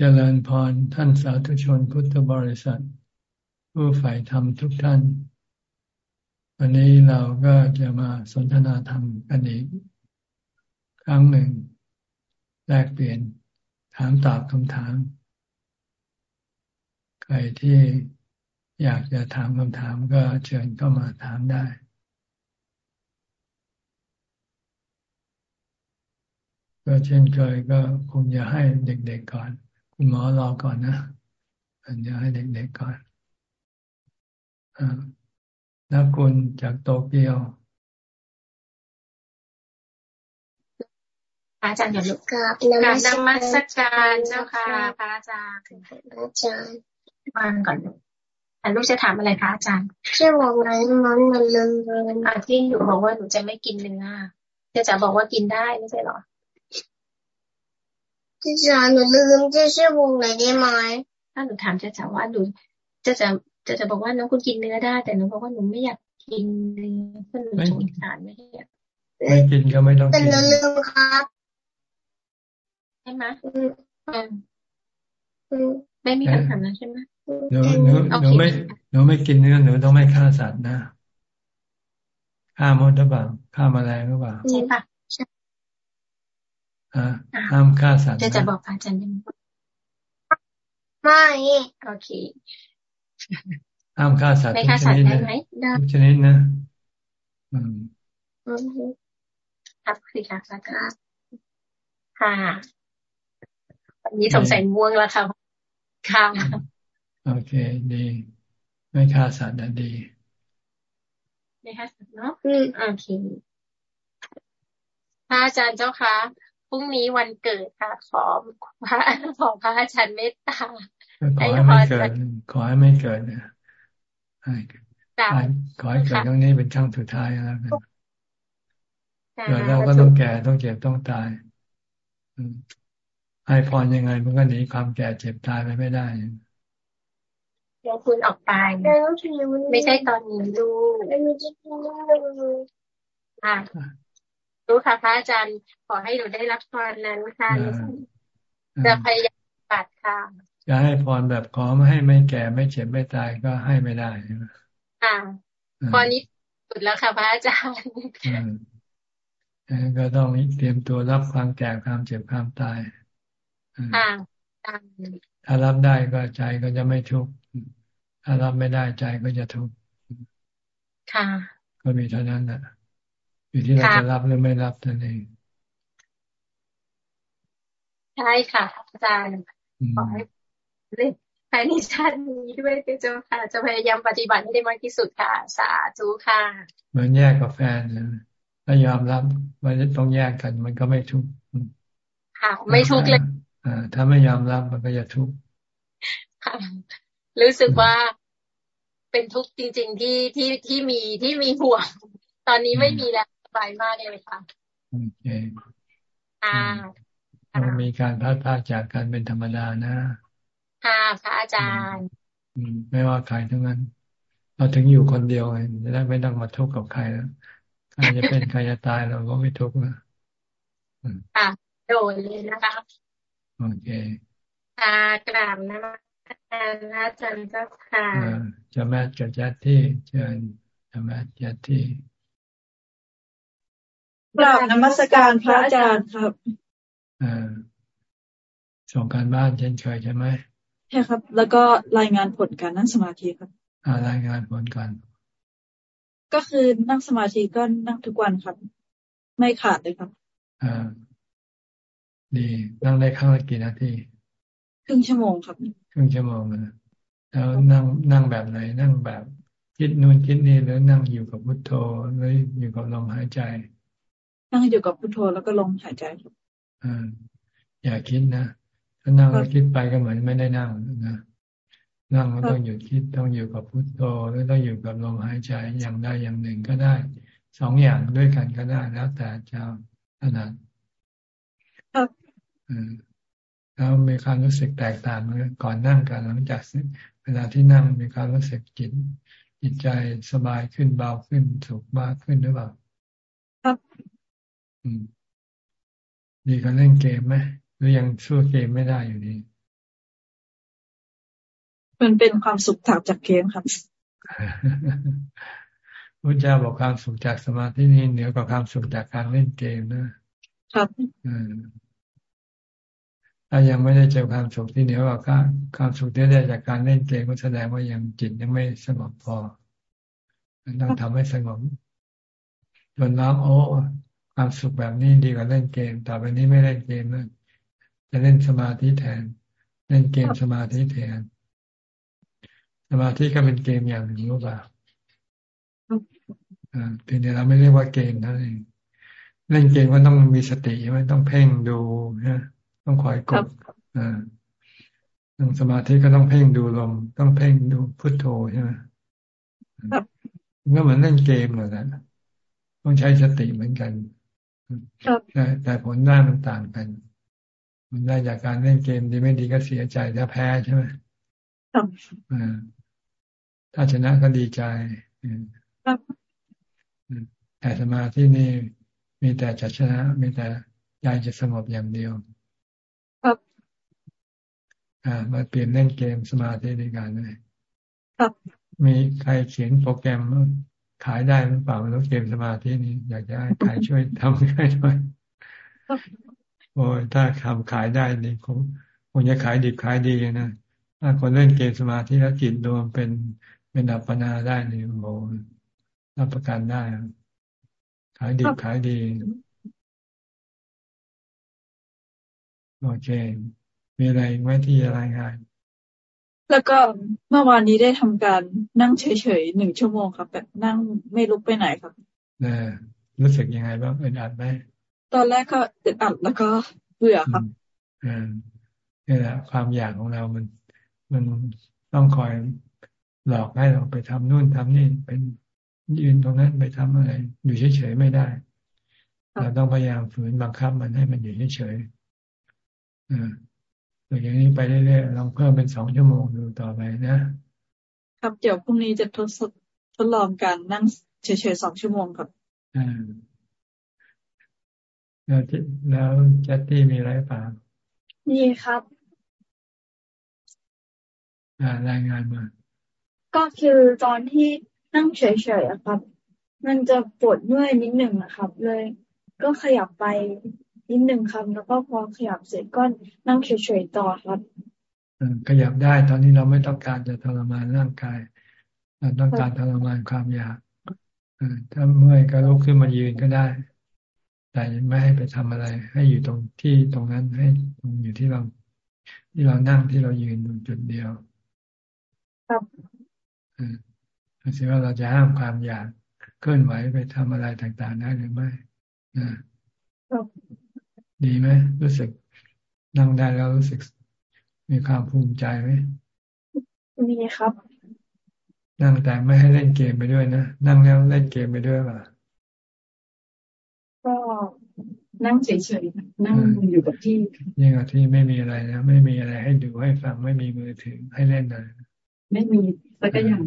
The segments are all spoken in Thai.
เจริญพรท่านสาธุชนพุทธบริษัท ผู้ฝ่ายธรรมทุกท่าน วันนี้เราก็จะมาสนทนาธรรมกันอีก ครั้งหนึ่ง แลกเปลี่ยนถามตอบคำถาม ใครที่อยากจะถามคำถามก็เชิญเข้ามาถามได้ก็เช่นเคยก็คงจะให้เด็กๆก่อน คุณหมอรอก่อนนะอันจะให้เด็กๆก่อนอนักคุณจากโตเกียวอาจารย์อย่าลุกกับนมัสการเจ้าค่ะพระอาจารย์อาจารย์วางก่อนอันลูกจะถามอะไรคะอาจารย์ชื่อบอกไรมันมันลืมเลยที่หนูบอกว่าหนูจะไม่กินเนื้อจะจะบอกว่ากินได้ไม่ใช่หรอ จะจะหนูลืมจะชื่อวงไหนได้ไหมถ้าหนูถามจะจะว่าหนูจะจะจะจะบอกว่าน้องคุณกินเนื้อได้ แต่หนูบอกว่าหนูไม่อยากกินเนื้อเพราะหนูสงสารไม่อยากไม่กินก็ไม่ต้องกินแต่หนูลืมครับใช่ไหมไม่มีคำถามนะใช่ไหมหนูหนูหนูไม่หนูไม่กินเนื้อหนูต้องไม่ฆ่าสัตว์นะฆ่ามดหรือเปล่าฆ่าแมลงหรือเปล่าใช่ปะ ห้ามฆ่าสัตว์จะจะบอกอาจารย์ยังไม่โอเคห้ามฆ่าสัตว์ทุกชนิดนะทุกชนิดนะอืมครับคือค่ะค่ะค่ะวันนี้สงสัยม่วงแล้วค่ะค่ะโอเค ดี ไม่ฆ่าสัตว์นะดีไม่ฆ่าสัตว์เนาะอืมโอเคพระอาจารย์เจ้าค่ะ พรุ่งนี้วันเกิดค่ะขอพระขอพระอาจารย์เมตตาขอให้ไม่เกิดขอให้ไม่เกิดนะขอให้เกิดตรงนี้เป็นช่างสุดท้ายแล้วกันเกิดเราก็ต้องแก่ต้องเจ็บต้องตายให้พรยังไงมันก็หนีความแก่เจ็บตายไปไม่ได้เดี๋ยวคุณออกไปไม่ใช่ตอนนี้ดูอ่า รู้ค่ะพระอาจารย์ขอให้หนูได้รับพรนั้นค่ะจะพยายามปัดค่ะจะให้พรแบบขอไม่ให้ไม่แก่ไม่เจ็บไม่ตายก็ให้ไม่ได้ใช่ไหมอ่าพอนี้สุดแล้วค่ะพระอาจารย์ก็ต้องเตรียมตัวรับความแก่ความเจ็บความตายค่ะถ้ารับได้ก็ใจก็จะไม่ทุกข์ถ้ารับไม่ได้ใจก็จะทุกข์ค่ะ ก็มีเท่านั้นแหละ อยู่ที่เราจะรับหรือไม่รับนั่นเองใช่ค่ะอาจารย์ขอให้เล่นภายในชาตินี้ด้วยเจ้าค่ะ จะพยายามปฏิบัติให้ได้มากที่สุดค่ะ สาธุค่ะ เหมือนแยกกับแฟนนะถ้ายอมรับว่าจะต้องแยกกัน มันก็ไม่ทุกข์ค่ะ ไม่ทุกข์เลยอ่าถ้าไม่ยอมรับมันก็จะทุกข์ค่ะรู้สึกว่าเป็นทุกข์จริง ๆ ที่ที่ที่มีที่มีห่วง ตอนนี้ไม่มีแล้ว สบายมากเลยค่ะโอเคอ่าต้องมีการพัดพาจากกันเป็นธรรมดานะค่ะพระอาจารย์ไม่ว่าใครทั้งนั้น เราถึงอยู่คนเดียวไงจะได้ไม่ต้องมาทุกข์กับใครแล้วใครจะเป็นใครจะตายเราก็ไม่ทุกข์นะค่ะโดนเลยนะคะโอเคค่ะกราบนะอาจารย์เจ้าค่ะจะแม่จะจัดที่เชิญจะแม่จัดที่ กราบนมัสการพระอาจารย์ครับอ่าส่งการบ้านเช่นเคยใช่ไหมใช่ครับ แล้วก็รายงานผลการนั่งสมาธิครับอ่ารายงานผลกัน ก็คือนั่งสมาธิก็นั่งทุกวันครับ ไม่ขาดเลยครับอ่าดีนั่งได้ครั้งละกี่นาทีครึ่งชั่วโมงครับครึ่งชั่วโมงนะแล้วนั่งนั่งแบบไหน นั่งแบบคิดนู่นคิดนี่หรือนั่งอยู่กับพุทโธหรืออยู่กับลมหายใจ นั่งอยู่กับพุทโธแล้วก็ลมหายใจครับอ่าอย่าคิดนะถ้านั่งแล้วคิดไปก็เหมือนไม่ได้นั่งนะนั่งก็ต้องหยุดคิดต้องอยู่กับพุทโธหรือต้องอยู่กับลมหายใจอย่างใดอย่างหนึ่งก็ได้สองอย่างด้วยกันก็ได้แล้วแต่จะถนัดแล้วมีความรู้สึกแตกต่างเมื่อก่อนนั่งกันหลังจากเวลาที่นั่งมีความรู้สึกจิตจิตใจสบายขึ้นเบาขึ้นสุขมากขึ้นหรือเปล่าครับ ดีกันเล่นเกมไหมหรือยังสู้เกมไม่ได้อยู่ดีมันเป็นความสุขถากจากเกมครับพระเจ้าบอกความสุขจากสมาธินี่เหนือกว่าความสุขจากการเล่นเกมนะครับถ้ายังไม่ได้เจอความสุขที่เหนือกว่าความสุขที่ได้จากการเล่นเกมก็แสดงว่ายังจิตยังไม่สงบพอต้องทำให้สงบจนร้องโอ้ ความสุขแบบนี้ดีกว่าเล่นเกม ต่อไปนี้ไม่เล่นเกมแล้วจะเล่นสมาธิแทน เล่นเกมสมาธิแทน สมาธิก็เป็นเกมอย่างหนึ่งรู้ป่ะอ่าเพียงแต่เราไม่เรียกว่าเกมนั่นเองเล่นเกมก็ต้องมีสติใช่ไหมต้องเพ่งดูนะต้องคอยกดอ่านั่งสมาธิก็ต้องเพ่งดูลม ต้องเพ่งดูพุทโธใช่ไหมก็เหมือนเล่นเกมเหมือนกันต้องใช้สติเหมือนกัน แต่แต่ผลได้มันต่างกัน มันได้จากการเล่นเกมดีไม่ดีก็เสียใจถ้าแพ้ใช่ไหมถ้าชนะก็ดีใจแต่สมาธินี่มีแต่จะชนะ มีแต่ใจจะสงบอย่างเดียวครับอ่ามาเปลี่ยนเล่นเกมสมาธิในการเลยครับมีใครเขียนโปรแกรม ขายได้หรือเปล่าแล้วเกมสมาธินี้อยากจะให้ใครช่วยทำให้ด้วยโอ้ยถ้าทำขายได้นี่คงคงจะขายดีขายดีนะถ้าคนเล่นเกมสมาธิแล้วจิตรวมเป็นเป็นอัปปนาได้นี่โอ้รับประกันได้ขายดีขายดีโอเคมีอะไรไหมที่จะรายงาน แล้วก็เมื่อวานนี้ได้ทำการนั่งเฉยๆหนึ่งชั่วโมงครับแบบนั่งไม่ลุกไปไหนครับนะรู้สึกยังไงบ้างอึดอัดไหมตอนแรกก็อึดอัดแล้วก็เบื่อครับอ่านี่แหละความอยากของเรามันมันต้องคอยหลอกให้เราไปทำนู่นทำนี่เป็นยืนตรงนั้นไปทำอะไร อยู่เฉยๆไม่ได้ เราต้องพยายามฝืนบังคับมันให้มันอยู่เฉยๆ อ่าอย่างนี้ไปเรื่อยๆลองเพิ่มเป็นสองชั่วโมงดูต่อไปนะ ครับเดี๋ยวพรุ่งนี้จะทดสอบทดลองการนั่งเฉยๆสองชั่วโมงครับอ่าแล้วแล้วแจตตี้มีอะไรป่ามีครับอ่ารายงานมา ก็คือตอนที่นั่งเฉยๆครับ มันจะปวดเมื่อยนิดหนึ่งนะครับ เลย ก็ขยับไป นิดหนึ่งครับ แล้วก็พอขยับเสร็จก็นั่งเฉยๆต่อครับขยับได้ตอนนี้เราไม่ต้องการจะทรมานร่างกายเราต้องการทรมานความอยากถ้าเมื่อยก็ลุกขึ้นมายืนก็ได้ แต่ไม่ให้ไปทำอะไร ให้อยู่ตรงที่ตรงนั้นให้ตรงอยู่ที่เรา ที่เรานั่งที่เรายืนอยู่จุดเดียว ครับดูสิว่าเราจะห้ามความอยากเคลื่อนไหวไปทำอะไรต่างๆได้หรือไม่ครับ ดีไหมรู้สึกนั่งได้แล้วรู้สึก มีความภูมิใจไหมมีครับ นั่งแต่ไม่ให้เล่นเกมไปด้วยนะนั่งแล้วเล่นเกมไปด้วยป่ะก็นั่งเฉยๆนั่งอยู่กับที่ยังกับที่ไม่มีอะไรนะไม่มีอะไรให้ดูให้ฟังไม่มีมือถือให้เล่นอะไรไม่มีสักอย่าง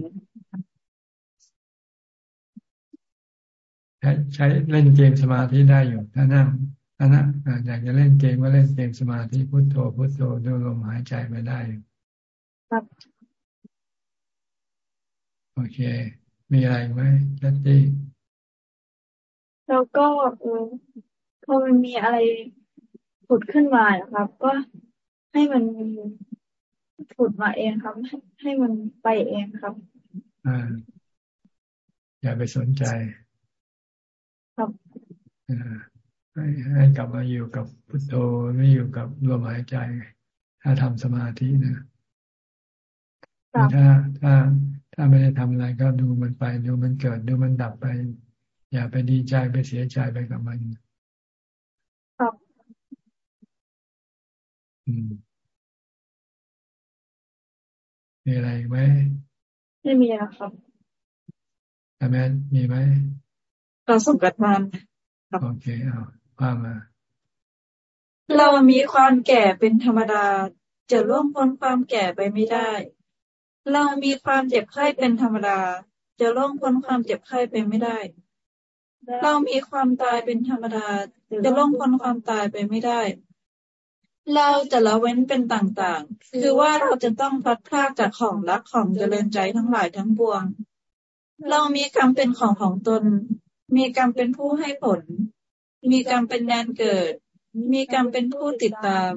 ใช้เล่นเกมสมาธิได้อยู่ถ้านั่ง ถ้านั่งอยากจะเล่นเกมก็เล่นเกมสมาธิพุทโธพุทโธดูลมหายใจไปได้ครับโอเค มีอะไรไหมจัตตี้แล้วก็เออพอมันมีอะไรผุดขึ้นมาครับ ก็ให้มันผุดมาเองครับ ให้มันไปเองครับ อ่า อย่าไปสนใจ ครับ ให้ให้กลับมาอยู่กับพุทโธไม่อยู่กับลมหายใจ ถ้าทำสมาธินะถ้าถ้าถ้าไม่ได้ทำอะไรก็ดูมันไปดูมันเกิดดูมันดับไป อย่าไปดีใจไปเสียใจไปกับมันครับอืมมีอะไรไหมไม่มีแล้วครับแต่แม่มีไหมเราส่งกันมาโอเคเอา ว่ามา เรามีความแก่เป็นธรรมดา จะล่วงพ้นความแก่ไปไม่ได้ เรามีความเจ็บไข้เป็นธรรมดา จะล่วงพ้นความเจ็บไข้ไปไม่ได้ เรามีความตายเป็นธรรมดา จะล่วงพ้นความตายไปไม่ได้ เราจะละเว้นเป็นต่างๆ คือว่าเราจะต้องพัดพลาดจากของรักของเจริญใจทั้งหลายทั้งปวง เรามีกรรมเป็นของของตน มีกรรมเป็นผู้ให้ผล มีกรรมเป็นแดนเกิด มีกรรมเป็นผู้ติดตาม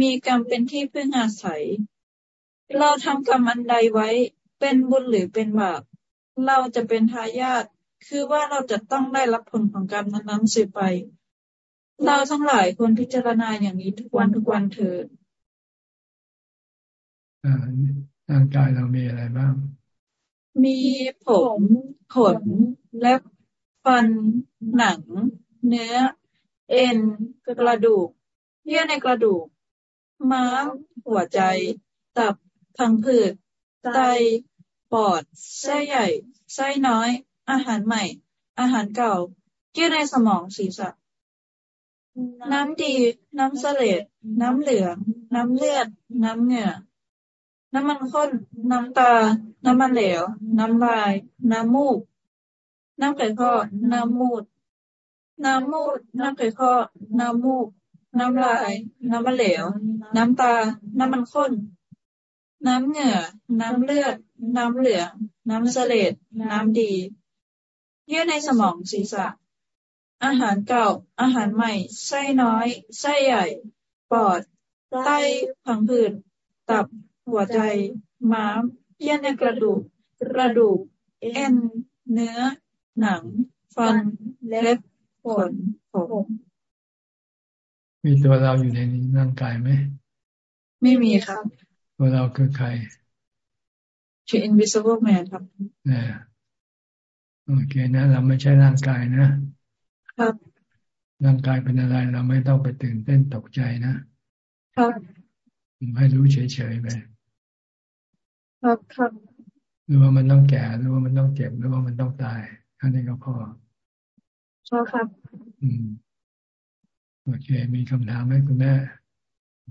มีกรรมเป็นที่พึ่งอาศัย เราทำกรรมอันใดไว้ เป็นบุญหรือเป็นบาป เราจะเป็นทายาท คือว่าเราจะต้องได้รับผลของกรรมนั้นๆสืบไป เราทั้งหลายควรพิจารณาอย่างนี้ทุกวันทุกวันเถิดร่างกายเรามีอะไรบ้าง มีผม ขน เล็บ ฟัน หนัง เนื้อ เอ็นกระดูก เยื่อในกระดูก ม้าม หัวใจ ตับพังผืด ไต ปอด ไส้ใหญ่ ไส้น้อย อาหารใหม่ อาหารเก่า เยื่อในสมองศีรษะ น้ำดี น้ำเสลดน้ำเหลือง น้ำเลือด น้ำเหงื่อน้ำมันข้น น้ำตา น้ำมันเหลว น้ำลาย น้ำมูก น้ำไข่ข้อน้ำมูด น้ำมูด น้ำไข่ข้อ น้ำมูก น้ำลาย น้ำมันเหลว น้ำตา น้ำมันข้น น้ำเหงื่อ น้ำเลือด น้ำเหลือง น้ำเสลดน้ำดี เยื่อในสมองศีรษะ อาหารเก่า อาหารใหม่ ไส้น้อย ไส้ใหญ่ ปอด ไต ผังผืด ตับ หัวใจ ม้าม เยื่อในกระดูก กระดูก เอ็น เนื้อ หนัง ฟัน เล็บ ขนผมมีตัวเราอยู่ในร่างกายไหม ไม่มีครับ ตัวเราคือใครชื่อ invisible man ครับเนี่ยโอเคนะ เราไม่ใช่ร่างกายนะ ครับ ร่างกายเป็นอะไร เราไม่ต้องไปตื่นเต้นตกใจนะ ครับให้รู้เฉยๆไป ครับครับรู้ว่ามันต้องแก่รู้ว่ามันต้องเจ็บรู้ว่ามันต้องตายแค่นี้ก็พอ ใช่ครับ อืมโอเค มีคำถามไหมคุณแม่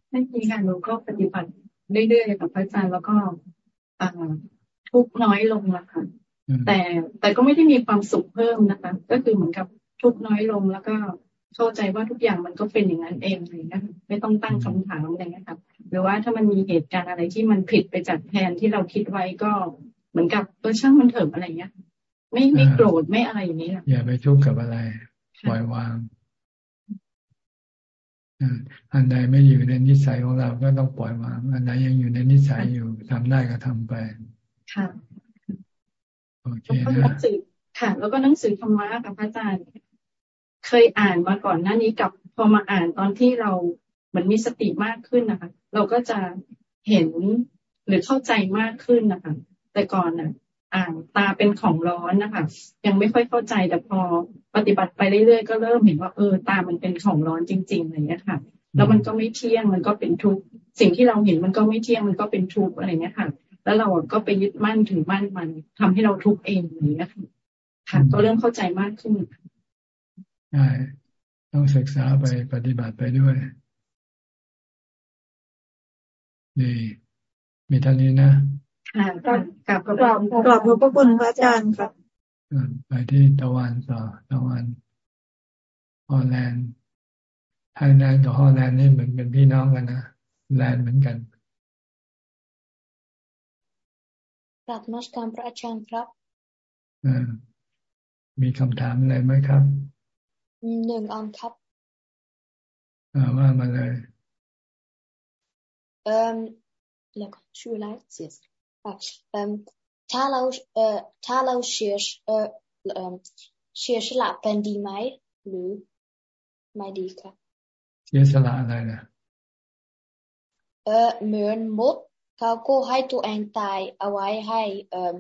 ไม่มีค่ะหนูก็ปฏิบัติเรื่อยๆกับพระอาจารย์แล้วก็อ่าทุกน้อยลงละค่ะแต่แต่ก็ไม่ได้มีความสุขเพิ่มนะคะ ก็คือเหมือนกับทุกน้อยลงแล้วก็เข้าใจว่าทุกอย่างมันก็เป็นอย่างนั้นเองเลยนะไม่ต้องตั้งคำถามอะไรนะครับ หรือว่าถ้ามันมีเหตุการณ์อะไรที่มันผิดไปจากแผนที่เราคิดไว้ก็เหมือนกับเออช่างมันเถิดอะไรเงี้ย ไม่ไม่โกรธไม่อะไรอย่างนี้อย่าไปทุกข์กับอะไร ปล่อยวางอันใดไม่อยู่ในนิสัยของเราก็ต้องปล่อยวาง อันใดยังอยู่ในนิสัยอยู่ทำได้ก็ทำไป ค่ะโอเคนะค่ะ แล้วก็หนังสือธรรมะกับพระอาจารย์ เคยอ่านมาก่อนหน้านี้กับพอมาอ่านตอนที่เราเหมือนมีสติมากขึ้นนะคะ เราก็จะเห็นหรือเข้าใจมากขึ้นนะคะ แต่ก่อนน่ะอ่าน ตาเป็นของร้อนนะคะยังไม่ค่อยเข้าใจแต่พอปฏิบัติไปเรื่อยๆก็เริ่มเห็นว่าเออตามันเป็นของร้อนจริงๆอะไรอย่างนี้ค่ะ แล้วมันก็ไม่เที่ยงมันก็เป็นทุกข์สิ่งที่เราเห็นมันก็ไม่เที่ยงมันก็เป็นทุกข์อะไรเงี้ยค่ะ แล้วเราก็ไปยึดมั่นถือมั่นมันทำให้เราทุกข์เองอย่างนี้ค่ะค่ะก็เริ่มเข้าใจมากขึ้นใช่ต้องศึกษาไปปฏิบัติไปด้วยดีมีท่านนี้นะะค่ะกับกราบกราบกราบขอบพระคุณพระอาจารย์ครับไปที่ตะวันต่อตะวันฮอลแลนด์ไทยแลนด์กับฮอลแลนด์นี่เหมือนเป็นพี่น้องกันนะ land เหมือนกันกราบนมัสการพระอาจารย์ครับมีคำถามอะไรไหมครับหนึ่งอันครับว่ามาเลยเอ่อแล้วก็ชื่ออะไรเสียเอ่อ ถ้าเราเอ่อถ้าเราเชียร์เอ่อเอ่อเชียร์สละเป็นดีไหมหรือไม่ดีครับเชียร์สละอะไรนะเออเหมือนมดเขาก็ให้ตัวเองตายเอาไว้ให้เอ่อ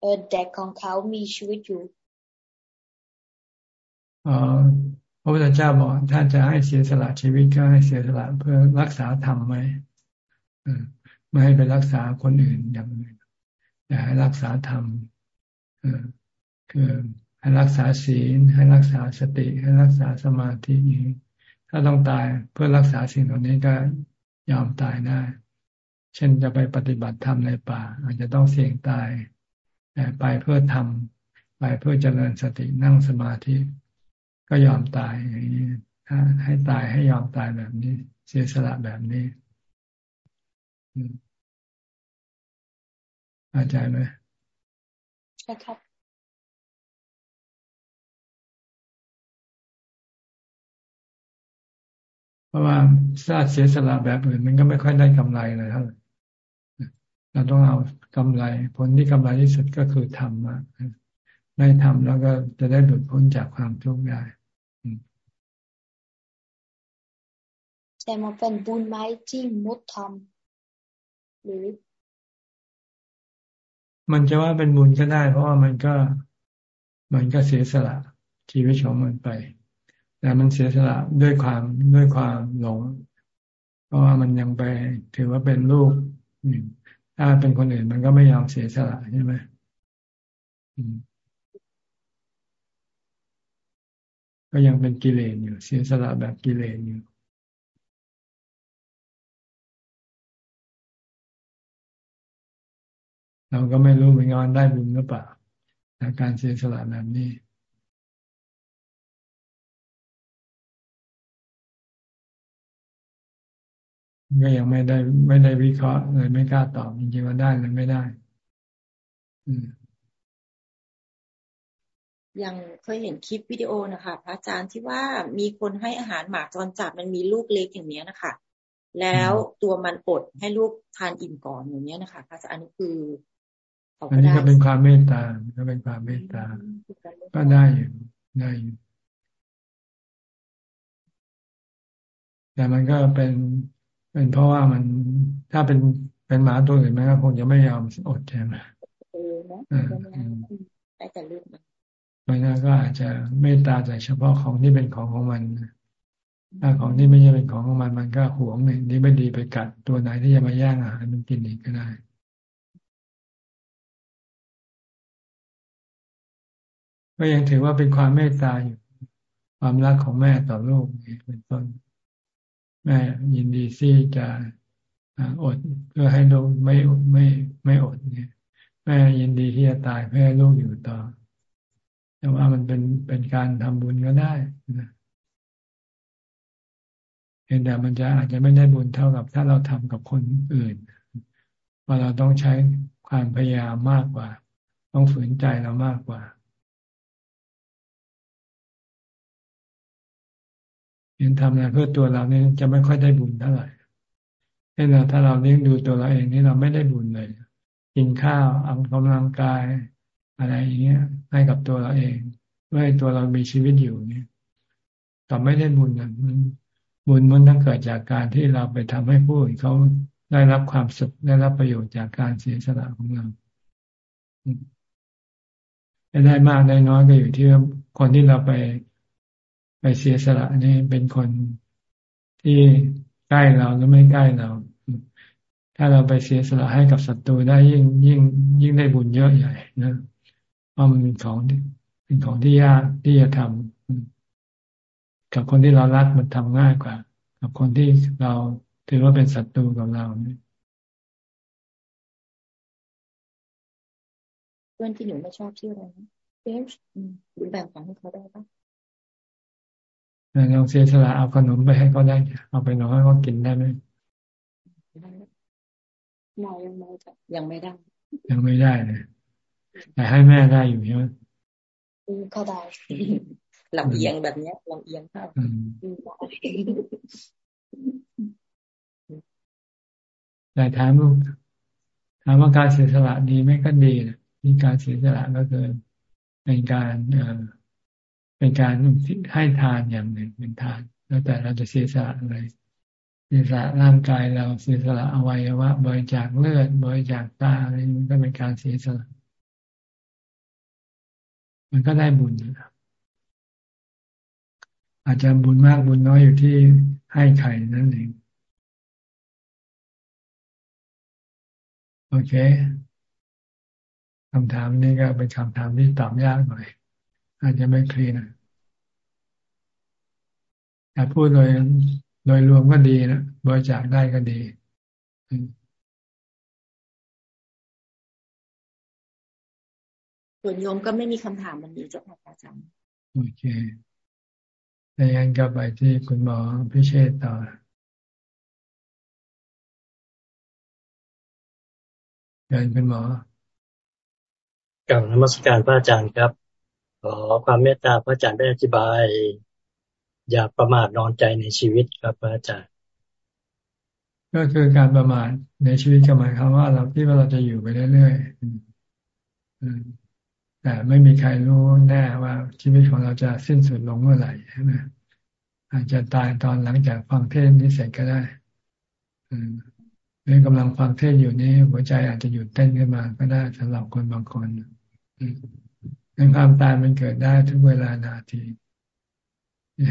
เออเด็กของเขามีชีวิตอยู่พระพุทธเจ้าบอกท่านจะให้เสียสละชีวิตก็ให้เสียสละเพื่อรักษาธรรมไหม ไม่ให้ไปรักษาคนอื่นอย่างอื่นแต่ให้รักษาธรรมคือให้รักษาศีล ให้รักษาสติ ให้รักษาสมาธินี้ถ้าต้องตายเพื่อรักษาสิ่งเหล่านี้ก็ยอมตายได้ เช่นจะไปปฏิบัติธรรมในป่า อาจจะต้องเสี่ยงตายแต่ไปเพื่อทำไปเพื่อเจริญสตินั่งสมาธิ ก็ยอมตายอย่างนี้ถ้าให้ตายให้ยอมตายแบบนี้ เสียสละแบบนี้ เข้าใจไหมใช่ครับเพราะว่าถ้าเสียสละแบบอื่นมันก็ไม่ค่อยได้กำไรเลยเท่าไหร่เราต้องเอากำไร ผลที่กำไรที่สุดก็คือทำมาได้ทำแล้วก็จะได้หลุดพ้นจากความทุกข์ได้แต่มาเป็นบุญไหมที่มุดทำ หรือ มันจะว่าเป็นบุญก็ได้ เพราะว่ามันก็มันก็เสียสละชีวิตของมันไป แต่มันเสียสละด้วยความด้วยความหลง เพราะว่ามันยังไปถือว่าเป็นลูกถ้าเป็นคนอื่นมันก็ไม่ยอมเสียสละใช่ไหมก็ยังเป็นกิเลสอยู่ เสียสละแบบกิเลสอยู่ เราก็ไม่รู้เหมือนกันได้บุญหรือเปล่าการเสียสละแบบนี้ก็ยังไม่ได้ไม่ได้วิเคราะห์เลยไม่กล้าตอบจริงๆว่าได้หรือไม่ได้ ยังเคยเห็นคลิปวิดีโอนะคะพระอาจารย์ที่ว่ามีคนให้อาหารหมาจรจัดมันมีลูกเล็กอย่างเนี้ยนะคะ แล้วตัวมันอดให้ลูกทานอิ่มก่อนอย่างเนี้ยนะคะพระอาจารย์อันนี้คือ อันนี้ก็เป็นความเมตตา ก็เป็นความเมตตา ก็ได้อยู่ได้อยู่แต่มันก็เป็นเป็นเพราะว่ามันถ้าเป็นเป็นหมาตัวอื่นมันก็คงจะไม่ยอมอดใช่ไหมเออนะได้แต่ลูกมันมันก็อาจจะเมตตาแต่เฉพาะของที่เป็นของของมันถ้าของที่ไม่ใช่เป็นของของมันมันก็หวงเนี่ยนี่ไม่ดีไปกัดตัวไหนที่จะมาแย่งอาหารมันกินอีกก็ได้ ก็ยังถือว่าเป็นความเมตตาอยู่ ความรักของแม่ต่อลูกเป็นต้น แม่ยินดีที่จะอดเพื่อให้ลูกไม่ไม่ไม่อดเนี่ย แม่ยินดีที่จะตายเพื่อให้ลูกอยู่ต่อ แต่ว่ามันเป็นเป็นการทำบุญก็ได้นะเห็นแต่มันจะอาจจะไม่ได้บุญเท่ากับ ถ้าเราทำกับคนอื่นว่าเราต้องใช้ความพยายามมากกว่า ต้องฝืนใจเรามากกว่า เห็นทำอะไรเพื่อตัวเราเนี่ยจะไม่ค่อยได้บุญเท่าไหร่เช่นเราถ้าเราเลี้ยงดูตัวเราเองนี่เราไม่ได้บุญเลยกินข้าวออกกำลังกายอะไรอย่างเงี้ย ให้กับตัวเราเองเพื่อให้ตัวเรามีชีวิตอยู่เนี่ยแต่ไม่ได้บุญนะมันบุญมันต้องเกิดจากการที่เราไปทำให้ผู้อื่นเขาได้รับความสุขได้รับประโยชน์จากการเสียสละของเราได้มากได้น้อยก็อยู่ที่คนที่เราไป ไปเสียสละนี่เป็นคนที่ใกล้เราหรือไม่ใกล้เรา ถ้าเราไปเสียสละให้กับศัตรูได้ยิ่งยิ่ง ยิ่งได้บุญเยอะใหญ่นะเพราะมันเป็นของเป็นของที่ยากที่จะทำกับคนที่เรารักมันทำง่ายกว่า กับคนที่เราถือว่าเป็นศัตรูกับเราเนี่ยเพื่อนที่หนูไม่ชอบชื่ออะไรนะเบมหรือแบ่งฝังให้เขาได้ปะ ลองเสียสละเอาขนมไปให้เขาได้ เอาไปน้อยเขากินได้ไหมมอยังไม่ยังไม่ได้ ยังไม่ได้เลยแต่ให้แม่ได้อยู่ใช่ไหมเขาได้ลำเอียงแบบเนี้ยลำเอียงครับแต่ถามถามว่าการเสียสละดีไหมก็ดีนะมีการเสียสละก็คือเป็นการเอ่อ เป็นการให้ทานอย่างหนึ่งเป็นทาน แล้วแต่เราจะเสียสละอะไรเสียสละร่างกายเราเสียสละอวัยวะบริจาคเลือดบริจาคตาอะไรมันก็เป็นการเสียสละมันก็ได้บุญนะอาจจะบุญมากบุญน้อยอยู่ที่ให้ใครนั่นเองโอเคคำถามนี้ก็เป็นคำถามที่ตอบยากหน่อย อาจจะไม่เคลียร์นะแต่พูดโดยโดยรวมก็ดีนะบริจาคได้ก็ดีส่วนโยมก็ไม่มีคำถามวันนี้เจ้าค่ะอาจารย์โอเคดังนั้นกลับไปที่คุณหมอพิเชษต่อเชิญคุณหมอกลับนมัสการพระอาจารย์ครับ ขอความเมตตาพระอาจารย์ได้อธิบาย อย่าประมาทนอนใจในชีวิตครับพระอาจารย์ ก็คือการประมาทในชีวิตก็หมายความว่าเราที่ว่าเราจะอยู่ไปเรื่อยๆแต่ไม่มีใครรู้แน่ว่าชีวิตของเราจะสิ้นสุดลงเมื่อไหร่ใช่ไหมอาจจะตายตอนหลังจากฟังเทศนี้เสร็จก็ได้หรือกำลังฟังเทศอยู่นี้หัวใจอาจจะหยุดเต้นขึ้นมาก็ได้สำหรับคนบางคน ในความตายมันเกิดได้ทุกเวลานาที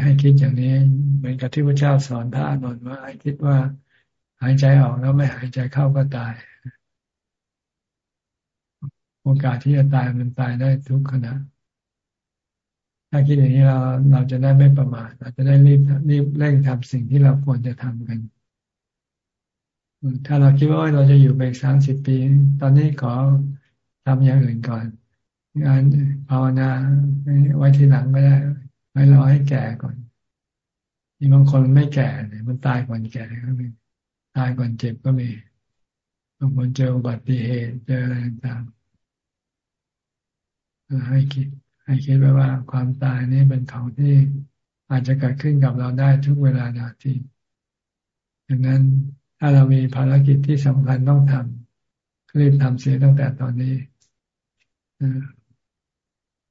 ให้คิดอย่างนี้เหมือนกับที่พระเจ้าสอนพระอนนท์ว่าให้คิดว่า หายใจออกแล้วไม่หายใจเข้าก็ตาย โอกาสที่จะตายมันตายได้ทุกขณะถ้าคิดอย่างนี้เราเราจะได้ไม่ประมาทเราจะได้รีบรีบเร่งทำสิ่งที่เราควรจะทำกัน ถ้าเราคิดว่าเราจะอยู่ไปสามสิบปี ตอนนี้ขอทำอย่างอื่นก่อน งานภาวนาไว้ทีหลังไม่ได้ไว้รอให้แก่ก่อนมีบางคนไม่แก่เนี่ยมันตายก่อนแก่ก็มีตายก่อนเจ็บก็มีบางคนเจออุบัติเหตุเจออะไรต่างๆให้คิด ให้คิดไว้ว่าความตายนี่เป็นของที่อาจจะเกิดขึ้นกับเราได้ทุกเวลานาทีดังนั้นถ้าเรามีภารกิจที่สำคัญต้องทำรีบทำเสียตั้งแต่ตอนนี้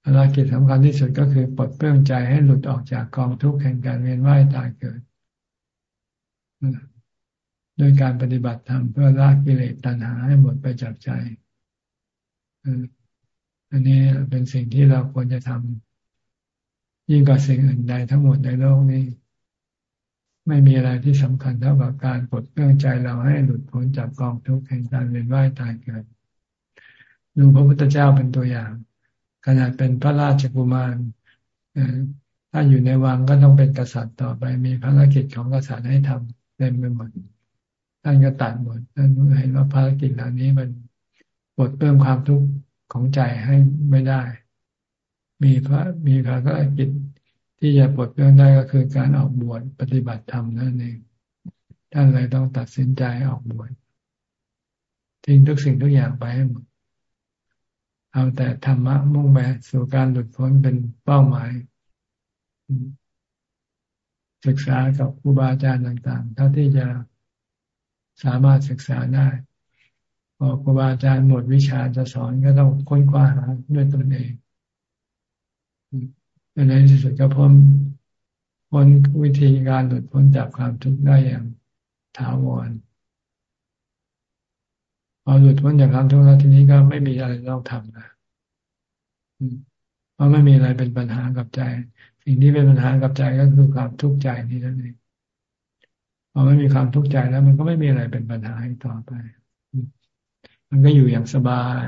ภารกิจสำคัญที่สุดก็คือปลดเปลื้องใจให้หลุดออกจากกองทุกข์แห่งการเวียนว่ายตายเกิดโดยการปฏิบัติธรรมเพื่อละกิเลสตัณหาให้หมดไปจากใจอันนี้เป็นสิ่งที่เราควรจะทำยิ่งกว่าสิ่งอื่นใดทั้งหมดในโลกนี้ ไม่มีอะไรที่สำคัญเท่ากับการปลดเปลื้องใจเราให้หลุดพ้นจากกองทุกข์แห่งการเวียนว่ายตายเกิดดูพระพุทธเจ้าเป็นตัวอย่าง ขนาดเป็นพระราชกุมารถ้าอยู่ในวังก็ต้องเป็นกษัตริย์ต่อไป มีภารกิจของกษัตริย์ให้ทำเต็มไปหมดท่านก็ตัดหมดท่านเห็นว่าภารกิจเหล่านี้มันปลดเปลื้องความทุกข์ของใจให้ไม่ได้ มีพระมีภารกิจที่จะปลดเปลื้องได้ก็คือการออกบวชปฏิบัติธรรมนั่นเองท่านเลยต้องตัดสินใจออกบวชทิ้งทุกสิ่งทุกอย่างไปให้หมด เอาแต่ธรรมะมุ่งไปสู่การหลุดพ้นเป็นเป้าหมาย ศึกษากับครูบาอาจารย์ต่างๆ เท่าที่จะสามารถศึกษาได้พอครูบาอาจารย์หมดวิชาจะสอนก็ต้องค้นคว้าหาด้วยตนเองในที่สุดก็พ้นพ้นวิธีการหลุดพ้นจากความทุกข์ได้อย่างถาวร พอหลุดพ้นจากความทุกข์แล้วทีนี้ก็ไม่มีอะไรต้องทำนะเพราะไม่มีอะไรเป็นปัญหากับใจ สิ่งที่เป็นปัญหากับใจก็คือความทุกข์ใจนี่นั่นเองพอไม่มีความทุกข์ใจแล้วมันก็ไม่มีอะไรเป็นปัญหาอีกต่อไป มันก็อยู่อย่างสบาย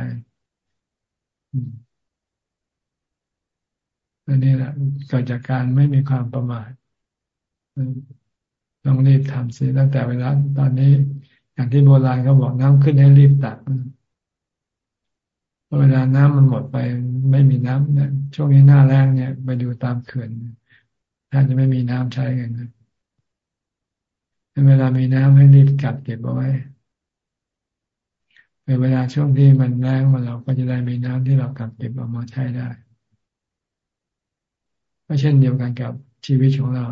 อันนี้แหละเกิดจากการไม่มีความประมาทต้องรีบทำสิตั้งแต่เวลาตอนนี้ อย่างที่โบราณเขาบอกน้ำขึ้นให้รีบตักเวลาน้ำมันหมดไปไม่มีน้ำเนี่ยช่วงนี้หน้าแรงเนี่ย ไปดูตามเขื่อนถ้าจะไม่มีน้ำใช้กันนะเวลามีน้ำให้รีบกัดเก็บเอาไว้เวลาช่วงที่มันแรงมาเราก็จะได้มีน้ำที่เรากัดเก็บออกมาใช้ได้ก็เช่นเดียวกันกับชีวิตของเรา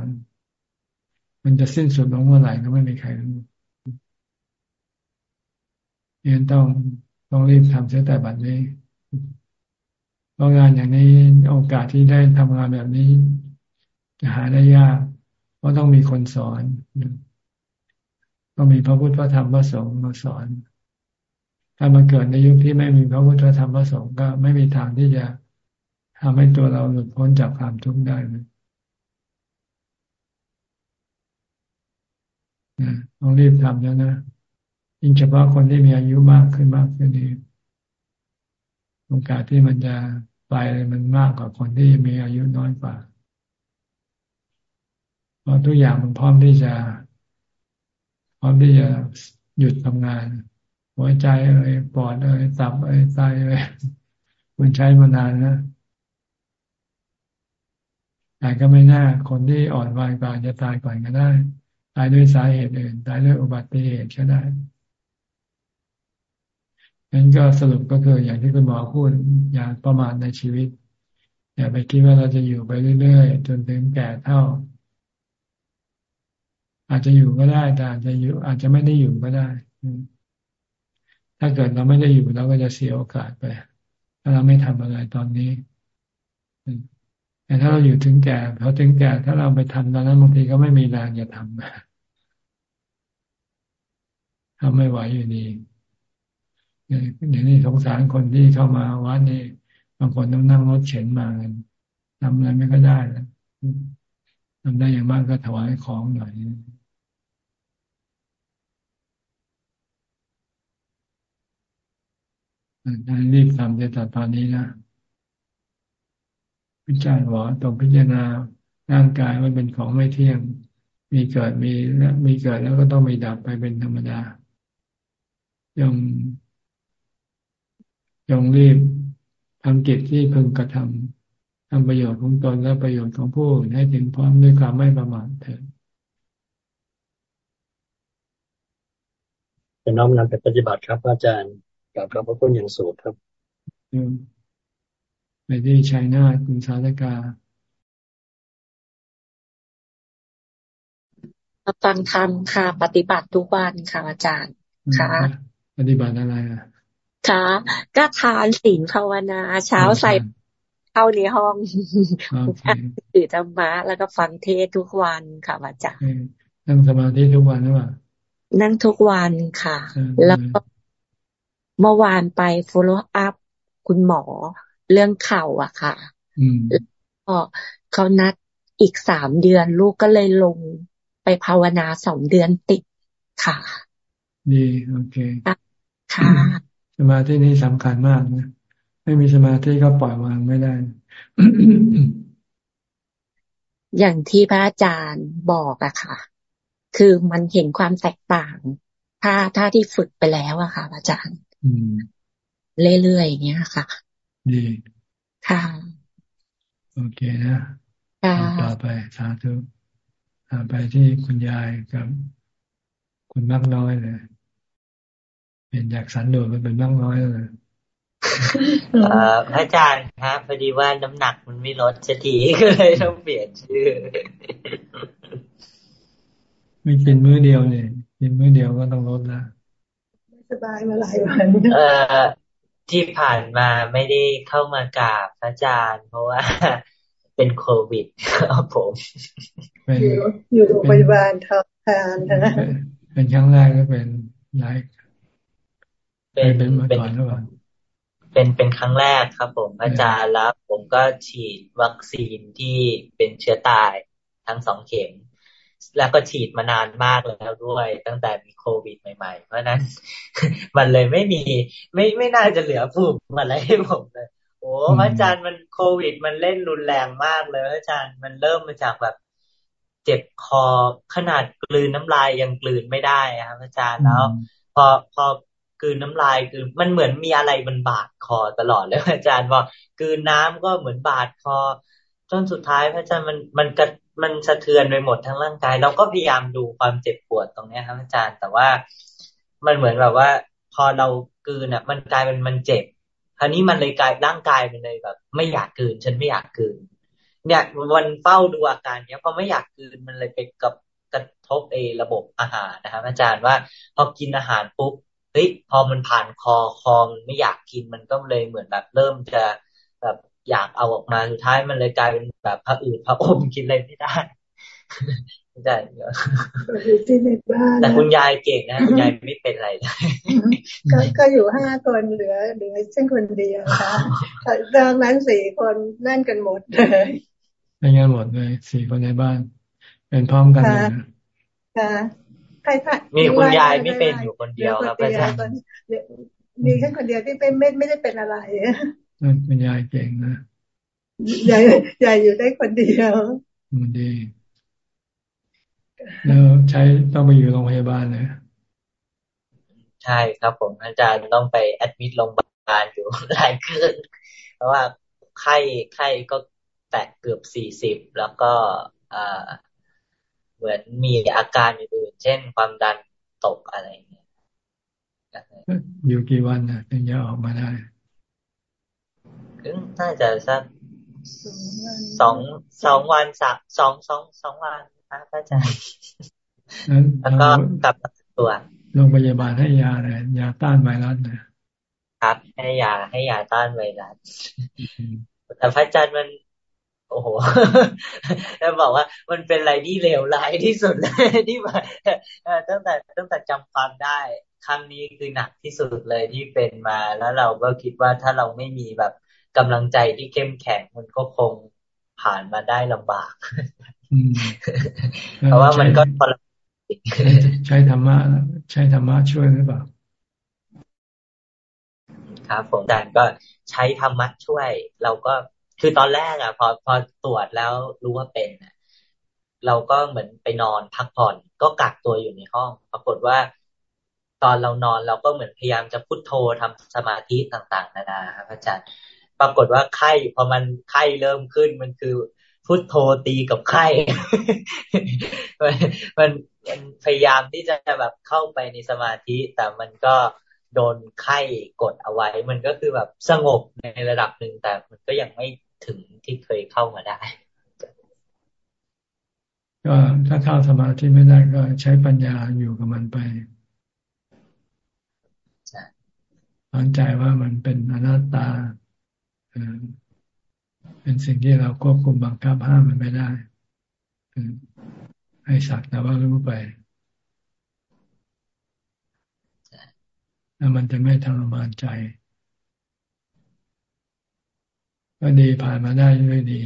มันจะสิ้นสุดลงเมื่อไหร่ก็ไม่มีใครรู้ ยันต้องต้องรีบทำเสียแต่บัดนี้เพราะงานอย่างนี้โอกาสที่ได้ทำงานแบบนี้ จะหาได้ยาก เพราะต้องมีคนสอนต้องมีพระพุทธพระธรรมพระสงฆ์มาสอน ถ้ามันเกิดในยุคที่ไม่มีพระพุทธพระธรรมพระสงฆ์ก็ไม่มีทางที่จะทำให้ตัวเราหลุดพ้นจากความทุกข์ได้เลยต้องรีบทำแล้วนะ ยิ่งเฉพาะคนที่มีอายุมากขึ้นมากขึ้นนี้โอกาสที่มันจะไปมันมากกว่าคนที่มีอายุน้อยกว่าเพราะทุกอย่างมันพร้อมที่จะ พร้อมที่จะหยุดทำงาน หัวใจเอ่ยปอดเอ่ยตับเอ่ยไตเอ่ยมันใช้มานานนะแต่ก็ไม่น่าคนที่อ่อนวัยกว่าจะตายก่อนก็ได้ ตายด้วยสาเหตุอื่น ตายด้วยอุบัติเหตุก็ได้ นั้นก็สรุปก็คืออย่างที่คุณหมอพูดอย่าประมาทในชีวิต อย่าไปคิดว่าเราจะอยู่ไปเรื่อยๆ จนถึงแก่เท่า อาจจะอยู่ก็ได้แต่อาจจะอยู่ อาจจะไม่ได้อยู่ก็ได้ ถ้าเกิดเราไม่ได้อยู่เราก็จะเสียโอกาสไป ถ้าเราไม่ทำอะไรตอนนี้แต่ถ้าเราอยู่ถึงแก่พอถึงแก่ถ้าเราไปทำตอนนั้นบางทีก็ไม่มีแรงจะทำทำไม่ไหวอยู่ดี เดี๋ยวนี้สงสารคนที่เข้ามาวัดนี่บางคนต้องนั่งรถเข็นมากันทำอะไรไม่ก็ได้แล้วทำได้อย่างมากก็ถวายของหน่อยรีบทำในตตอนนี้นะ พิจารณาตรงพิจารณาร่างกายมันเป็นของไม่เที่ยง มีเกิดมีและมีเกิดแล้วก็ต้องมีดับไปเป็นธรรมดายัง ยงรีบทำกิจที่พึงกระทำทำประโยชน์ของตนและประโยชน์ของผู้อื่นให้ถึงพร้อมด้วยความไม่ประมาทเถิดจะน้อมนำไปปฏิบัติครับ อาจารย์กับพระคุณอย่างสูงครับไปที่ชัยนาทคุณสาธกาฟังธรรมค่ะ ปฏิบัติทุกวันค่ะอาจารย์ค่ะ ปฏิบัติอะไรอะ ค่ะก็ทานศีลภาวนา เช้าใส่เข้าในห้องตื่นธรรมะแล้วก็ฟังเทศทุกวันค่ะอาจารย์นั่งสมาธิทุกวันหรือเปล่านั่งทุกวันค่ะ แล้วก็เมื่อวานไป follow up คุณหมอเรื่องเข่าอะค่ะก็เขานัดอีกสามเดือน ลูกก็เลยลงไปภาวนาสองเดือนติดค่ะ ดี โอเค ค่ะ สมาธินี้สำคัญมากนะไม่มีสมาธิก็ปล่อยวางไม่ได้ อย่างที่พระอาจารย์บอกอะค่ะ คือมันเห็นความแตกต่าง ถ้าถ้าที่ฝึกไปแล้วอะค่ะ อาจารย์เรื่อยๆอย่างเงี้ยค่ะ ดีค่ะ โอเคนะต่อไปสาธุไปที่คุณยายกับคุณมากน้อยเลย เป็นจากสันโดษมันเป็นมากน้อยเลยเอ่อพระอาจารย์ครับพอดีว่าน้ำหนักมันไม่ลดสักทีก็เลยต้องเปลี่ยนชื่อ ไม่กินมื้อเดียวเนี่ยกินมื้อเดียวก็ต้องลดนะไม่สบายมาหลายวันเอ่อที่ผ่านมาไม่ได้เข้ามากราบพระอาจารย์ เพราะว่าเป็นโควิดครับผมอยู่อยู่โรงพยาบาลทำทานนะเป็นครั้งแรกก็เป็นหลาย เป็นเป็นเป็นเป็นครั้งแรกครับ ผมอาจารย์แล้วผมก็ฉีดวัคซีนที่เป็นเชื้อตายทั้งสองเข็ม แล้วก็ฉีดมานานมากแล้วด้วย ตั้งแต่มีโควิดใหม่ ๆ เพราะนั้น มันเลยไม่มี ไม่ไม่น่าจะเหลือภูมิอะไรให้ผมเลยโอ้อาจารย์มันโควิด มันเล่นรุนแรงมากเลยอาจารย์มันเริ่มมาจากแบบเจ็บคอขนาดกลืนน้ำลายยังกลืนไม่ได้ครับอาจารย์แล้ว พอพอ คือน้ำลายคือมันเหมือนมีอะไรมันบาดคอตลอดเลยอาจารย์บอกคือน้ำก็เหมือนบาดคอจนสุดท้ายพระอาจารย์มันมันกระมันสะเทือนไปหมดทั้งร่างกาย เราก็พยายามดูความเจ็บปวดตรงนี้ครับอาจารย์ แต่ว่ามันเหมือนแบบว่า พอเรากืนอะ มันกลายเป็นมันเจ็บคราวนี้มันเลยกลายร่างกายมันเลยแบบ ไม่อยากกืน ฉันไม่อยากกืน เนี่ยวันเฝ้าดูอาการเนี้ยพอไม่อยากกืนมันเลยไปกับกระทบเอระบบอาหารนะครับอาจารย์ว่า พอกินอาหารปุ๊บ เฮ้ยพอมันผ่านคอคอมันไม่อยากกินมันก็เลยเหมือนแบบเริ่มจะแบบอยากเอาออกมาสุดท้ายมันเลยกลายเป็นแบบพระอื่นพระอมกินอะไรไม่ได้ไม่ได้เยอะแต่คุณยายเก่งนะคุณยายไม่เป็นอะไรเลยก็อยู่ห้าคนเหลือเหลือเช่นคนเดียวค่ะดังนั้นสี่คนนั่นกันหมดเลยเป็นกันหมดเลยสี่คนในบ้าน เป็นพร้อมกันเลยนะค่ะ ใครมีคุณยายไม่เป็นอยู่คนเดียวครับอาจารย์มีแค่คนเดียวที่เป็นไม่ไม่ได้เป็นอะไรคุณยายเก่งนะยายยายอยู่ได้คนเดียวมันดีแล้วใช้ต้องไปอยู่โรงพยาบาลเลยใช่ครับผมอาจารย์ต้องไปแอดมิดโรงพยาบาลอยู่หลายคืนเพราะว่าไข้ไข้ก็แตะเกือบสี่สิบแล้วก็อ่า เหมือนมีอาการอื่นเช่น ความดันตกอะไรเงี้ยอยู่กี่วันนะถึงจะออกมาได้น่าจะสักสองสองวันสักสองสองสองวันครับอาจารย์แล้วก็กลับตัวโรงพยาบาลให้ยาเลยยาต้านไวรัสนะครับให้ยาให้ยาต้านไวรัสแต่พระอาจารย์มัน โอ้โหแล้วบอกว่ามันเป็นอะไรที่เลวร้ายที่สุดเลยที่มาตั้งแต่ตั้งแต่จำความได้ครั้งนี้คือหนักที่สุดเลยที่เป็นมาแล้วเราก็คิดว่าถ้าเราไม่มีแบบกำลังใจที่เข้มแข็งมันก็คงผ่านมาได้ลำบากเพราะว่ามันก็ใช้ธรรมะใช้ธรรมะช่วยหรือเปล่าครับผมอาจารย์ก็ใช้ธรรมะช่วย เราก็ คือตอนแรกอะ พอพอตรวจแล้วรู้ว่าเป็นเราก็เหมือนไปนอนพักผ่อน ก็กักตัวอยู่ในห้อง ปรากฏว่า ตอนเรานอนเราก็เหมือนพยายามจะพุโทโธทำสมาธิต่าง ๆ นานาครับอาจารย์ ปรากฏว่าไข้พอมันไข้เริ่มขึ้นมันคือพุทโธตีกับไข้มันมันพยายามที่จะแบบเข้าไปในสมาธิ แต่มันก็โดนไข้กดเอาไว้ มันก็คือแบบสงบในระดับหนึ่งแต่มันก็ยังไม่ ถึงที่เคยเข้ามาได้ ก็ถ้าเข้าสมาธิไม่ได้ก็ใช้ปัญญาอยู่กับมันไปสอนใจว่ามันเป็นอนัตตาเป็นสิ่งที่เราควบคุมบังคับห้ามมันไม่ได้ให้สักแต่ว่ารู้ไปแล้วมันจะไม่ทรมานใจ ก็ดีผ่านมาได้ด้วยดี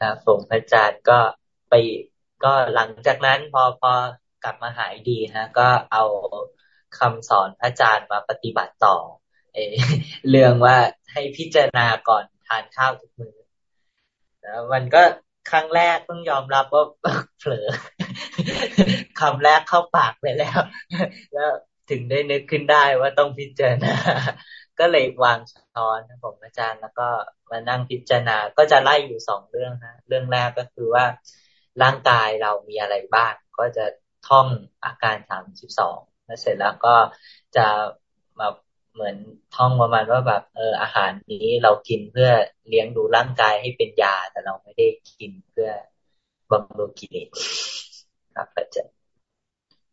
ครับผมอาจารย์ก็ไปก็หลังจากนั้นพอพอกลับมาหายดีฮะ ก็เอาคำสอนอาจารย์มาปฏิบัติต่อเรื่องว่าให้พิจารณาก่อนทานข้าวทุกมื้อแล้วมันก็ครั้งแรกต้องยอมรับว่าเผลอคำแรกเข้าปากไปแล้ว แล้วถึงได้นึกขึ้นได้ว่าต้องพิจารณา ก็เลยวางช้อนผมอาจารย์แล้วก็มานั่งพิจารณา ก็จะไล่อยู่สองเรื่องนะเรื่องแรกก็คือว่าร่างกายเรามีอะไรบ้าง ก็จะท่องอาการสามสิบสองแล้วเสร็จแล้วก็จะมาเหมือนท่องประมาณว่าแบบเอออาหารนี้เรากินเพื่อเลี้ยงดูร่างกายให้เป็นยา แต่เราไม่ได้กินเพื่อบำรุงกิเลสครับอาจารย์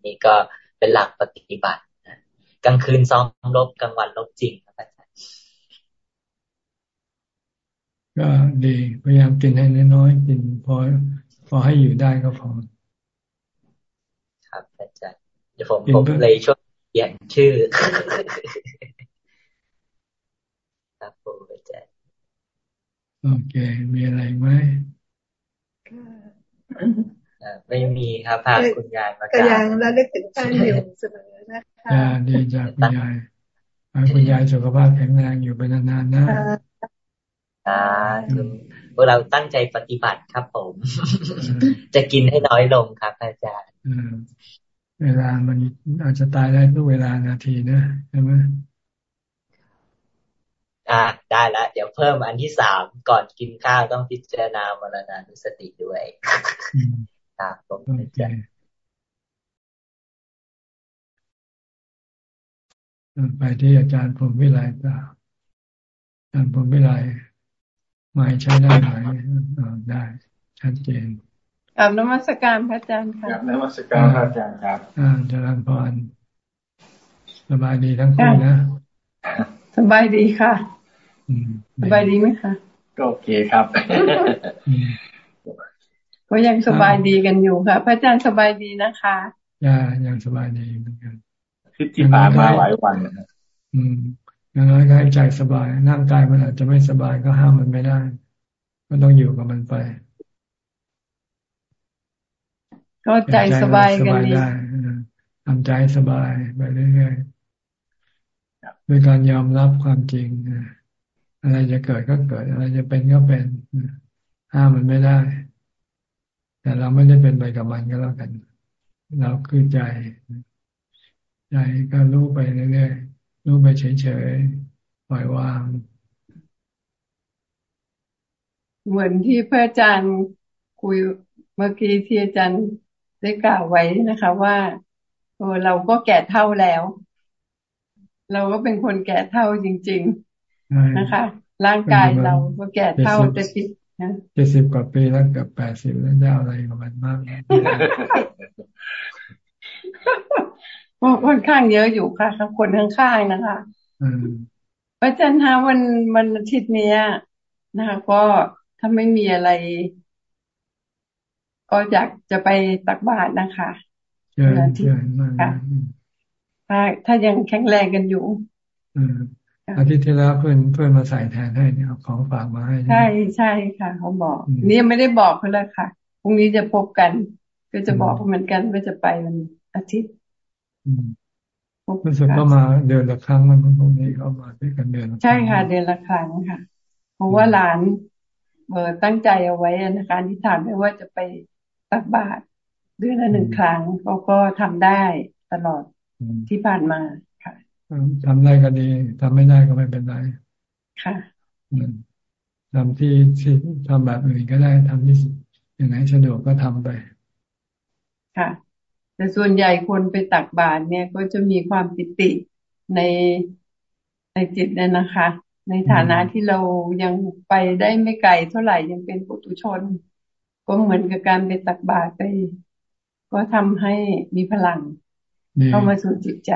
นี่ก็เป็นหลักปฏิบัติ กลางคืนซ้อมลบกลางวันลบจริงครับอาจารย์ก็ดีพยายามกินให้น้อยๆกินพอพอให้อยู่ได้ก็พอครับอาจารย์เดี๋ยวผมผมเลยช่วยเปลี่ยนชื่อครับผมอาจารย์โอเค มีอะไรไหมไม่มีครับพาคุณยายมาก็ยังระลึกถึงท่านอยู่เสมอ นะคะดีจากคุณยายคุณยายสุขภาพแข็งแรงอยู่เป็นนานๆนะอ่าพวกเราตั้งใจปฏิบัติครับผม จะกินให้น้อยลงครับ อาจารย์เวลามันอาจจะตายได้ทุกเวลานาทีนะใช่ไหมอ่าได้แล้วเดี๋ยวเพิ่มอันที่สามก่อนกินข้าวต้องพิจารณามรณานุสติด้วยครับผมจะ ไปที่อาจารย์ผมวิไลต่ออาจารย์ผมวิไลไม่ใช้ได้ไหมได้ชัดเจนกลับนมัสการพระอาจารย์ค่ะกลับนมัสการพระอาจารย์ครับอ่าเจริญพรสบายดีทั้งคู่นะสบายดีค่ะสบายดีไหมคะก็โอเคครับก็ยังสบายดีกันอยู่ค่ะ พระอาจารย์สบายดีนะคะย่ายังสบายดีเหมือนกันคิด ที่ผ่านมาหลายวันนะอืมอย่างน้อยก็ให้ใจสบายร่างกายมันอาจจะไม่สบายก็ห้ามมันไม่ได้ ก็ต้องอยู่กับมันไป ก็ใจสบายกันดีทำใจสบายไปเรื่อยๆด้วยการยอมรับความจริงอะไรจะเกิดก็เกิด อะไรจะเป็นก็เป็นห้ามมันไม่ได้ แต่เราไม่ได้เป็นไปกับมันก็แล้วกัน เราคือใจ ใจก็รู้ไปเรื่อยๆรู้ไปเฉยๆปล่อยวาง เหมือนที่พระอาจารย์คุยเมื่อกี้ที่อาจารย์ได้กล่าวไว้นะคะ ว่าเออเราก็แก่เท่าแล้ว เราก็เป็นคนแก่เท่าจริง ๆนะคะ ร่างกายเราก็แก่เท่าแต่จิตนะเจ็ดสิบกว่าปีแล้วเกือบแปดสิบแล้วจะอะไรกับมันมากก็ ค่อนข้างเยอะอยู่ค่ะทั้งคนข้างๆนะคะพระอาจารย์ฮะวันวันอาทิตย์นี้นะคะก็ถ้าไม่มีอะไร ก็อยากจะไปตักบาตรนะคะเชิญเชิญมาถ้าถ้ายังแข็งแรงกันอยู่อาทิตย์ที่แล้วเพื่อนเพื่อนมาใส่แทนให้เนี่ยของฝากมาให้ ใช่ใช่ค่ะ เขาบอกนี่ไม่ได้บอกเขาแล้วค่ะพรุ่งนี้จะพบกัน ก็จะบอกเหมือนกันว่าจะไปวันอาทิตย์ รู้สึกก็มาเดือนละครั้งมันพวกนี้เขามาด้วยกันเดือนใช่ค่ะ เดือนละครั้งค่ะ เพราะว่าหลานเออตั้งใจเอาไว้นะคะที่ถามไม่ว่าจะไปตักบาตรเดือนละหนึ่งครั้งเขาก็ทำได้ตลอดที่ผ่านมาค่ะทำได้ก็ดีทำไม่ได้ก็ไม่เป็นไรค่ะทำที่ที่ทำแบบอื่นก็ได้ทำที่อย่างไหนสะดวกก็ทำไป ค่ะ แต่ส่วนใหญ่คนไปตักบาตรเนี่ยก็จะมีความปิติในในจิตเนี่ยนะคะ ในฐานะที่เรายังไปได้ไม่ไกลเท่าไหร่ยังเป็นปุถุชน ก็เหมือนกับการไปตักบาตรไป ก็ทำให้มีพลัง เข้ามาสู่จิตใจ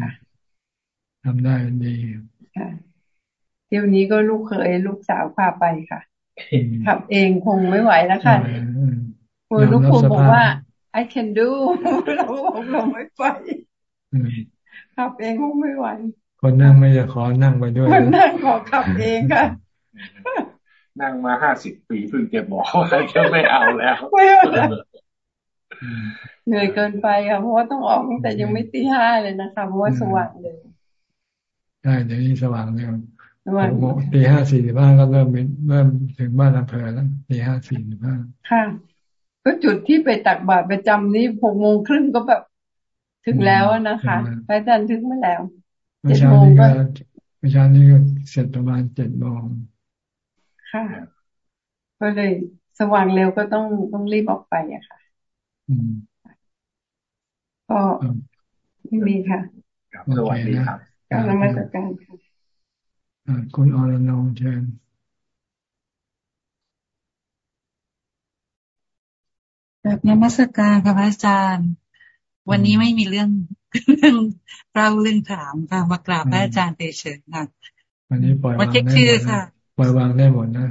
ค่ะทำได้ดีค่ะเที่ยวนี้ก็ลูกเคยลูกสาวพาไปค่ะขับเองคงไม่ไหวแล้วค่ะคุณลูกครูบอกว่า I can do เราบอกเราไม่ไปขับเองคงไม่ไหวคนนั่งไม่จะขอนั่งไปด้วยคนนั่งขอขับเองค่ะ นั่งมาห้าสิบปีเพิ่งจะบอกว่าจะไม่เอาแล้วเหนื่อยเกินไปค่ะเพราะว่าต้องออกตั้งแต่ยังไม่ตีห้าเลยนะคะเพราะว่าสว่างเลยใช่เดี๋ยวนี้สว่างเร็วตีห้าสี่สิบห้าก็เริ่มเริ่มถึงบ้านอำเภอแล้วตีห้าสี่สิบห้าค่ะ ก็จุดที่ไปตักบาตรประจำนี้หกโมงครึ่งก็แบบถึงแล้วนะคะพระอาจารย์ถึงมาแล้วเจ็ดโมงก็เมื่อเช้านี้ก็เสร็จประมาณเจ็ดโมงค่ะ ก็เลยสว่างเร็วก็ต้องต้องรีบออกไปอะค่ะก็ไม่มีค่ะสวัสดีครับการนมัสการค่ะคุณอรนงเชิญ แบบนมัสการค่ะพระอาจารย์ วันนี้ไม่มีเรื่องเรื่องเล่าเรื่องถามค่ะมากราบพระอาจารย์เฉยๆค่ะวันนี้ปล่อยวางได้หมดค่ะปล่อยวางได้หมดนะ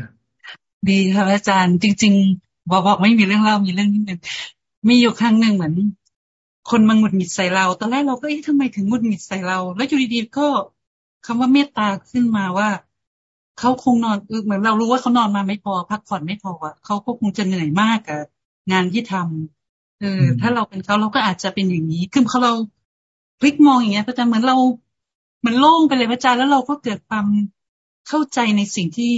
ดีค่ะพระอาจารย์จริง ๆ บอกบอกไม่มีเรื่องเล่ามีเรื่องนิดนึงมีอยู่ครั้งหนึ่งเหมือน คนมาหงุดหงิดใส่เราตอนแรกเราก็เอ๊ะทำไมถึงหงุดหงิดใส่เรา แล้วอยู่ดีๆก็คำว่าเมตตาขึ้นมาว่าเขาคงนอนเหมือนเรารู้ว่าเขานอนมาไม่พอ พักผ่อนไม่พออะเขาก็คงจะเหนื่อยมากกับ งานที่ทำเออถ้าเราเป็นเขาเราก็อาจจะเป็นอย่างนี้ คือเขาเราพลิกมองอย่างเงี้ยพระอาจารย์เหมือนเราเหมือนโล่งไปเลยพระอาจารย์แล้วเราก็เกิดความเข้าใจในสิ่งที่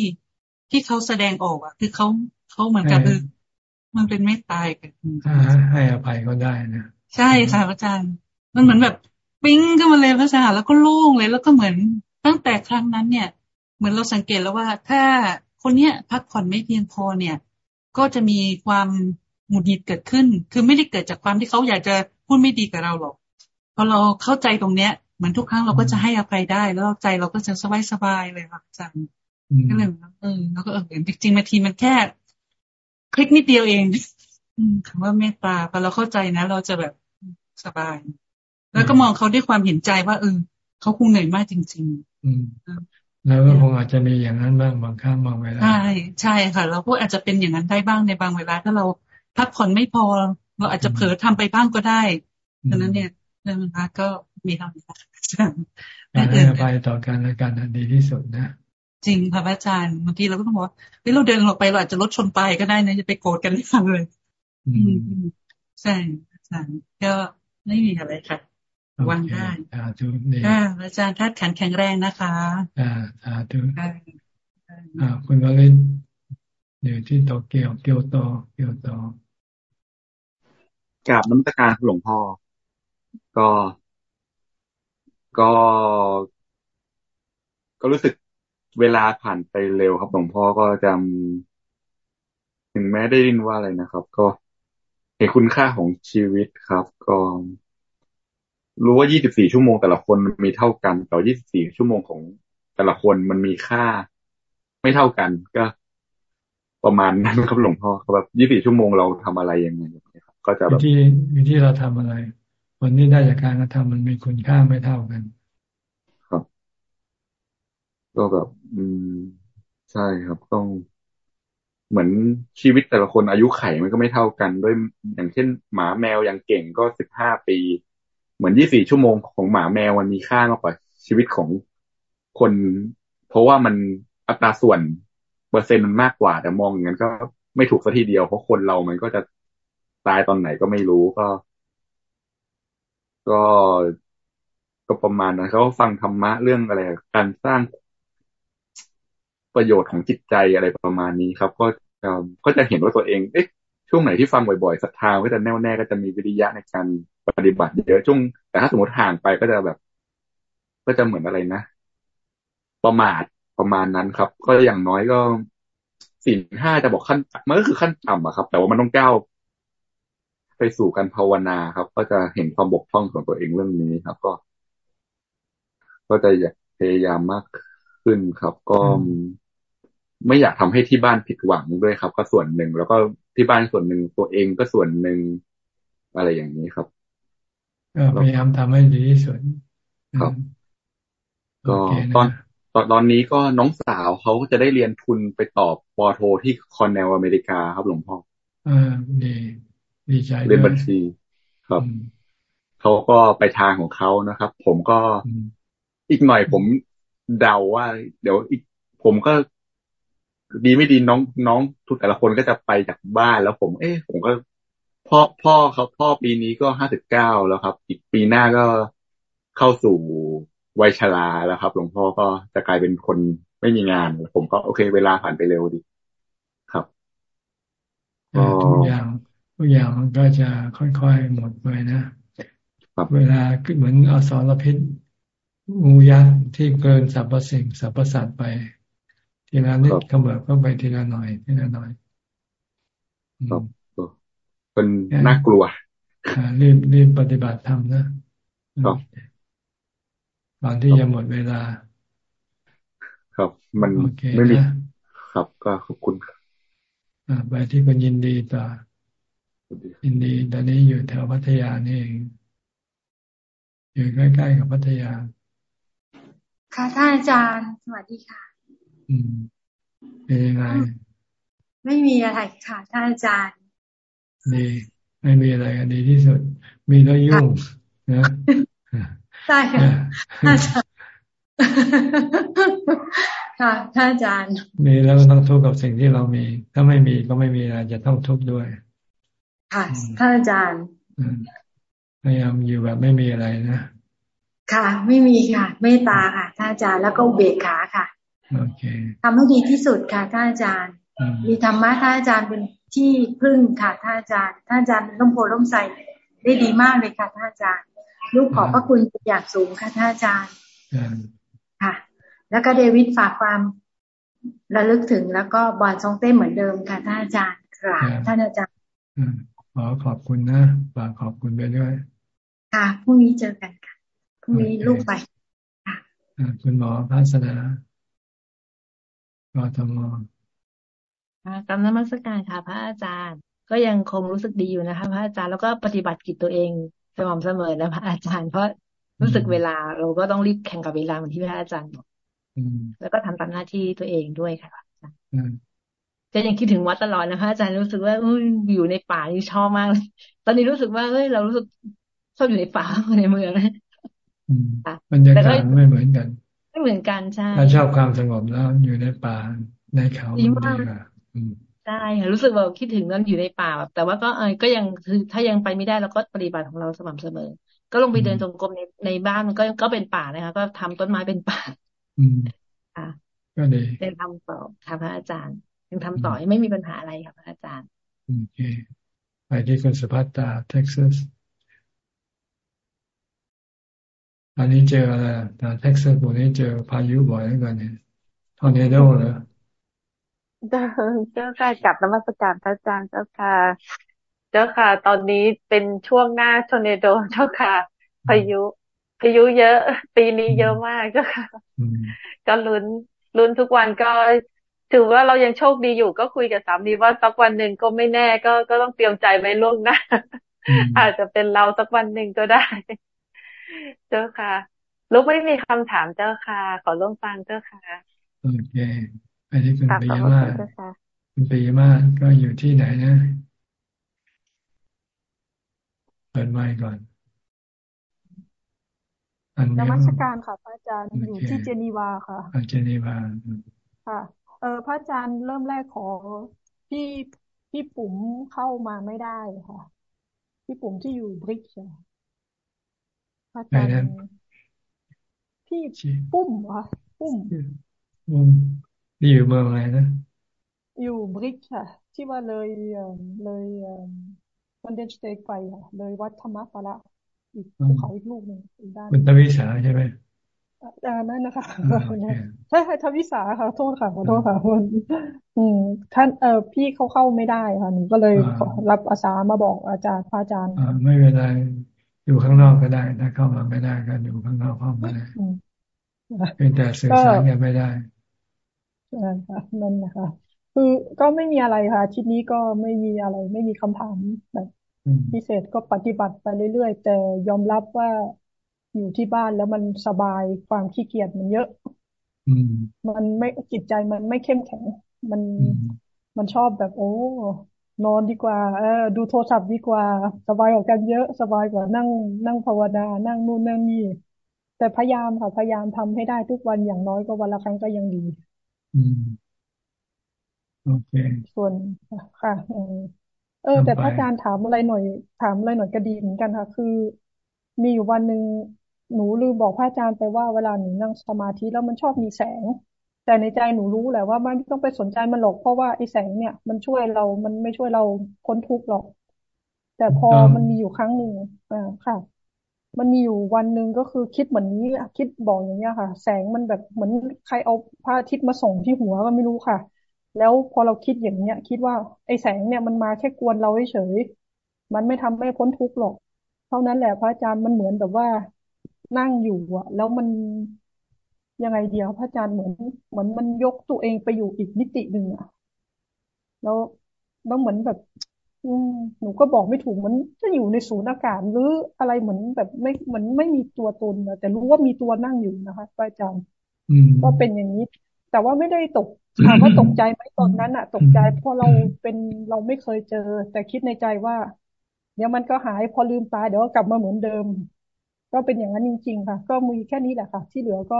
ที่เขาแสดงออกอะ คือเขาเขาเหมือนกับคือมันเป็นไม่ตายกันให้อภัยก็ได้นะใช่ค่ะอาจารย์ มันเหมือนแบบปิ้งขึ้นมาเลยพระอาจารย์แล้วก็โล่งเลย แล้วก็เหมือนตั้งแต่ครั้งนั้นเนี่ย เหมือนเราสังเกตแล้วว่า ถ้าคนเนี้ยพักผ่อนไม่เพียงพอเนี่ย ก็จะมีความ หงุดหงิดเกิดขึ้น คือไม่ได้เกิดจากความที่เขาอยากจะพูดไม่ดีกับเราหรอกพอเราเข้าใจตรงเนี้ยเหมือนทุกครั้งเราก็จะให้อภัยได้ แล้วใจเราก็จะสบายสบายเลยค่ะอาจารย์ก็เลยเออแล้วก็เออจริงๆบางทีมันแค่ คลิกนิดเดียวเองคำว่าเมตตาพอเราเข้าใจนะ เราจะแบบสบาย แล้วก็มองเขาด้วยความเห็นใจว่าเออเขาคงเหนื่อยมากจริง ๆ อืมแล้วก็คงอาจจะมีอย่างนั้นบ้างบางครั้งบางเวลาใช่ใช่ค่ะ เราก็อาจจะเป็นอย่างนั้นได้บ้างในบางเวลาถ้าเรา พักผ่อนไม่พอ เราอาจจะเผลอทำไปบ้างก็ได้ดังนั้นเนี่ยเรื่องนี้ก็มีเท่านี้ค่ะการให้อภัยต่อกันและกันดีที่สุดนะ จริงค่ะอาจารย์บางทีเราก็ต้องบอกว่าเฮ้ยเราเดินออกไปเราอาจจะรถชนไปก็ได้นะจะไปโกรธกันไม่ฟังเลย อืมใช่อาจารย์ก็ไม่มีอะไรค่ะวางได้อาธุนี่อาจารย์ทัดขันแข็งแรงนะคะ อ่าอาธุอ่าคุณวลินอยู่ที่โตเกียวเกียวโตเกียวโต กราบน้ำตาการหลวงพ่อ ก็ ก็ ก็รู้สึกเวลาผ่านไปเร็วครับหลวงพ่อก็จำถึงแม้ได้ยินว่าอะไรนะครับ ก็เห็นคุณค่าของชีวิตครับ ก็ รู้ว่า 24 ชั่วโมงแต่ละคนมีเท่ากัน แต่ 24 ชั่วโมงของแต่ละคนมันมีค่าไม่เท่ากันก็ประมาณนั้นครับหลวงพ่อแบบ 24 ชั่วโมงเราทำอะไรยังไง ก็จะแบบที่ที่เราทำอะไรผลที่ได้จากการกระทำมันมีคุณค่าไม่เท่ากัน ครับ ก็แบบ อืมใช่ครับต้องเหมือนชีวิตแต่ละคนอายุไขมันก็ไม่เท่ากันด้วยอย่างเช่น หมาแมวอย่างเก่งก็สิบห้าปี เหมือนยี่สี่ชั่วโมงของหมาแมวมันมีค่ามากกว่าชีวิตของคน เพราะว่ามันอัตราส่วนเปอร์เซ็นต์มันมากกว่า แต่มองอย่างนั้นก็ไม่ถูกสัทีเดียวเพราะคนเรามันก็จะ ตายตอนไหนก็ไม่รู้ก็ ก็ก็ประมาณนั้นเขาฟังธรรมะเรื่องอะไรการสร้างประโยชน์ของจิตใจอะไรประมาณนี้ครับ ก็ก็จะเห็นว่าตัวเองเอ๊ะช่วงไหนที่ฟังบ่อยๆศรัทธาก็จะแน่วแน่ก็จะมีวิริยะในการปฏิบัติเยอะช่วงแต่ถ้าสมมติห่างไปก็จะแบบ ก็จะเหมือนอะไรนะประมาทประมาณนั้นครับ ก็อย่างน้อยก็สี่ห้าจะบอกขั้น มันก็คือขั้นต่ำอะครับ แต่ว่ามันต้องก้าว ไปสู่การภาวนาครับ ก็จะเห็นความบกพร่องของตัวเองเรื่องนี้ครับ ก็ ก็จะอยากพยายามมากขึ้นครับ ก็ไม่อยากทำให้ที่บ้านผิดหวังด้วยครับ ก็ส่วนหนึ่ง แล้วก็ที่บ้านส่วนหนึ่งตัวเองก็ส่วนหนึ่งอะไรอย่างนี้ครับก็พยายามทำให้ดีที่สุดครับก็ตอนตอนตอนนี้ก็น้องสาวเขาจะได้เรียนทุนไปตอบปอโทที่คอนเนลอเมริกาครับหลวงพ่ออ่าดี ดีใจเรียนบัญชี ครับเขาก็ไปทางของเขานะครับ ผมก็อีกหน่อยผมเดาว่า เดี๋ยวอีก ผมก็ ดีไม่ดีน้องน้องทุกแต่ละคนก็จะไปจากบ้านแล้วผม เอ๊ะผมก็พ่อพ่อเขาพ่อปีนี้ก็ห้าสิบเก้าแล้วครับ อีกปีหน้าก็เข้าสู่วัยชราแล้วครับ หลวงพ่อก็จะกลายเป็นคนไม่มีงาน ผมก็โอเค เวลาผ่านไปเร็วดี ครับทุกอย่าง ทุกอย่างมันก็จะค่อยๆหมดไปนะเวลาเหมือนอสรพิษงูยักษ์ที่เกินสรรพสิ่งสรรพสัตว์ไป ทีละนิดขมือบก็ไปทีละหน่อยทีละหน่อยครับเป็นน่ากลัวรีบรีบปฏิบัติธรรมนะก่อนที่จะหมดเวลา ครับ มันไม่มีครับก็ขอบคุณครับไปที่คุณยินดีต่อ ยินดีตอนนี้อยู่แถวพัทยานี่เอง อยู่ใกล้ๆกับพัทยา ค่ะท่านอาจารย์ สวัสดีค่ะ อืม เป็นยังไง ไม่มีอะไรค่ะท่านอาจารย์ ดี ไม่มีอะไรดีที่สุด มีแล้วยุ่งนะใช่ค่ะท่านอาจารย์ค่ะท่านอาจารย์ มีแล้วก็ต้องทุกข์กับสิ่งที่เรามี ถ้าไม่มีก็ไม่มีอะไรจะต้องทุกข์ด้วย ค่ะท่านอาจารย์พยายามอยู่แบบไม่มีอะไรนะค่ะ ไม่มีค่ะ เมตตาค่ะท่านอาจารย์แล้วก็อุเบกขาค่ะทำให้ดีที่สุดค่ะท่านอาจารย์ มีธรรมะท่านอาจารย์เป็นที่พึ่งค่ะท่านอาจารย์ท่านอาจารย์เป็นร่มโพล่มใสได้ดีมากเลยค่ะท่านอาจารย์ ลูกขอบพระคุณอย่างสูงค่ะท่านอาจารย์ค่ะ แล้วก็เดวิดฝากความระลึกถึงแล้วก็บอลซองเต้เหมือนเดิมค่ะท่านอาจารย์ครับท่านอาจารย์ข อขอบคุณนะฝากขอบคุณไปด้วย ค่ะพรุ่งนี้เจอกันค่ะพรุ่งนี้ลูกไปค่ะคุณหมอพัสนากทมกำนมัสการค่ะ พระอาจารย์ ก็ยังคงรู้สึกดีอยู่นะคะ พระอาจารย์แล้วก็ปฏิบัติกิจตัวเองสม่ำเสมอนะพระอาจารย์เพราะรู้สึกเวลาเราก็ต้องรีบแข่งกับเวลาเหมือนที่พระอาจารย์บอกแล้วก็ทำตามหน้าที่ตัวเองด้วยค่ะอาจารย์ จะยังคิดถึงวัดตลอดนะคะอาจารย์รู้สึกว่าอยู่ในป่านี่ชอบมากเลยตอนนี้รู้สึกว่าเฮ้ยเรารู้สึกชอบอยู่ในป่าในเมืองนะบรรยากาศไม่เหมือนกัน ไม่เหมือนกันใช่ถ้าชอบความสงบแล้วอยู่ในป่าในเขาดีมากใช่ค่ะรู้สึกว่าคิดถึงนั้นอยู่ในป่าแบบแต่ว่าก็เออก็ยังคือถ้ายังไปไม่ได้เราก็ปฏิบัติของเราสม่ำเสมอ ก็ลงไปเดินจงกรมในในบ้านมันก็ก็เป็นป่านะคะ ก็ทำต้นไม้เป็นป่าค่ะก็ดียังทำต่อค่ะพระอาจารย์ ยังทำต่อไม่มีปัญหาอะไรค่ะพระอาจารย์โอเคไปที่คุณสุภัตตาเท็กซัสอันนี้เจออะไรแต่เท็กซัสพวกนี้เจอพายุบ่อยเหมือนกันเนี่ยทอร์เนโดเหรอเจ้าเจ้าค่ะกราบนมัสการพระอาจารย์เจ้าค่ะ เจ้าค่ะ ตอนนี้เป็นช่วงหน้าทอร์เนโดเจ้าค่ะ พายุ พายุเยอะ ปีนี้เยอะมากเจ้าค่ะ ก็ลุ้นลุ้นทุกวันก็ ถือว่าเรายังโชคดีอยู่ก็คุยกับสามีว่าสักวันหนึ่งก็ไม่แน่ก็ก็ต้องเตรียมใจไว้ล่วงหน้าอาจจะเป็นเราสักวันหนึ่งก็ได้ เจ้าค่ะ ลูกไม่มีคำถามเจ้าค่ะ ขอร่วมฟังเจ้าค่ะโอเคไปที่คุณปิยมาคุณปิยมาก็อยู่ที่ไหนนะเปิดไมค์ก่อนนมัสการค่ะพระอาจารย์อยู่ที่เจนีวาค่ะเจนีวาค่ะ เออพระอาจารย์เริ่มแรกขอพี่พี่ปุ๋มเข้ามาไม่ได้ค่ะ พี่ปุ๋มที่อยู่บริกค่ะพระอาจารย์พี่ปุ้มค่ะปุ้มนี่อยู่เมืองอะไรนะอยู่บริกค่ะ ที่ว่าเลยเลยวันเดนสเตกไปค่ะเลยวัดธรรมะปะละอีกภูเขาอีกลูกหนึ่งอีกด้านมันตวิสาใช่ไหม อ่านั่นนะคะใช่ใช่ทวิสาค่ะโทษค่ะขอโทษค่ะคุณอืม ท่านเอ่อพี่เขาเข้าไม่ได้ค่ะหนูก็เลยรับอาสามาบอกอาจารย์พระอาจารย์อ่าไม่เป็นไรอยู่ข้างนอกก็ได้ถ้าเข้ามาไม่ได้ก็อยู่ข้างนอกเข้ามาได้เป็นแต่สื่อสารกันไม่ได้ใช่ค่ะนั่นนะคะคือก็ไม่มีอะไรค่ะชิดนี้ก็ไม่มีอะไร ไม่มีคำถามแบบพิเศษก็ปฏิบัติไปเรื่อยๆ แต่ยอมรับว่า อยู่ที่บ้านแล้วมันสบายความขี้เกียจมันเยอะมันไม่จิตใจมันไม่เข้มแข็ง มันมันชอบแบบโอ้นอนดีกว่า เออ ดูโทรศัพท์ดีกว่า สบายกว่ากันเยอะ สบายกว่านั่ง นั่งภาวนา นั่งนู่นนั่งนี่ แต่พยายามค่ะ พยายามทำให้ได้ทุกวันอย่างน้อยก็วันละครั้งก็ยังดี อืม โอเค ส่วนค่ะ เออ แต่พระอาจารย์ถามอะไรหน่อย ถามอะไรหน่อยก็ดีเหมือนกันค่ะ คือ มีอยู่วันหนึ่ง หนูลืมบอกพระอาจารย์ไปว่าเวลาหนูนั่งสมาธิแล้วมันชอบมีแสง แต่ในใจหนูรู้แหละว่าไม่ต้องไปสนใจมันหรอกเพราะว่าไอ้แสงเนี่ย มันช่วยเรา มันไม่ช่วยเราพ้นทุกข์หรอก แต่พอมันมีอยู่ครั้งหนึ่งอ่าค่ะ มันมีอยู่วันหนึ่งก็คือคิดเหมือนนี้คิดบอกอย่างเงี้ยค่ะ แสงมันแบบเหมือนใครเอาพระอาทิตย์มาส่งที่หัวก็ไม่รู้ค่ะ แล้วพอเราคิดอย่างเนี้ย คิดว่าไอ้แสงเนี่ยมันมาแค่กวนเราเฉยมันไม่ทำให้พ้นทุกข์หรอก เท่านั้นแหละพระอาจารย์มันเหมือนแบบว่า นั่งอยู่อะแล้วมันยังไงเดียวพระอาจารย์เหมือนเหมือนมันยกตัวเองไปอยู่อีกมิติหนึ่งอะแล้วแล้วเหมือนแบบ อืมหนูก็บอกไม่ถูกมันจะอยู่ในศูนย์อากาศหรืออะไรเหมือนแบบไม่เหมือนไม่มีตัวตนแต่รู้ว่ามีตัวนั่งอยู่นะคะพระอาจารย์ก็เป็นอย่างนี้ แต่ว่าไม่ได้ตกถามว่าตกใจไหมตอนนั้นอะตกใจเพราะเราเป็นเราไม่เคยเจอ แต่คิดในใจว่า เดี๋ยวมันก็หายพอลืมตาเดี๋ยวกลับมาเหมือนเดิม ก็เป็นอย่างนั้นจริง ๆ ค่ะ ก็มีแค่นี้แหละค่ะ ที่เหลือก็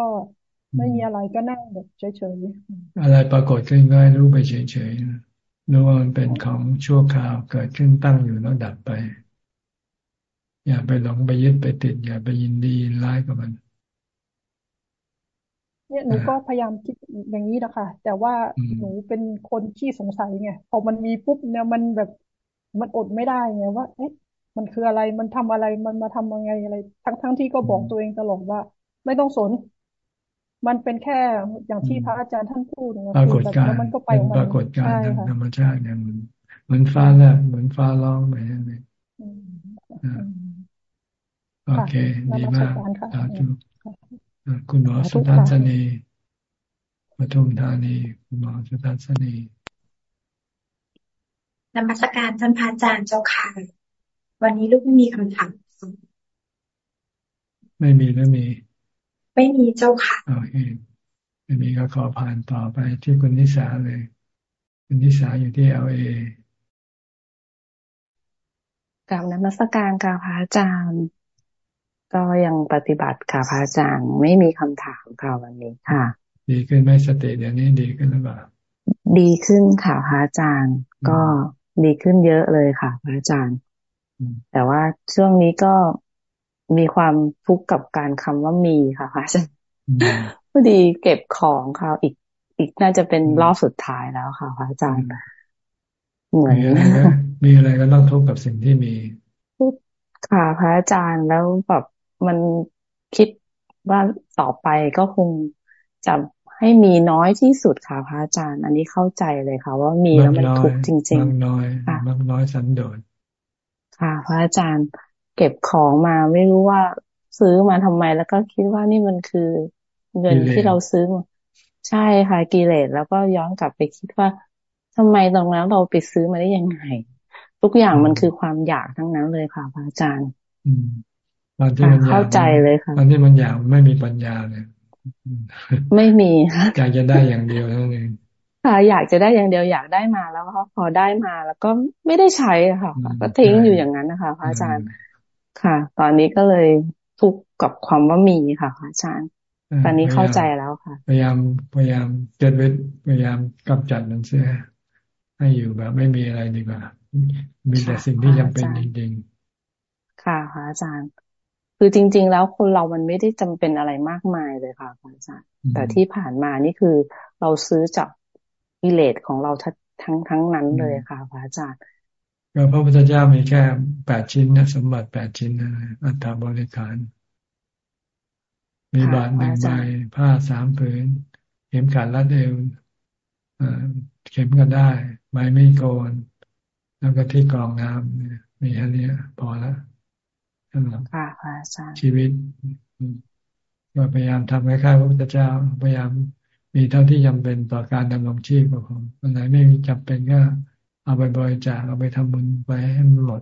ไม่มีอะไรก็นั่งแบบเฉยๆอะไรปรากฏขึ้นก็ให้รู้ไปเฉยๆรู้ว่ามันเป็นของชั่วคราวเกิดขึ้นตั้งอยู่แล้วดับไป อย่าไปหลงไปยึดไปติด อย่าไปยินดีร้ายกับมันเนี่ยหนูก็พยายามคิดอย่างนี้นะคะแต่ว่าหนูเป็นคนที่สงสัยไงพอมันมีปุ๊บเนี่ยมันแบบมันอดไม่ได้ไงว่าเอ๊ะ มันคืออะไรมันทำอะไรมันมาทำยังไงอะไร ทั้งทั้งที่ก็บอกตัวเองตลอดว่า ไม่ต้องสน มันเป็นแค่อย่างที่พระอาจารย์ท่านพูดนะปรากฏการณ์มันก็ไปปรากฏการณ์ธรรมชาติอย่างเหมือนเหมือนฟ้าแลบเหมือนฟ้าร้องไปนั่นเองโอเคดีมากสาธุคุณหมอสุทัศนีปทุมธานีคุณหมอสุทัศนีนมัสการท่านพระอาจารย์เจ้าค่ะ วันนี้ลูกไม่มีคำถามไม่มีแล้วมี ไม่มีเจ้าค่ะโอเคไม่มีก็ขอผ่านต่อไปที่คุณนิสาเลย คุณนิสาอยู่ที่เอลเอกับนมัสการค่ะพระอาจารย์ ก็ยังปฏิบัติค่ะพระอาจารย์ไม่มีคำถามค่ะวันนี้ค่ะ ดีขึ้นไหมสติเดี๋ยวนี้ดีขึ้นหรือเปล่าดีขึ้นค่ะพระอาจารย์ ก็ดีขึ้นเยอะเลยค่ะพระอาจารย์ แต่ว่าช่วงนี้ก็มีความฟุกกับการคำว่ามีค่ะพระอาจารย์พอดีเก็บของค่ะอีกอีกน่าจะเป็นรอบสุดท้ายแล้วค่ะพระอาจารย์เหมือนมีอะไรก็ต้องทุกข์กับสิ่งที่มีค่ะพระอาจารย์แล้วแบบมันคิดว่าต่อไปก็คงจะให้มีน้อยที่สุดค่ะพระอาจารย์ อันนี้เข้าใจเลยค่ะ ว่ามีแล้วมันทุกจริงๆน้อยมากน้อยสันโดษ ค่ะพระอาจารย์เก็บของมาไม่รู้ว่าซื้อมาทำไม แล้วก็คิดว่านี่มันคือเงินที่เราซื้อมาใช่ค่ะกิเลสแล้วก็ย้อนกลับไปคิดว่าทำไมตรงนั้นเราไปซื้อมาได้ยังไง ทุกอย่างมันคือความอยากทั้งนั้นเลยค่ะพระอาจารย์อืมบางที่มันเข้าใจเลยค่ะบางที่มันอยากไม่มีปัญญาเลยไม่มีอยากจะได้อย่างเดียวเท่านั้นเอง ค่ะอยากจะได้อย่างเดียวอยากได้มาแล้วพอได้มาแล้วก็ไม่ได้ใช้ค่ะก็ทิ้งอยู่อย่างนั้นนะคะพระอาจารย์ค่ะ ตอนนี้ก็เลยทุกข์กับความว่ามีค่ะพระอาจารย์ ตอนนี้เข้าใจแล้วค่ะ พยายามพยายามเกิดเวทพยายามกำจัดมันเสียให้อยู่แบบ ไม่มีอะไรดีกว่า มีแต่สิ่งที่จำเป็นจริงๆค่ะพระอาจารย์ คือจริง ๆ แล้วคนเรามันไม่ได้จำเป็นอะไรมากมายเลยค่ะพระอาจารย์ แต่ที่ผ่านมานี่คือเราซื้อจาก กิเลสของเราทั้งทั้งนั้นเลยค่ะพระอาจารย์ก็พระพุทธเจ้ามีแค่แปดชิ้นนะสมบัติแปดชิ้นนะอัตตาบริขาร มีบาทหนึ่งใบผ้าสามผืนเข็มขัดรัดเอวเข็มก็ได้ใบไม่โกน แล้วก็ที่กรองน้ำมีแค่นี้พอแล้วสำหรับชีวิตก็พยายามทำให้ค่ายพระพุทธเจ้าพยายาม มีเท่าที่จาเป็นต่อการดำรงชีพของผมอันไหนไม่มีจำเป็นก็เอาไปบริจาคเอาไปทำบุญไปให้มันหมด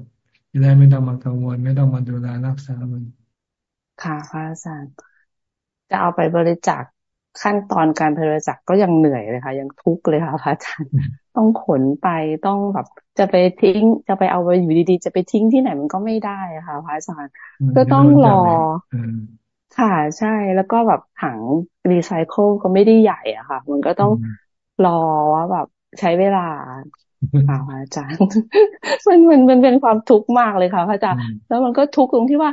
จะได้ไม่ต้องมากังวล ไม่ต้องมาดูแลรักษามันค่ะพระอาจารย์จะเอาไปบริจาคขั้นตอนการบริจาคก็ยังเหนื่อยเลยค่ะ ยังทุกข์เลยค่ะพระอาจารย์ต้องขนไปต้องแบบจะไปทิ้ง จะไปเอาไปอยู่ดีๆ จะไปทิ้งที่ไหนมันก็ไม่ได้ค่ะพระอาจารย์ก็ต้องรอ ค่ะ ใช่ แล้วก็แบบถังรีไซเคิลก็ไม่ได้ใหญ่อะค่ะ มันก็ต้องรอว่าแบบใช้เวลาค่ะอาจารย์ มันมันมันเป็นความทุกข์มากเลยค่ะพระอาจารย์ แล้วมันก็ทุกข์ตรงที่ว่า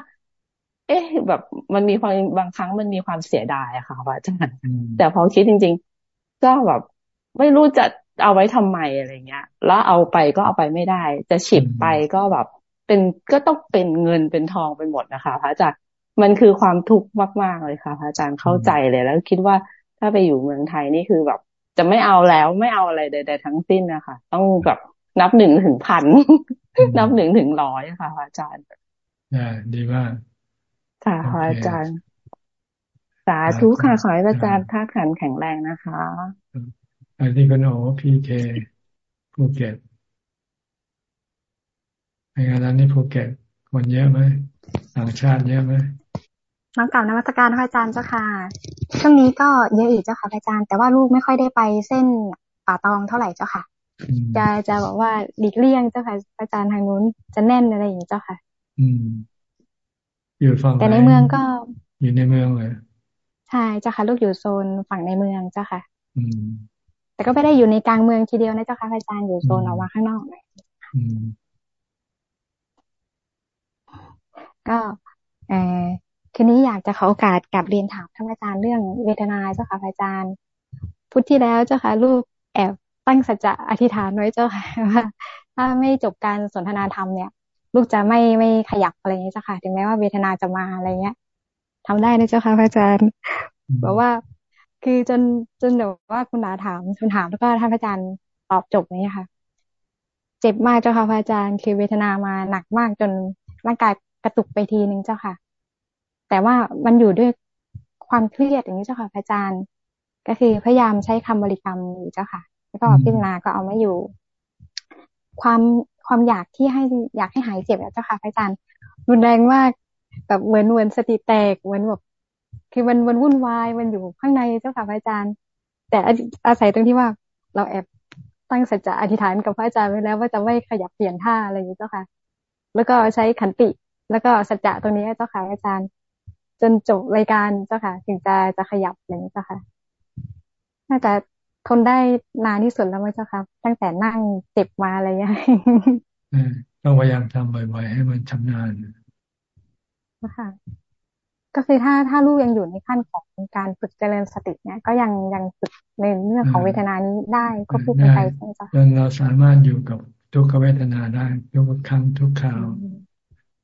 เอ๊ะ แบบมันมีความบางครั้งมันมีความเสียดายอะค่ะพระอาจารย์ แต่พอคิดจริง ๆ ก็แบบไม่รู้จะเอาไว้ทำไมอะไรเงี้ย แล้วเอาไปก็เอาไปไม่ได้ จะฉิบไปก็แบบเป็นก็ต้องเป็นเงินเป็นทองไปหมดนะคะพระอาจารย์ มันคือความทุกข์มาก ๆ เลยค่ะพระอาจารย์เข้าใจเลย แล้วคิดว่าถ้าไปอยู่เมืองไทยนี่คือแบบ จะไม่เอาแล้วไม่เอาอะไรใดๆทั้งสิ้นนะคะต้องแบบนับหนึ่งถึงพันนับหนึ่งถึงร้อยค่ะอาจารย์อ่าดีมากค่ะอาจารย์ สาธุค่ะขอให้อาจารย์ธาตุขันธ์แข็งแรงนะคะอันนี้ก็โนพีเคภูเก็ตในงานนั้นนี่ภูเก็ตคนเยอะไหมต่างชาติเยอะไหม น้อมกราบนมัสการพระอาจารย์เจ้าค่ะช่วงนี้ก็เยอะอีกเจ้าค่ะพระอาจารย์ แต่ว่าลูกไม่ค่อยได้ไปเส้นป่าตองเท่าไหร่เจ้าค่ะ จะจะบอกว่าหลีกเลี่ยงเจ้าค่ะอาจารย์ทางนู้นจะแน่นอะไรอย่างนี้เจ้าค่ะ อืมอยู่ฝั่งแต่ในเมืองก็ อยู่ในเมืองเลยใช่เจ้าค่ะ ลูกอยู่โซนฝั่งในเมืองเจ้าค่ะ อืม แต่ก็ไม่ได้อยู่ในกลางเมืองทีเดียวนะเจ้าค่ะอาจารย์อยู่โซนออกมาข้างนอกหน่อยก็เออ ทีนี้อยากจะขอโอกาสกลับเรียนถามท่านอาจารย์เรื่องเวทนาเจ้าค่ะอาจารย์ พุทที่แล้วเจ้าค่ะลูกแอบตั้งสัจจะอธิษฐานไว้เจ้าค่ะว่าถ้าไม่จบการสนทนาธรรมเนี่ย ลูกจะไม่ไม่ขยับอะไรอย่างนี้เจ้าค่ะถึงแม้ว่าเวทนาจะมาอะไรเงี้ยทำได้นะเจ้าค่ะอาจารย์บอกว่า คือจนจนแบบว่าคุณนาถามคุณถามแล้วก็ท่านอาจารย์ตอบจบนี้ค่ะ เจ็บมากเจ้าค่ะพระอาจารย์ คือเวทนามาหนักมากจนร่างกายกระตุกไปทีนึงเจ้าค่ะ แต่ว่ามันอยู่ด้วยความเครียดอย่างนี้เจ้าค่ะพระอาจารย์ ก็คือพยายามใช้คำบริกรรมอยู่เจ้าค่ะ แล้วก็พิจารณาก็เอาไม่อยู่ ความความอยากที่ให้อยากให้หายเจ็บเจ้าค่ะพระอาจารย์ รุนแรงมากแบบเหมือนเหมือนสติแตกเหมือนแบบคือมันมันวุ่นวายมันอยู่ข้างในเจ้าค่ะพระอาจารย์ แต่อาศัยตรงที่ว่าเราแอบตั้งสัจจะอธิษฐานกับพระอาจารย์ไว้แล้ว ว่าจะไม่ขยับเปลี่ยนท่าอะไรอย่างนี้เจ้าค่ะ แล้วก็ใช้ขันติ แล้วก็สัจจะตรงนี้เจ้าค่ะอาจารย์ จนจบรายการเจ้าค่ะ ถึงจะจะขยับอย่างนี้เจ้าค่ะ น่าจะทนได้นานที่สุดแล้วไหมเจ้าค่ะ ตั้งแต่นั่งเจ็บมาอะไรอย่างนี้ต้องพยายามทำบ่อยๆ ให้มันชำนาญค่ะก็คือถ้าถ้าลูกยังอยู่ในขั้นของการฝึกเจริญสติเนี่ยก็ยังยังฝึกในเรื่องของเวทนานี้ได้ก็พูดไปใช่ไหมจ๊ะจนเราสามารถอยู่กับทุกขเวทนาได้ทุกครั้งทุกคราว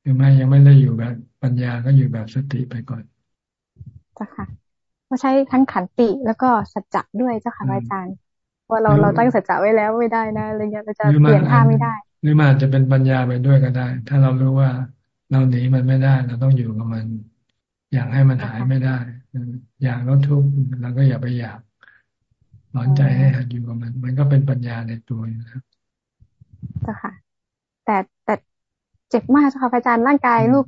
หรือไม่ยังไม่ได้อยู่แบบ ปัญญาก็อยู่แบบสติไปก่อนจ้ะค่ะก็ใช้ทั้งขันติแล้วก็สัจจะด้วยเจ้าค่ะอาจารย์ว่าเราเราตั้งสัจจะไว้แล้วไม่ได้นะอะไรเงี้ยเราจะเปลี่ยนท่าไม่ได้ หรือมันอาจจะเป็นปัญญาไปด้วยก็ได้ ถ้าเรารู้ว่าเราหนีมันไม่ได้เราต้องอยู่กับมัน อยากให้มันหายไม่ได้ อยากแล้วทุกข์เราก็อย่าไปอยากสอนใจให้หัดอยู่กับมัน มันก็เป็นปัญญาในตัวนะครับเจ้าค่ะ แต่แต่เจ็บมากเจ้าค่ะอาจารย์ร่างกายลูก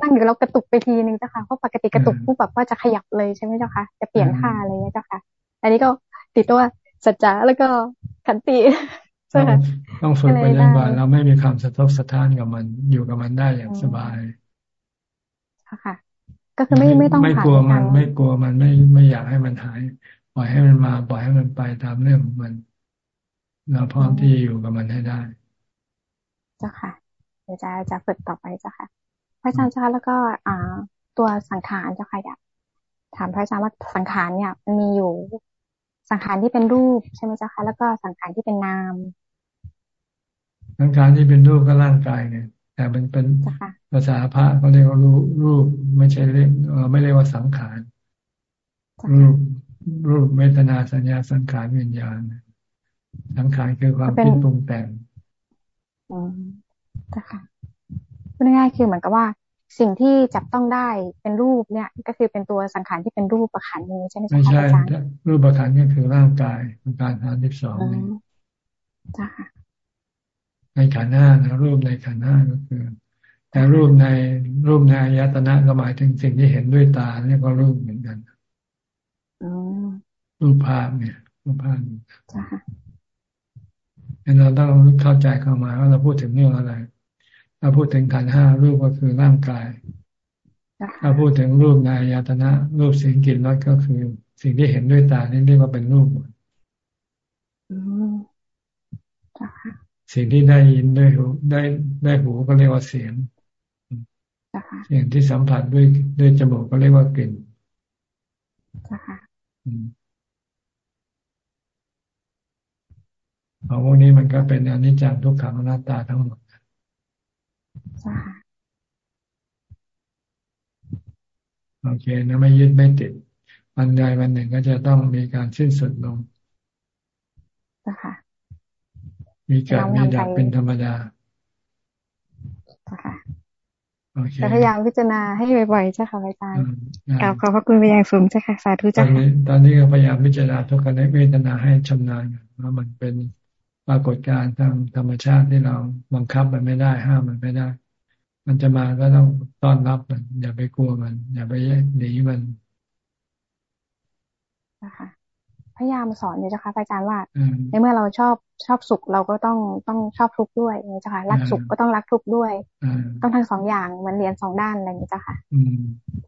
นั่งอยู่แล้วกระตุกไปทีนึงเจ้าค่ะเพราะปกติกระตุกปุ๊บแบบว่าจะขยับเลยใช่ไหมเจ้าค่ะ จะเปลี่ยนท่าอะไรเงี้ยเจ้าค่ะ อันนี้ก็ติดตัวสัจจะแล้วก็ขันติต้องฝึกไปจนกว่าเราไม่มีความสะทกสะท้านกับมันอยู่กับมันได้อย่างสบายค่ะก็คือไม่ไม่ต้องไม่กลัวมัน ไม่กลัวมันไม่ไม่อยากให้มันหาย ปล่อยให้มันมาปล่อยให้มันไปตามเรื่องของมันเราพร้อมที่อยู่กับมันให้ได้ เจ้าค่ะ เดี๋ยวจะจะฝึกต่อไปเจ้าค่ะ พระอาจารย์เจ้าแล้วก็อ่าตัวสังขารเจ้าค่ะอยากถามพระอาจารย์ว่าสังขารเนี่ยมันมีอยู่สังขารที่เป็นรูปใช่ไหมเจ้าคะแล้วก็สังขารที่เป็นนาม สังขารที่เป็นรูปก็ร่างกายไงแต่มันเป็นภาษาพระเขาเรียกว่ารูปรูปไม่ใช่เรียกเราไม่เรียกว่าสังขารรูปรูปเวทนาสัญญาสังขารวิญญาณสังขารคือความคิดปรุงแต่งอืมค่ะ พูดง่ายๆคือเหมือนกับว่าสิ่งที่จับต้องได้เป็นรูปเนี่ย ก็คือเป็นตัวสังขารที่เป็นรูปประคันนี้ใช่ไหมไม่ใช่รูปประคันก็คือร่างกายการทานที่สองนี่จ้าในขันห้านะรูปในขันห้าก็คือ แต่รูปในรูปในอายตนะก็หมายถึงสิ่งที่เห็นด้วยตาเนี่ยก็รูปเหมือนกันรูปภาพเนี่ยรูปภาพจ้าเราต้องเข้าใจเข้ามาว่าเราพูดถึงเรื่องอะไร ถ้าพูดถึงขันห้ารูปก็คือร่างกาย ถ้าพูดถึงรูปนายตนะ รูปเสียงกลิ่นรสก็คือ สิ่งที่เห็นด้วยตานี่เรียกว่าเป็นรูปสิ่งที่ได้ยินด้วยหูได้ได้หูก็เรียกว่าเสียงเสียงที่สัมผัสด้วยด้วยจมูกก็เรียกว่ากลิ่นของพวกนี้มันก็เป็นอนิจจังทุกขังอนัตตาทั้งหมด โอเคนะไม่ยึดไม่ติด วันใดวันหนึ่งก็จะต้องมีการสิ้นสุดลงมีเกิดมีดับเป็นธรรมดาจะพยายามพิจารณาให้บ่อยๆเจ้าค่ะอาจารย์กล่าวขอบพระคุณไปอย่างสูงเจ้าค่ะสาธุเจ้าค่ะตอนนี้ก็พยายามพิจารณาทุกขเวทนาให้ชำนาญว่ามันเป็นปรากฏการณ์ทางธรรมชาติที่เราบังคับมันไม่ได้ห้ามมันไม่ได้ มันจะมาก็ต้องต้อนรับมัน อย่าไปกลัวมัน อย่าไปหนีมันนะคะพยายามสอนเนี่ยจ้ะค่ะอาจารย์ว่าในเมื่อเราชอบชอบสุขเราก็ต้องต้องชอบทุกข์ด้วยนี่จ้ะค่ะรักสุขก็ต้องรักทุกข์ด้วย ต้องทั้งสองอย่างเหมือนเรียนสองด้านอะไรอย่างนี้จ้ะค่ะ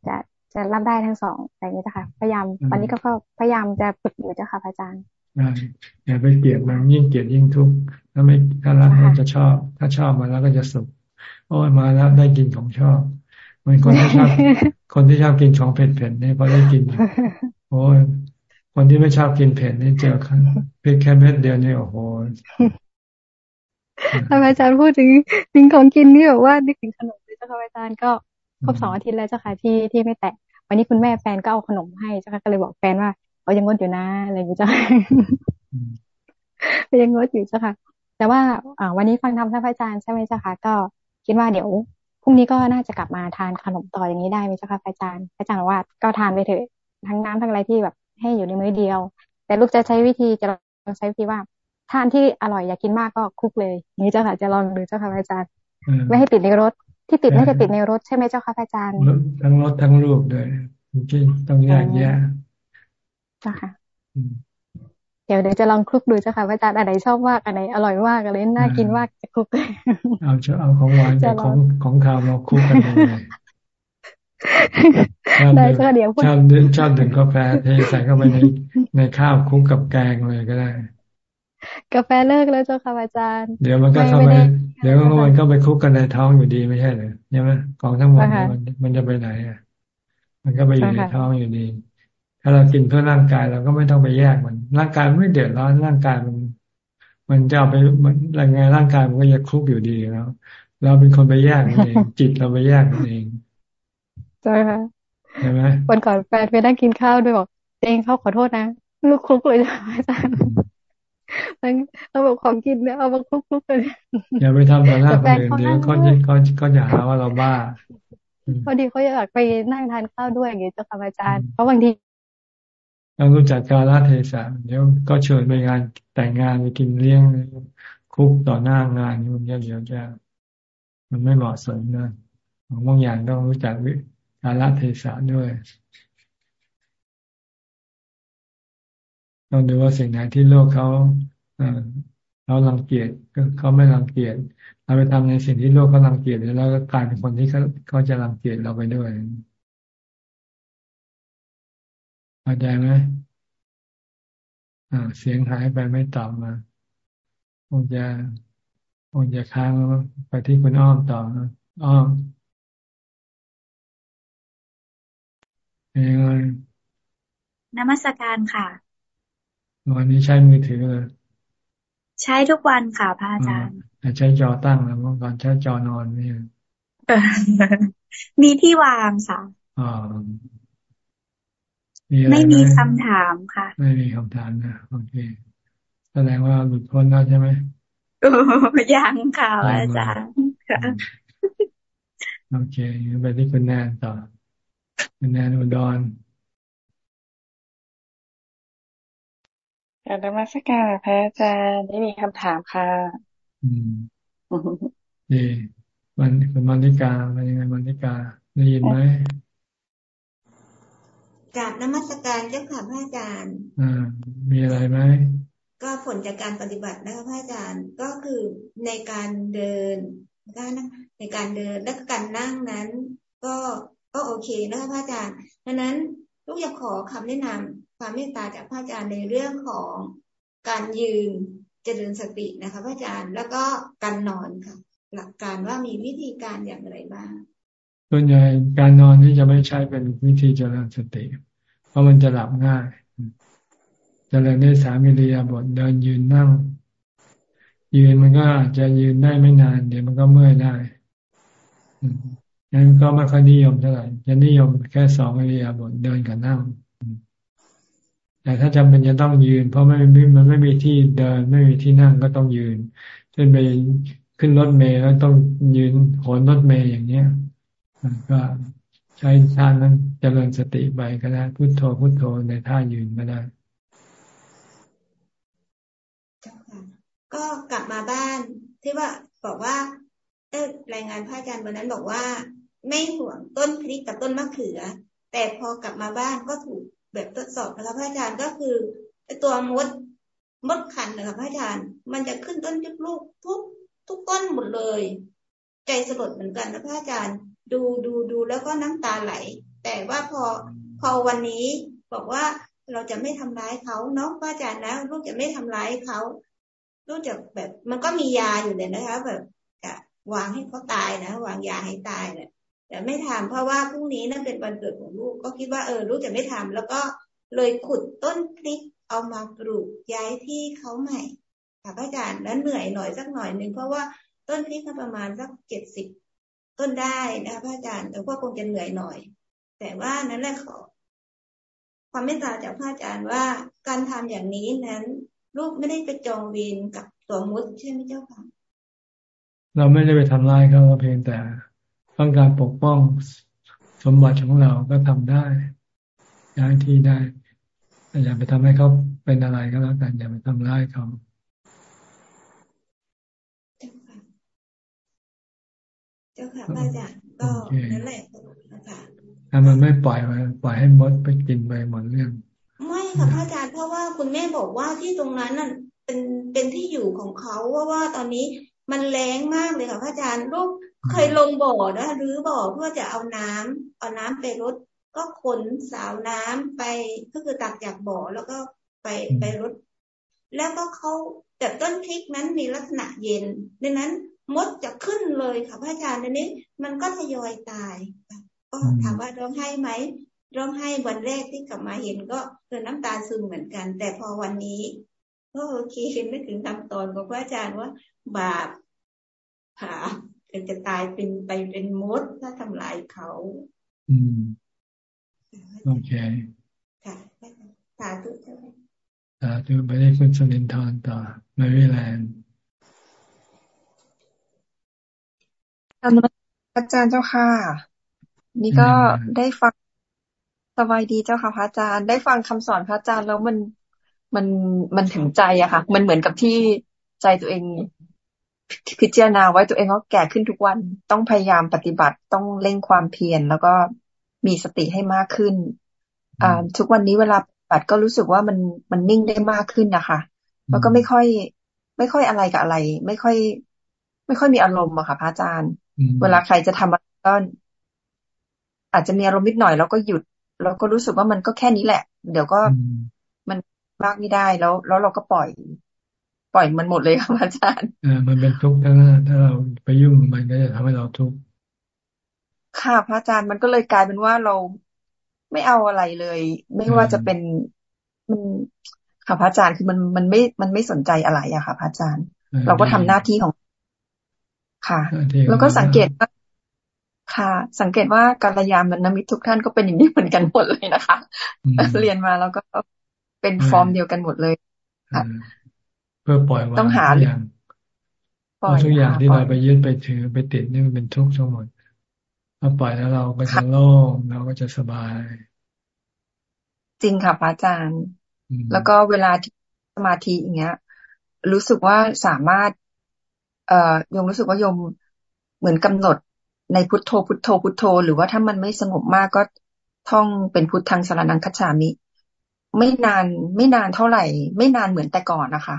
จะจะรับได้ทั้งสองอะไรอย่างนี้จ้ะค่ะพยายามวันนี้ก็พยายามจะฝึกอยู่จ้ะค่ะอาจารย์อย่าไปเกลียดมันยิ่งเกลียดยิ่งทุกข์ถ้าไม่ถ้ารักก็จะชอบ ถ้าชอบมาแล้วก็จะสุข โอ้ยมาแล้วได้กินของชอบเหมือนคนที่ชอบคนที่ชอบกินของเผ็ดๆนี่พอได้กิน โอ้ยคนที่ไม่ชอบกินเผ็ดนี่เจอคันเพ็แค่เม็ดเดียวนี่โอ้โหอาจารย์พูดถึงถึงของกินนี่แบบว่านึกถึงขนมเลยเจ้าค่ะอาจารย์ก็ครบสองอาทิตย์แล้วเจ้าค่ะที่ที่ไม่แตะวันนี้คุณแม่แฟนก็เอาขนมให้เจ้าค่ะก็เลยบอกแฟนว่าเขายังงดอยู่นะอะไรอย่างเงี้ยเจ้ายังงดอยู่เจ้าค่ะ แต่ว่าอ่าวันนี้ฟังธรรมท่านอาจารย์ใช่ไหมเจ้าค่ะก็ คิดว่าเดี๋ยวพรุ่งนี้ก็น่าจะกลับมาทานขนมต่ออย่างนี้ได้ไหมเจ้าค่ะอาจารย์อาจารย์ว่าก็ทานไปเถอะทั้งน้ำทั้งอะไรที่แบบให้อยู่ในมื้อเดียว แต่ลูกจะใช้วิธีจะลองใช้วิธีว่าทานที่อร่อยอยากกินมากก็คุกเลยนี้เจ้าค่ะจะลองดูเจ้าค่ะอาจารย์ ไม่ให้ติดในรถที่ติดไม่จะติดในรถใช่ไหมเจ้าค่ะอาจารย์ ทั้งรถทั้งรูปเลยจริงต้องแยกแยะเจ้าค่ะ เดี๋ยวเดี๋ยวจะลองคลุกดูเจ้าค่ะอาจารย์อันไหนชอบมากอันไหนอร่อยมากอะไรน่ากินมากจะคลุกเอาจะเอาของหวานกับของของข้าวมาคลุกกันเลยได้เจ้าเดี๋ยวชอบชอบดื่มกาแฟเทใส่เข้าไปในในข้าวคลุกกับแกงเลยก็ได้กาแฟเลิกแล้วเจ้าค่ะอาจารย์ เดี๋ยวมันก็เข้าไปเดี๋ยวมันก็ไปคลุกกันในท้องอยู่ดีไม่ใช่เหรอใช่ไหมของทั้งหมดมันมันจะไปไหนอะ มันก็ไปอยู่ในท้องอยู่ดี ถ้าเรากินเพื่อร่างกายเราก็ไม่ต้องไปแยกมัน ร่างกายไม่เดือดร้อนร่างกายมัน มันจะเอาไปมันอะไรไงร่างกายมันก็จะคลุกอยู่ดีแล้วเราเป็นคนไปแยกมันเองจิตเราไปแยกมันเองใช่ค่ะใช่ไหมวันก่อนแฟนไปนั่งกินข้าวด้วยบอกเองเขาขอโทษนะลูกคลุกเลยอาจารย์เราบอกของกินเนี่ยเอามาคลุกๆเลยอย่าไปทำต่อหน้าคนอื่นเดี๋ยวเขาจะเขาเขาจะหาว่าเราบ้าพอดีเขาอยากไปนั่งทานข้าวด้วยอย่างนี้เจ้าค่ะอาจารย์เพราะบางที ต้องรู้จักกาลเทศะเดี๋ยวก็เชิญไปงานแต่งงานไปกินเลี้ยงคุกต่อหน้างานมันเดี๋ยวจะมันไม่เหมาะสมนะบางอย่างต้องรู้จักวิกาลเทศะด้วยต้องดูว่าสิ่งไหนที่โลกเขาเขารังเกียจเขาไม่รังเกียจเราไปทำในสิ่งที่โลกเขารังเกียจแล้วก็กลายเป็นคนที่เขาเขาจะรังเกียจเราไปด้วย เข้าใจไหมอ่า เสียงหายไปไม่ตอบมาคงจะคงจะค้างไปที่คุณอ้อมต่ออ้อมยังไงนมัสการค่ะวันนี้ใช้มือถือเลยใช้ทุกวันค่ะพระอาจารย์แต่ใช้จอตั้งแล้วเมื่อก่อนใช้จอนอนนี่มีที่วางค่ะอ๋อ ไม่มีคำถามค่ะ ไม่มีคำถามนะโอเคแสดงว่าหลุดพ้นแล้วใช่ไหมยังค่ะอาจารย์ค่ะโอเคไปที่คุณแนนต่อคุณแนนอุดรการธรรมสการพระอาจารย์ไม่มีคำถามค่ะ อืมดีมันคุณมณิกาเป็นยังไงมณิกาได้ยินไหม กราบนมัสการเจ้าค่ะพระอาจารย์อ่ามีอะไรไหมก็ผลจากการปฏิบัตินะคะพระอาจารย์ก็คือในการเดินการในการเดินและการนั่งนั้น ก็ก็โอเคนะคะพระอาจารย์ดังนั้นลูกอยากขอคำแนะนำความเมตตาจากพระอาจารย์ในเรื่องของการยืนเจริญสตินะคะพระอาจารย์แล้วก็การนอนค่ะ หลักการว่ามีวิธีการอย่างไรบ้าง ส่วนใหญ่การนอนนี่จะไม่ใช้เป็นวิธีเจริญสติ เพราะมันจะหลับง่ายเจริญได้สามิริยาบทเดินยืนนั่ง ยืนมันก็อาจจะยืนได้ไม่นาน เดี๋ยวมันก็เมื่อยได้งั้นก็ไม่ค่อยนิยมเท่าไหร่จะนิยมแค่สองอริยบทเดินกับนั่งแต่ถ้าจำเป็นจะต้องยืน เพราะไม่มันไม่มีที่เดิน ไม่มีที่นั่งก็ต้องยืนเช่นไปขึ้นรถเมล์แล้วต้องยืนโหนรถเมล์อย่างเนี้ย ก็ใช้ท่านั้นเจริญสติไปก็ได้พุโทโธพุโทโธในท่ายืนก็ได้ก็กลับมาบ้านที่ว่าบอกว่า เออรายงานพระอาจารย์วันนั้นบอกว่า ไม่ห่วงต้นพริกกับต้นมะเขือ แต่พอกลับมาบ้านก็ถูกแบบทดสอบนะคะพระอาจารย์ก็คือตัวมดมดขันนะคะพระอาจารย์ มันจะขึ้นต้นทุกลูกทุกทุกต้นหมดเลย ใจสลดเหมือนกันนะพระอาจารย์ ดูดูดูแล้วก็น้ำตาไหล แต่ว่าพอพอวันนี้บอกว่าเราจะไม่ทำร้ายเขาเนาะพระอาจารย์นะลูกจะไม่ทำร้ายเขาลูกจะแบบมันก็มียาอยู่เลยนะคะ แบบจะวางให้เขาตายนะวางยาให้ตายเนี่ยแต่ไม่ทำเพราะว่าพรุ่งนี้นั่นเป็นวันเกิดของลูกก็คิดว่าเออลูกจะไม่ทำแล้วก็เลยขุดต้นพริกเอามาปลูกย้ายที่เขาใหม่ค่ะพระอาจารย์แล้วเหนื่อยหน่อยสักหน่อยหนึ่งเพราะว่าต้นพริกก็ประมาณสักเจ็ดสิบ ต้นได้นะคะพระอาจารย์แต่ว่าคงจะเหนื่อยหน่อย แต่ว่านั้นแหละขอ ความเมตตาจากพระอาจารย์ว่าการทำอย่างนี้นั้น ลูกไม่ได้ไปจองเวรกับตัวมุดใช่ไหมเจ้าค่ะเราไม่ได้ไปทำร้ายเขาเพียงแต่ต้องการปกป้องสมบัติของเราก็ทำได้ย้ายที่ได้แต่อย่าไปทำให้เขาเป็นอะไรก็แล้วกันอย่าไปทำร้ายเขา เจ้าค่ะพระอาจารย์ก็นั่นแหละค่ะถ้ามันไม่ปล่อยไว้ปล่อยให้มดไปกินไปหมดเรื่อง ไม่ค่ะพระอาจารย์เพราะว่าคุณแม่บอกว่าที่ตรงนั้นนั่นเป็นเป็นที่อยู่ของเขาว่าว่าตอนนี้มันแรงมากเลยค่ะพระอาจารย์ลูกเคยลงบ่อนะหรือบ่อเพื่อจะเอาน้ำเอาน้ำไปรดก็ขนสาวน้ำไปก็คือตักจากบ่อแล้วก็ไปไปรดแล้วก็เขาแต่ต้นพริกนั้นมีลักษณะเย็นดังนั้น มดจะขึ้นเลยค่ะพระอาจารย์ในนี้ มันก็ทยอยตายก็ถามว่าร้องไห้ไหมร้องไห้วันแรกที่กลับมาเห็นก็คือน้ำตาซึมเหมือนกัน แต่พอวันนี้ก็โอเคนึกถึงคำตอนของพระอาจารย์ว่า บาปค่ะจะตายเป็นไปเป็นมดถ้าทำลายเขา อืมโอเคค่ะสาธุเจ้าสาธุไปได้คุณสนินทรต่อมาวิแลนด์ อาจารย์เจ้าค่ะ นี่ก็ได้ฟังสบายดีเจ้าค่ะพระอาจารย์ ได้ฟังคำสอนพระอาจารย์แล้วมันมันมันถึงใจอะค่ะ มันเหมือนกับที่ใจตัวเองพิจารณาไว้ตัวเองก็แก่ขึ้นทุกวันต้องพยายามปฏิบัติต้องเร่งความเพียรแล้วก็มีสติให้มากขึ้นอ่าทุกวันนี้เวลาปฏิบัติก็รู้สึกว่ามันมันนิ่งได้มากขึ้นนะคะแล้วก็ไม่ค่อย ไม่ค่อยอะไรกับอะไร ไม่ค่อย ไม่ค่อยมีอารมณ์อะค่ะพระอาจารย์ เวลาใครจะทำอะไรก็อาจจะมีอารมณ์นิดหน่อยแล้วก็หยุด แล้วก็รู้สึกว่ามันก็แค่นี้แหละ เดี๋ยวก็มันมากไม่ได้แล้ว แล้วเราก็ปล่อย ปล่อยมันหมดเลยค่ะอาจารย์อ่ามันเป็นทุกข์ถ้าถ้าเราไปยุ่งมันก็จะทำให้เราทุกข์ค่ะพระอาจารย์มันก็เลยกลายเป็นว่าเราไม่เอาอะไรเลย ไม่ว่าจะเป็นมันค่ะพระอาจารย์คือมันมันไม่มันไม่สนใจอะไรอะค่ะพระอาจารย์ เราก็ทำหน้าที่ของ ค่ะ แล้วก็สังเกตว่าค่ะ สังเกตว่าการยามนมิตรทุกท่านก็เป็นอย่างนี้เหมือนกันหมดเลยนะคะ เรียนมาแล้วก็เป็นฟอร์มเดียวกันหมดเลยค่ะเพื่อปล่อยวางต้องหาอย่างทุกอย่างที่เราไปยึดไปถือไปติดนี่มันเป็นทุกข์ทั้งหมดถ้าปล่อยแล้วเราก็จะโล่งเราก็จะสบาย จริงค่ะพระอาจารย์ แล้วก็เวลาที่สมาธิอย่างเงี้ย รู้สึกว่าสามารถ เอ่อยมรู้สึกว่ายมเหมือนกำหนดในพุทโธพุทโธพุทโธ หรือว่าถ้ามันไม่สงบมากก็ท่องเป็นพุทธังสารนังคัจฉามิ ไม่นานไม่นานเท่าไหร่ ไม่นานเหมือนแต่ก่อนนะคะ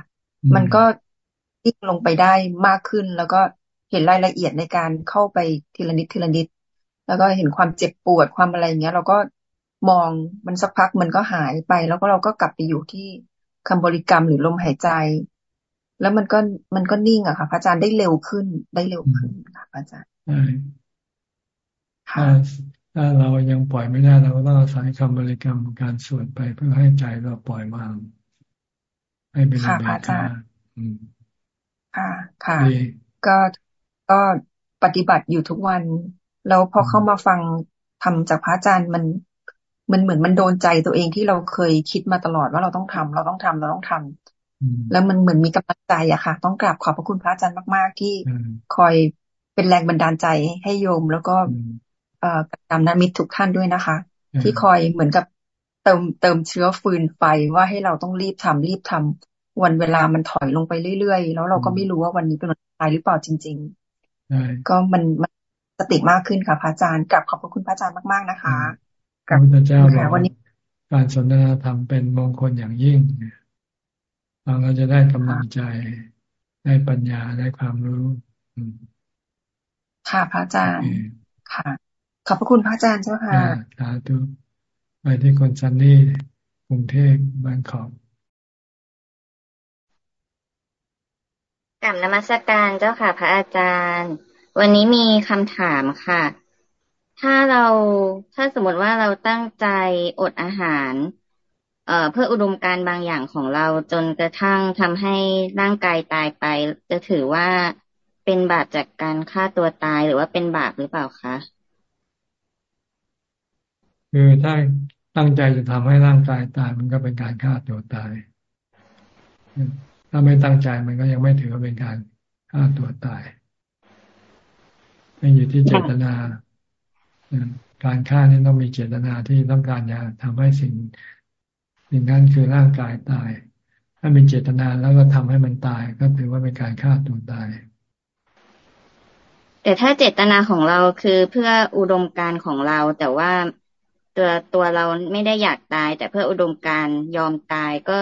มันก็ยิ่งลงไปได้มากขึ้น แล้วก็เห็นรายละเอียดในการเข้าไปทีละนิดทีละนิด แล้วก็เห็นความเจ็บปวดความอะไรเงี้ย เราก็มองมันสักพักมันก็หายไป แล้วก็เราก็กลับไปอยู่ที่คำบริกรรมหรือลมหายใจ แล้วมันก็มันก็นิ่งอะค่ะ พระอาจารย์ได้เร็วขึ้นได้เร็วขึ้นค่ะพระอาจารย์ถ้าถ้าเรายังปล่อยไม่ได้เราก็ต้องอาศัยคำบริกรรมการสวดไปเพื่อให้ใจเราปล่อยวาง ให้เป็นเบกขาค่ะ ค่ะ ก็ก็ปฏิบัติอยู่ทุกวัน แล้วพอเข้ามาฟังทำจากพระอาจารย์มันมันเหมือนมันโดนใจตัวเองที่เราเคยคิดมาตลอดว่าเราต้องทำเราต้องทำเราต้องทำ แล้วมันเหมือนมีกำลังใจอะค่ะ ต้องกราบขอบพระคุณพระอาจารย์มากๆ ที่คอยเป็นแรงบันดาลใจให้โยม แล้วก็เอ่อนำนามิตรทุกท่านด้วยนะคะ ที่คอยเหมือนกับเติมเติมเชื้อฟืนไฟว่าให้เราต้องรีบทำรีบทำวันเวลามันถอยลงไปเรื่อยๆ แล้วเราก็ไม่รู้ว่าวันนี้เป็นวันตายหรือเปล่าจริงๆก็มันมันสติมากขึ้นค่ะพระอาจารย์กลับขอบพระคุณพระอาจารย์มากๆนะคะพระพุทธเจ้าบอกวันนี้การสนทนาธรรมเป็นมงคลอย่างยิ่ง เราจะได้กำลังใจได้ปัญญาได้ความรู้ค่ะพระอาจารย์ค่ะ ขอบพระคุณพระอาจารย์เจ้าค่ะสาธุไปที่คนซันนี่กรุงเทพบางขอบกับนมัสการเจ้าค่ะ พระอาจารย์ วันนี้มีคำถามค่ะ ถ้าเราถ้าสมมติว่าเราตั้งใจอดอาหาร เพื่ออุดมการบางอย่างของเราจนกระทั่งทำให้ร่างกายตายไป จะถือว่าเป็นบาปจากการฆ่าตัวตายหรือว่าเป็นบาปหรือเปล่าคะคือถ้าตั้งใจจะทำให้ร่างกายตายมันก็เป็นการฆ่าตัวตาย ถ้าไม่ตั้งใจมันก็ยังไม่ถือว่าเป็นการฆ่าตัวตายไม่อยู่ที่เจตนาการฆ่านี่ต้องมีเจตนาที่ต้องการจะทำให้สิ่ง สิ่งนั้นคือร่างกายตาย ถ้ามีเจตนาแล้วก็ทำให้มันตาย ก็ถือว่าเป็นการฆ่าตัวตาย แต่ถ้าเจตนาของเราคือเพื่ออุดมการของเรา แต่ว่าตัวตัวเราไม่ได้อยากตาย แต่เพื่ออุดมการยอมตายก็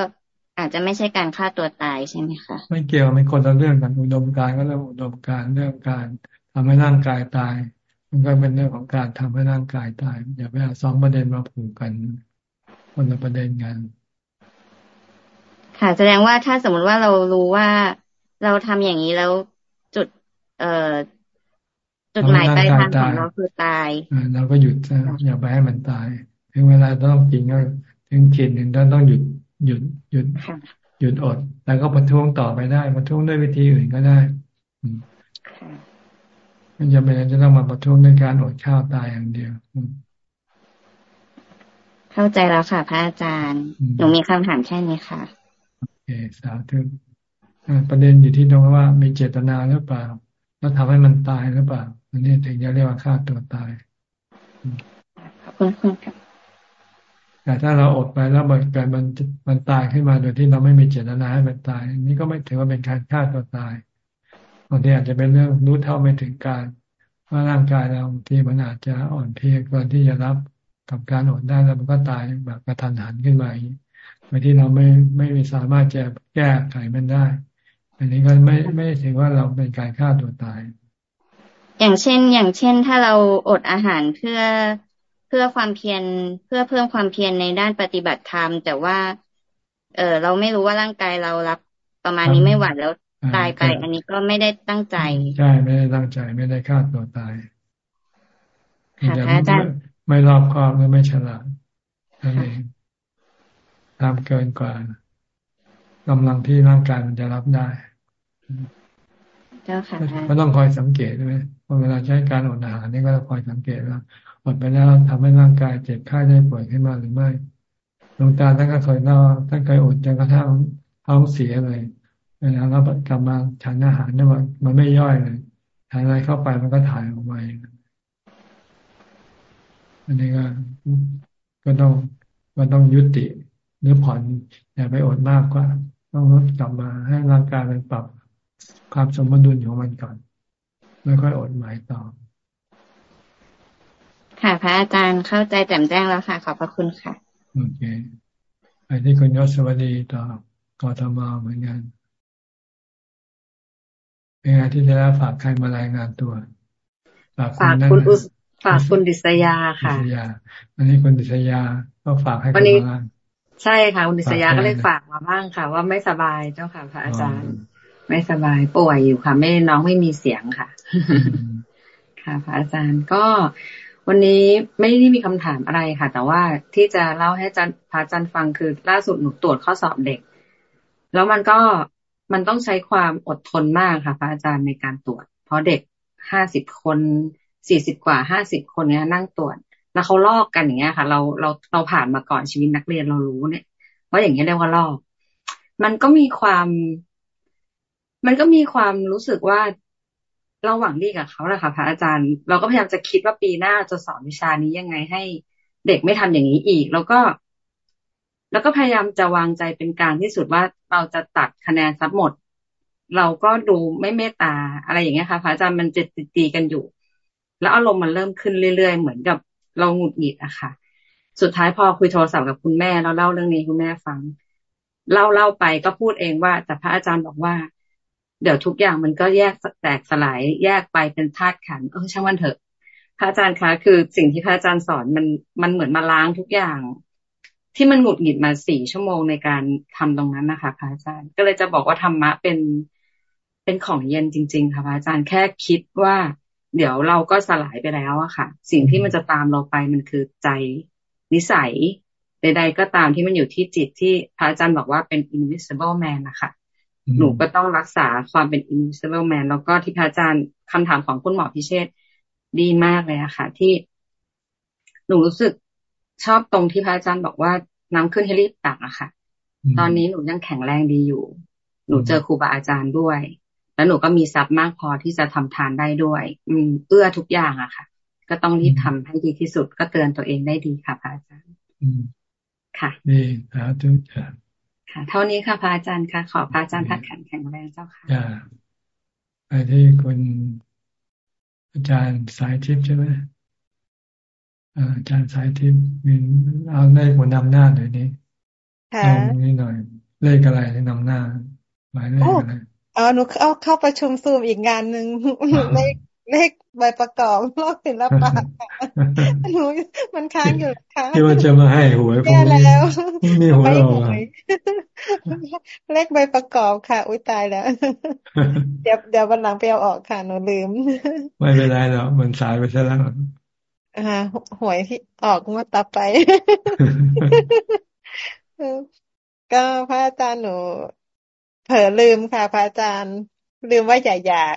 อาจจะไม่ใช่การฆ่าตัวตายใช่ไหมคะไม่เกี่ยวไม่คนละเรื่องกันอุดมการก็เรื่องอุดมการเรื่องการทำให้ร่างกายตาย มันก็เป็นเรื่องของการทำให้ร่างกายตายอย่าไปเอาสองประเด็นมาผูกกัน คนละประเด็นกันค่ะ แสดงว่าถ้าสมมติว่าเรารู้ว่าเราทำอย่างนี้แล้วจุด เอ่อจุดหมายปลายทางของเราคือตายเราก็หยุดอย่าไปให้มันตาย ถึงเวลาต้องกินก็ถึงขีดหนึ่งต้องต้องหยุดหยุดหยุดหยุดอด แล้วก็ประท้วงต่อไปได้ประท้วงด้วยวิธีอื่นก็ได้มันจะเป็นจะต้องมาประท้วงในการอดข้าวตายอย่างเดียว เข้าใจแล้วค่ะ พระอาจารย์ หนูมีคำถามแค่นี้ค่ะโอเคสาธุประเด็นอยู่ที่ตรงว่ามีเจตนาหรือเปล่า แล้วทำให้มันตายหรือเปล่าอันนี้ถึงจะเรียกว่าฆ่าตัวตายขอบคุณคุณครับแต่ถ้าเราอดไปแล้วมันเกิดมันมันตายขึ้นมาโดยที่เราไม่มีเจตนาให้มันตาย นี่ก็ไม่ถือว่าเป็นการฆ่าตัวตายบางทีอาจจะเป็นเรื่องรู้เท่าไม่ถึงการว่าร่างกายเราบางทีมันอาจจะอ่อนเพลียเกินที่จะรับ กับการอดได้แล้วมันก็ตายแบบกระทันหันขึ้นมาอย่างนี้โดยที่เราไม่ไม่สามารถจะแก้ไขมันได้ อันนี้ก็ไม่ไม่ถือว่าเราเป็นการฆ่าตัวตาย อย่างเช่น อย่างเช่น ถ้าเราอดอาหารเพื่อเพื่อความเพียรเพื่อเพิ่มความเพียรในด้านปฏิบัติธรรม แต่ว่า เออเราไม่รู้ว่าร่างกายเรารับประมาณนี้ไม่ไหวแล้วตายไป อันนี้ก็ไม่ได้ตั้งใจ ใช่ ไม่ได้ตั้งใจ ไม่ได้ฆ่าตัวตายค่ะอาจารย์ ไม่รอบคอบและไม่ฉลาดนั่นเองตามเกินกว่ากำลังที่ร่างกายมันจะรับได้เจ้าค่ะก็ต้องคอยสังเกตด้วยเวลาใช้การอดอาหารนี่ก็คอยสังเกตว่าอดไปแล้วทำให้ร่างกายเจ็บไข้ได้ป่วยขึ้นมาหรือไม่หลวงตาท่านก็เคยเล่าท่านเคยอดจนกระทั่งท้องเสียเลยเวลาเรากลับมาทานอาหารเนี่ยมันมันไม่ย่อยเลยทานอะไรเข้าไปมันก็ถ่ายออกมา อันนี้ก็ก็ต้องก็ต้องยุติหรือผ่อนอย่าไปอดมากกว่า ต้องลดกลับมาให้ร่างกายมันปรับความสมดุลของมันก่อนไม่ค่อยอดหมายต่อ ค่ะพระอาจารย์เข้าใจแจ่มแจ้งแล้วค่ะ ขอบพระคุณค่ะโอเคไปที่คุณยศสวัสดีต่อกอทมเหมือนกันเป็นไงที่จะได้ฝากใครมารายงานตัวฝากคุณคุณอุ ฝากคุณดิษยาค่ะดิษยาอันนี้คุณดิษยาก็ฝากให้คุณมาใช่ค่ะคุณดิษยาก็เลยฝากมาบ้างค่ะ ว่าไม่สบายเจ้าค่ะ พระอาจารย์ ไม่สบายป่วยอยู่ค่ะ ไม่น้องไม่มีเสียงค่ะ ค่ะ พระอาจารย์ก็วันนี้ไม่ได้มีคำถามอะไรค่ะ แต่ว่าที่จะเล่าให้อาจารย์พระอาจารย์ฟังคือล่าสุดหนูตรวจข้อสอบเด็ก แล้วมันก็มันต้องใช้ความอดทนมากค่ะ พระอาจารย์ในการตรวจ เพราะเด็กห้าสิบคน สี่สิบกว่าห้าสิบคนเนี้ยนั่งตรวจ แล้วเขาลอกกันอย่างเงี้ยค่ะ เราเราเราผ่านมาก่อนชีวิตนักเรียนเรารู้เนี่ยว่าอย่างเงี้ยเรียกว่าลอก มันก็มีความ มันก็มีความรู้สึกว่าเราหวังดีกับเขาแหละค่ะพระอาจารย์ เราก็พยายามจะคิดว่าปีหน้าจะสอนวิชานี้ยังไงให้เด็กไม่ทำอย่างนี้อีก แล้วก็ แล้วก็พยายามจะวางใจเป็นกลางที่สุดว่าเราจะตัดคะแนนซับหมด เราก็ดูไม่เมตตาอะไรอย่างเงี้ยค่ะพระอาจารย์มันจะตีกันอยู่ แล้วอารมณ์มันเริ่มขึ้นเรื่อยๆ เหมือนกับเราหงุดหงิดอะค่ะ สุดท้ายพอคุยโทรศัพท์กับคุณแม่แล้วเล่าเรื่องนี้คุณแม่ฟัง เล่าเล่าไปก็พูดเองว่า แต่พระอาจารย์บอกว่า เดี๋ยวทุกอย่างมันก็แยกแตกสลายแยกไปเป็นธาตุขันเออช่างมันเถอะพระอาจารย์คะคือสิ่งที่พระอาจารย์สอนมันมันเหมือนมาล้างทุกอย่าง ที่มันหงุดหงิดมาสี่ชั่วโมงในการทำตรงนั้นนะคะพระอาจารย์ก็เลยจะบอกว่าธรรมะเป็นเป็นของเย็นจริง ๆ ค่ะพระอาจารย์แค่คิดว่า เดี๋ยวเราก็สลายไปแล้วอะค่ะ สิ่งที่มันจะตามเราไปมันคือใจนิสัยใดๆก็ตามที่มันอยู่ที่จิตที่พระอาจารย์บอกว่าเป็น invisible man นะคะหนูก็ต้องรักษาความเป็น invisible man แล้วก็ที่พระอาจารย์คำถามของคุณหมอพิเชษดีมากเลยอะค่ะ ที่หนูรู้สึกชอบตรงที่พระอาจารย์บอกว่าน้ำขึ้นให้รีบตักอะค่ะ ตอนนี้หนูยังแข็งแรงดีอยู่ หนูเจอครูบาอาจารย์ด้วย แล้วหนูก็มีทรัพย์มากพอที่จะทำทานได้ด้วย อืมเอื้อทุกอย่างอะค่ะ ก็ต้องรีบทำให้ดีที่สุด ก็เตือนตัวเองได้ดีค่ะพระอาจารย์ค่ะนี่สาธุค่ะค่ะ เท่านี้ค่ะพระอาจารย์ค่ะ ขอพระอาจารย์พักแข็งแข็งแรงเจ้าค่ะไปที่คุณอาจารย์สายทิพย์ใช่ไหมอาจารย์สายทิพย์มีเอาเลขหัวนำหน้าหน่อยนี้ตรงนี้หน่อย เลขอะไรนำหน้าหมายเลขอะไร อ๋อหนูเอาเข้าประชุมซูมอีกงานหนึ่งเลขเลขใบประกอบโลกศิลปะหนูมันค้างอยู่ค่ะที่ว่าจะมาให้หวยผมแล้วมีหวยออกเลขใบประกอบค่ะ อุ้ยตายแล้ว เดี๋ยวเดี๋ยววันหลังไปเอาออกค่ะหนูลืม ไม่เป็นไรแล้วมันสายไปซะแล้วอ่าหวยที่ออกมาต่อไปก็พระอาจารย์หนูเผ ลอลืมค่ะพระอาจารย์ ลืมว่าอย่าอยาก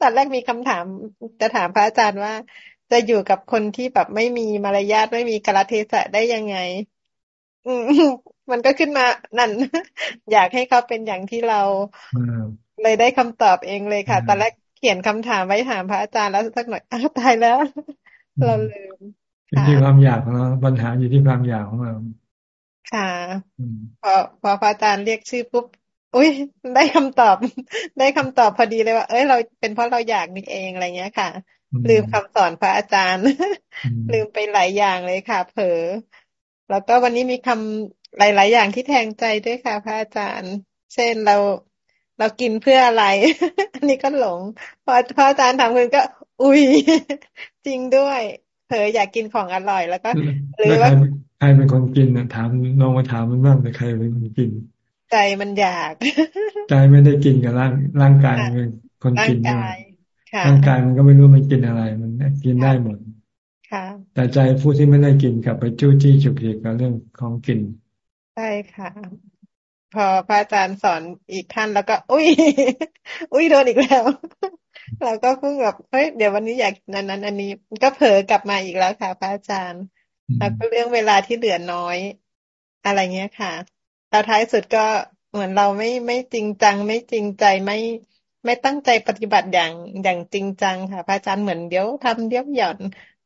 ตอนแรกมีคำถาม จะถามพระอาจารย์ว่า จะอยู่กับคนที่แบบไม่มีมารยาทไม่มีกรเทศะได้ยังไง อืมมันก็ขึ้นมานั่น อยากให้เขาเป็นอย่างที่เราเลยได้คำตอบเองเลยค่ะ ตอนแรกเขียนคำถามไว้ถามพระอาจารย์แล้วสักหน่อยอ้าวตายแล้ว เราลืมอยู่ที่ความอยากของเราปัญหาอยู่ที่ความอยากของเราค่ะพอพอพระอาจารย์เรียกชื่อปุ๊บ อุ้ยได้คำตอบ ได้คำตอบพอดีเลยว่า เอ้ยเราเป็นเพราะเราอยากนี่เองอะไรเงี้ยค่ะ ลืมคำสอนพระอาจารย์ ลืมไปหลายอย่างเลยค่ะ เผลอแล้วก็วันนี้มีคำหลาย ๆ อย่างที่แทงใจด้วยค่ะ พระอาจารย์ เช่นเราเรากินเพื่ออะไร อันนี้ก็หลง พอพระอาจารย์ถามคุณก็ อุ้ยจริงด้วยเผลออยากกินของอร่อยแล้วก็ หรือว่าใครเป็นคนกินนะถามลองมาถามมันบ้างแต่ใครเป็นคนกิน ใจมันอยาก ใจไม่ได้กินกับร่างร่างกายเป็นคนกินด้วยร่างกายมันก็ไม่รู้มันกินอะไร มันกินได้หมดแต่ใจผู้ที่ไม่ได้กินกับไปจู้จี้จุกจิกกับเรื่องของกินใช่ค่ะ พอพระอาจารย์สอนอีกขั้นแล้วก็ อุ้ยอุ้ยโดนอีกแล้ว เราก็เพิ่งแบบเฮ้ยเดี๋ยววันนี้อยากนั้นนั้น อันนี้ก็เผลอกลับมาอีกแล้วค่ะ พระอาจารย์แล้วก็เรื่องเวลาที่เหลือน้อย อะไรเงี้ยค่ะ เราท้ายสุดก็เหมือนเราไม่ไม่จริงจัง ไม่จริงใจไม่ไม่ตั้งใจปฏิบัติอย่างอย่างจริงจังค่ะพระอาจารย์เหมือนเดี๋ยวทำเดี๋ยวหย่อน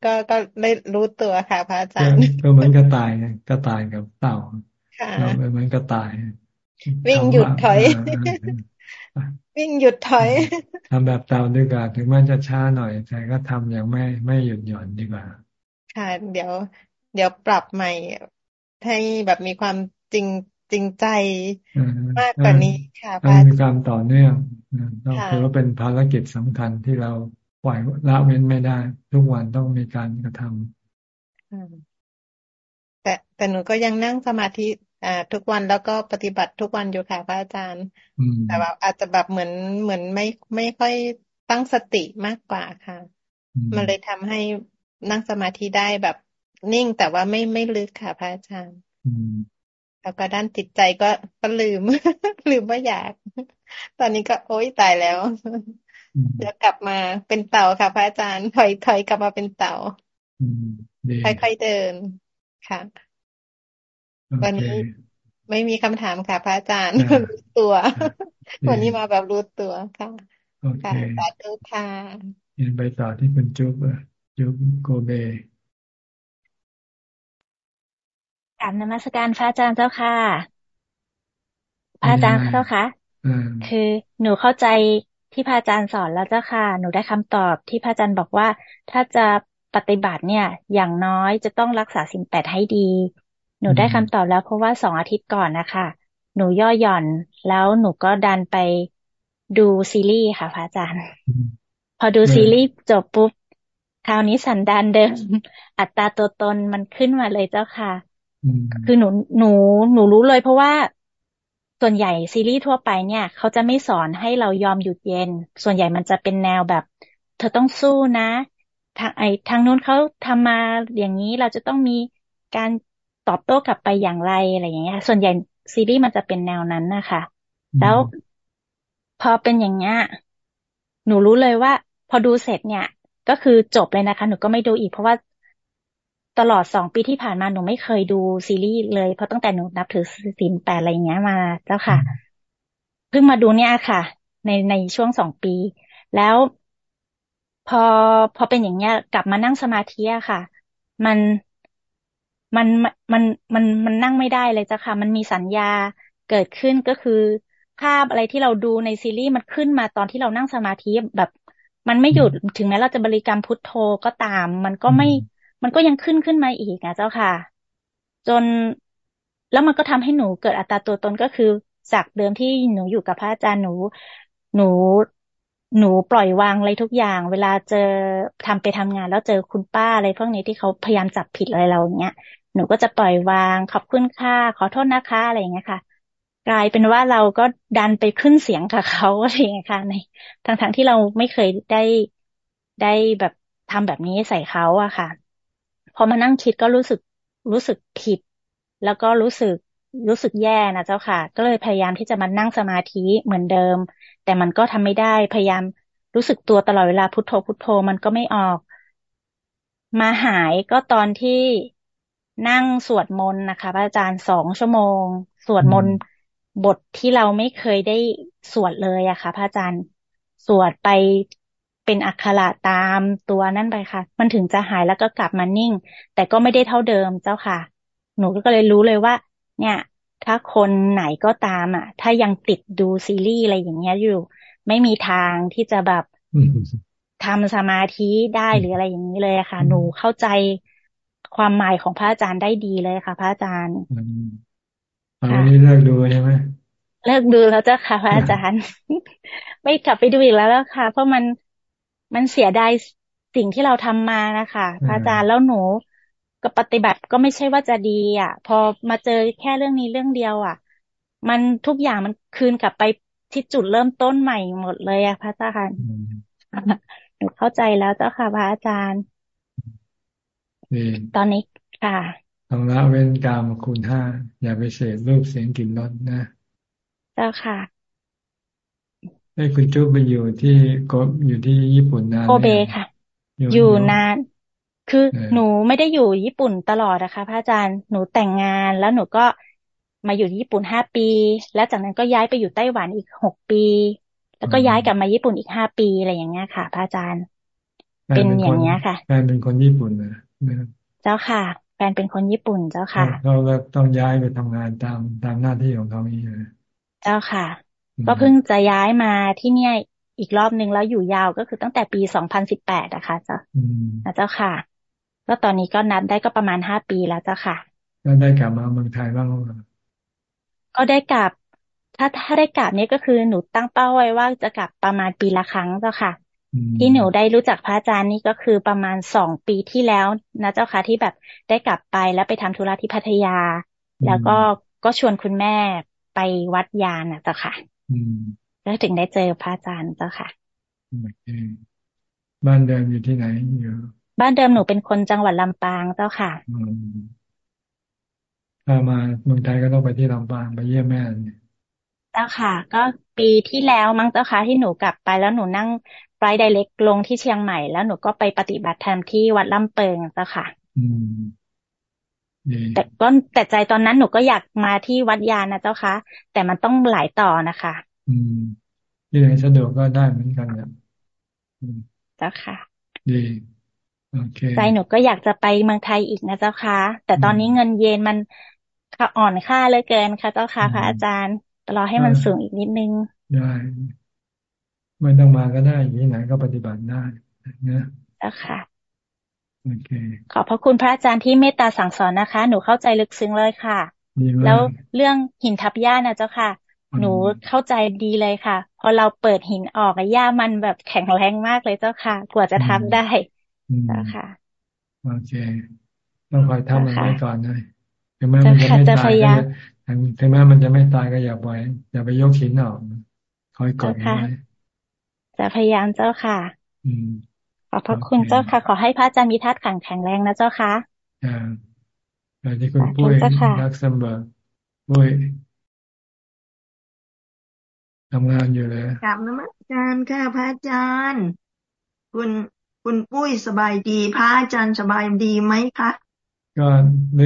ก็ก็ไม่รู้ตัวค่ะ พระอาจารย์ก็เหมือนกระต่ายกระต่ายกับเต่าเราเหมือนกระต่าย วิ่งหยุดถอย วิ่งหยุดถอยทำแบบเต่าดีกว่าถึงมันจะช้าหน่อยแต่ก็ทำอย่างไม่ไม่หยุดหย่อนดีกว่า ค่ะ เดี๋ยว เดี๋ยวปรับใหม่ให้แบบมีความจริง จริงใจมากกว่านี้ค่ะพระอาจารย์มีความต่อเนื่องต้องถือว่าเป็นภารกิจสำคัญที่เราปล่อยละเว้นไม่ได้ ทุกวันต้องมีการกระทำแต่แต่หนูก็ยังนั่งสมาธิอ่าทุกวันแล้วก็ปฏิบัติทุกวันอยู่ค่ะพระอาจารย์แต่แบบอาจจะแบบเหมือนเหมือนไม่ไม่ค่อยตั้งสติมากกว่าค่ะ มันเลยทำให้นั่งสมาธิได้แบบนิ่งแต่ว่าไม่ไม่ลึกค่ะพระอาจารย์ แล้วก็ด้านจิตใจก็ก็ลืม ลืมว่าอยาก ตอนนี้ก็โอ๊ยตายแล้ว เดี๋ยวกลับมาเป็นเต่าค่ะ พระอาจารย์ถอยถอยกลับมาเป็นเต่าค่อยๆเดินค่ะ วันนี้ไม่มีคำถามค่ะ พระอาจารย์รู้ตัว วันนี้มาแบบรู้ตัวค่ะค่ะสาธุค่ะยันไปต่อที่คุณจุ๊บจุ๊บโกเบ กราบนมัสการพระอาจารย์เจ้าค่ะ พระอาจารย์เจ้าค่ะคือหนูเข้าใจที่พระอาจารย์สอนแล้วเจ้าค่ะ หนูได้คำตอบที่พระอาจารย์บอกว่า ถ้าจะปฏิบัติเนี่ย อย่างน้อยจะต้องรักษาสิ่งแปดให้ดี หนูได้คำตอบแล้วเพราะว่าสองอาทิตย์ก่อนนะคะ หนูย่อหย่อนแล้วหนูก็ดันไปดูซีรีส์ค่ะพระอาจารย์ พอดูซีรีส์จบปุ๊บคราวนี้สันดานเดิม อัตราตัวตนมันขึ้นมาเลยเจ้าค่ะ คือหนูหนูหนูรู้เลย เพราะว่าส่วนใหญ่ซีรีส์ทั่วไปเนี่ย เขาจะไม่สอนให้เรายอมหยุดเย็น ส่วนใหญ่มันจะเป็นแนวแบบ เธอต้องสู้นะ ทางไอ้ทางนู้นเขาทำมาอย่างนี้เราจะต้องมีการตอบโต้กลับไปอย่างไรอะไรอย่างเงี้ย ส่วนใหญ่ซีรีส์มันจะเป็นแนวนั้นนะคะแล้วพอเป็นอย่างเงี้ยหนูรู้เลยว่า พอดูเสร็จเนี่ย ก็คือจบเลยนะคะ หนูก็ไม่ดูอีกเพราะว่า ตลอดสองปีที่ผ่านมาหนูไม่เคยดูซีรีส์เลยเพราะตั้งแต่หนูนับถือศีลแปดอะไรเงี้ยมาเจ้าค่ะ เพิ่งมาดูเนี่ยค่ะ ในในช่วงสองปี แล้วพอพอเป็นอย่างเงี้ย กลับมานั่งสมาธิอะค่ะ มันมันมันมันมันนั่งไม่ได้เลยจ้ะค่ะ มันมีสัญญาเกิดขึ้นก็คือ ภาพอะไรที่เราดูในซีรีส์มันขึ้นมาตอนที่เรานั่งสมาธิแบบ มันไม่หยุดถึงแม้เราจะบริกรรมพุทโธก็ตาม มันก็ไม่ มันก็ยังขึ้นขึ้นมาอีกนะเจ้าค่ะ จนแล้วมันก็ทำให้หนูเกิดอัตราตัวตนก็คือจากเดิมที่หนูอยู่กับพระอาจารย์หนู หนูหนูปล่อยวางอะไรทุกอย่าง เวลาเจอทำไปทำงานแล้วเจอคุณป้าอะไรพวกนี้ที่เขาพยายามจับผิดอะไรเราอย่างเงี้ยหนูก็จะปล่อยวางขอบคุณค่ะขอโทษนะคะอะไรอย่างเงี้ยค่ะ กลายเป็นว่าเราก็ดันไปขึ้นเสียงกับเขาอะไรอย่างเงี้ยค่ะในทางทางที่เราไม่เคยได้ได้แบบทำแบบนี้ใส่เขาอะค่ะ พอมานั่งคิดก็รู้สึกรู้สึกผิด แล้วก็รู้สึกรู้สึกแย่นะเจ้าค่ะ ก็เลยพยายามที่จะมานั่งสมาธิเหมือนเดิม แต่มันก็ทำไม่ได้พยายามรู้สึกตัวตลอดเวลาพุโทโธพุโทโธมันก็ไม่ออก มาหายก็ตอนที่นั่งสวดมนต์นะคะพระอาจารย์สองชั่วโมง สวดมนต์บทที่เราไม่เคยได้สวดเลยอะค่ะพระอาจารย์สวดไป เป็นอักขระตามตัวนั่นไปค่ะ มันถึงจะหายแล้วก็กลับมานิ่ง แต่ก็ไม่ได้เท่าเดิมเจ้าค่ะ หนูก็เลยรู้เลยว่า เนี่ย ถ้าคนไหนก็ตามอะ ถ้ายังติดดูซีรีส์อะไรอย่างเงี้ยอยู่ ไม่มีทางที่จะแบบทำสมาธิได้หรืออะไรอย่างนี้เลยค่ะ หนูเข้าใจความหมายของพระอาจารย์ได้ดีเลยค่ะ พระอาจารย์อันนี้เลิกดูใช่ไหมเลิกดูแล้วเจ้าค่ะพระอาจารย์ ไม่กลับไปดูอีกแล้วแล้วค่ะ เพราะมัน มันเสียดายสิ่งที่เราทำมานะคะพระอาจารย์แล้วหนูก็ปฏิบัติก็ไม่ใช่ว่าจะดี อะ พอมาเจอแค่เรื่องนี้เรื่องเดียว อะ มันทุกอย่างมันคืนกลับไปที่จุดเริ่มต้นใหม่หมดเลยอะพระอาจารย์หนูเข้าใจแล้วเจ้าค่ะพระอาจารย์ตอนนี้ค่ะต้องละเว้นกามคุณห้าอย่าไปเสพรูปเสียงกลิ่นรสนะ เจ้าค่ะ ให้คุณจุ๊บไปอยู่ที่ก็อยู่ที่ญี่ปุ่นนานโกเบค่ะ อยู่นาน คือหนูไม่ได้อยู่ญี่ปุ่นตลอดนะคะพระอาจารย์หนูแต่งงานแล้วหนูก็มาอยู่ญี่ปุ่นห้าปี แล้วจากนั้นก็ย้ายไปอยู่ไต้หวันอีกหกปี แล้วก็ย้ายกลับมาญี่ปุ่นอีกห้าปีอะไรอย่างเงี้ยค่ะพระอาจารย์ เป็นอย่างเงี้ยค่ะแฟนเป็นคนญี่ปุ่นนะเจ้าค่ะ แฟนเป็นคนญี่ปุ่นเจ้าค่ะเราต้องย้ายไปทำงานตามตามหน้าที่ของเขานี่เลยเจ้าค่ะ ก็เพิ่งจะย้ายมาที่เนี่ยอีกรอบหนึ่งแล้วอยู่ยาวก็คือตั้งแต่ปีสองพันสิบแปดนะคะเจ้าเจ้าค่ะ ก็ตอนนี้ก็นับได้ก็ประมาณห้าปีแล้วเจ้าค่ะแล้วได้กลับมาเมืองไทยบ้างหรือก็ได้กลับ ถ้าถ้าได้กลับเนี่ยก็คือหนูตั้งเป้าไว้ว่าจะกลับประมาณปีละครั้งเจ้าค่ะ ที่หนูได้รู้จักพระอาจารย์นี่ก็คือประมาณสองปีที่แล้วนะเจ้าค่ะที่แบบได้กลับไปแล้วไปทำธุระที่พัทยา แล้วก็ก็ชวนคุณแม่ไปวัดยานนะเจ้าค่ะ แล้วถึงได้เจอพระอาจารย์เจ้าค่ะบ้านเดิมอยู่ที่ไหนอยู่บ้านเดิมหนูเป็นคนจังหวัดลำปางเจ้าค่ะถ้ามาเมืองไทยก็ต้องไปที่ลำปางไปเยี่ยมแม่เจ้าค่ะ ก็ปีที่แล้วมั้งเจ้าค่ะที่หนูกลับไปแล้วหนูนั่งไฟไดเล็กลงที่เชียงใหม่ แล้วหนูก็ไปปฏิบัติธรรมที่วัดลำเปิงเจ้าค่ะ แต่ก็แต่ใจตอนนั้นหนูก็อยากมาที่วัดยานะเจ้าค่ะแต่มันต้องหลายต่อนะคะ อืมที่ไหนสะดวกก็ได้เหมือนกันนะเจ้าค่ะ ดีโอเคใจหนูก็อยากจะไปเมืองไทยอีกนะเจ้าค่ะแต่ตอนนี้เงินเยนมันอ่อนค่าเลยเกินค่ะ เจ้าค่ะพระอาจารย์รอให้มันสูงอีกนิดนึงได้ไม่ต้องมาก็ได้ที่ไหนก็ปฏิบัติได้นะเจ้าค่ะโอเค ขอบพระคุณพระอาจารย์ที่เมตตาสั่งสอนนะคะ หนูเข้าใจลึกซึ้งเลยค่ะ แล้วเรื่องหินทับหญ้านะเจ้าค่ะ หนูเข้าใจดีเลยค่ะ พอเราเปิดหินออกหญ้ามันแบบแข็งแรงมากเลยเจ้าค่ะ กว่าจะทำได้เจ้าค่ะโอเคต้องคอยทำมันไว้ก่อนเลยถึงแม้มันจะไม่ตายก็ถึงแม้มันจะไม่ตายก็อย่าปล่อยอย่าไปยกหินออกคอยกดไว้จะพยายามเจ้าค่ะ อืม ขอบพระคุณเจ้าค่ะ ขอให้พระอาจารย์มีธาตุขังแข็งแรงนะเจ้าค่ะอ่าที่คุณปุ้ยรักเสมอปุ้ยทำงานอยู่เลยกลับนมัสการค่ะพระอาจารย์ คุณคุณปุ้ยสบายดี พระอาจารย์สบายดีไหมคะก็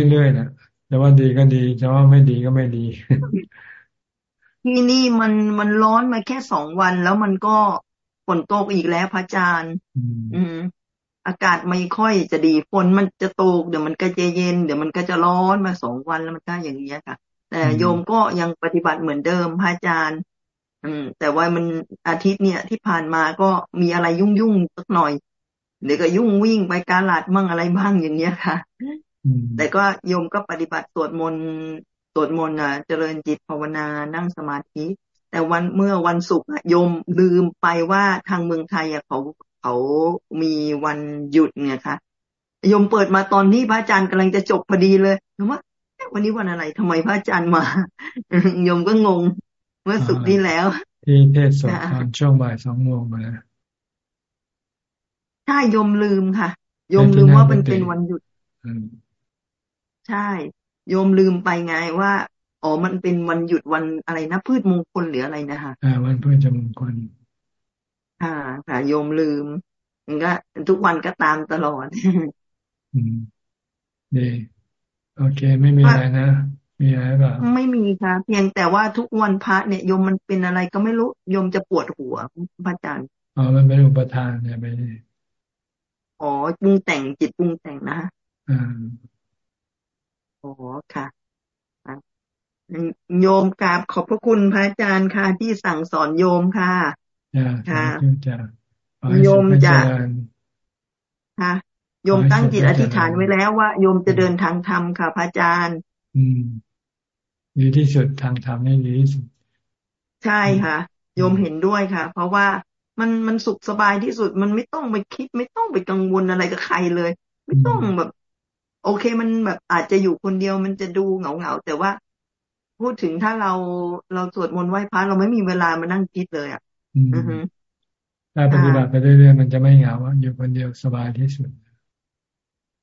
เรื่อยๆนะแต่ว่าดีก็ดีจะว่าไม่ดีก็ไม่ดี ที่นี่มันมันร้อนมาแค่สองวันแล้วมันก็ ฝนตกอีกแล้วพระอาจารย์ อืมอากาศไม่ค่อยจะดีฝนมันจะตกเดี๋ยวมันก็จะเย็นเดี๋ยวมันก็จะร้อนมาสองวันแล้วมันก็อย่างนี้ค่ะ แต่โยมก็ยังปฏิบัติเหมือนเดิมพระอาจารย์ อืม แต่ว่ามันอาทิตย์เนี่ยที่ผ่านมาก็มีอะไรยุ่งยุ่งสักหน่อยเดี๋ยวก็ยุ่งวิ่งไปกาลาดมั่งอะไรบ้างอย่างเนี้ยค่ะแต่ก็โยมก็ปฏิบัติสวดมนต์สวดมนต์อะเจริญจิตภาวนานั่งสมาธิ แต่วันเมื่อวันศุกร์โยมลืมไปว่าทางเมืองไทยอะเขาเขามีวันหยุดเนี่ยค่ะโยมเปิดมาตอนนี้พระอาจารย์กำลังจะจบพอดีเลยว่าวันนี้วันอะไรทำไมพระอาจารย์มาโยมก็งง เมื่อศุกร์ที่แล้ว ที่เทศสดตอนช่วงบ่ายสองโมงมาแล้วใช่โยมลืมค่ะโยมลืมว่ามันเป็นวันหยุดใช่โยมลืมไปไงว่า อ๋อ มันเป็นวันหยุดวันอะไรนะพืชมงคลหรืออะไรนะคะอ่า วันพืชมงคลอ่าค่ะโยมลืมมันก็ทุกวันก็ตามตลอดอืมดีโอเค ไม่มีอะไรนะมีอะไรบ้างไม่มีค่ะเพียงแต่ว่าทุกวันพระเนี่ยโยมมันเป็นอะไรก็ไม่รู้โยมจะปวดหัวพระอาจารย์อ๋อมันเป็นอุปทานเนี่ยไปอ๋อปรุงแต่งจิตปรุงแต่งนะอ่าอ๋อค่ะ โยมกราบขอบพระคุณพระอาจารย์ค่ะ ที่สั่งสอนโยมค่ะค่ะโยมจะค่ะโยมตั้งจิตอธิษฐานไว้แล้วว่าโยมจะเดินทางธรรมค่ะ พระอาจารย์ อืมดีที่สุดทางธรรมนี่ดีที่สุดใช่ค่ะ โยมเห็นด้วยค่ะ เพราะว่ามันมันสุขสบายที่สุด มันไม่ต้องไปคิด ไม่ต้องไปกังวลอะไรกับใครเลย ไม่ต้องแบบ โอเคมันแบบอาจจะอยู่คนเดียวมันจะดูเหงาเหงาแต่ว่า พูดถึงถ้าเราเราสวดมนต์ไหว้พระเราไม่มีเวลามานั่งคิดเลยอะถ้าปฏิบัติไปเรื่อยๆมันจะไม่เหงาอยู่คนเดียวสบายที่สุด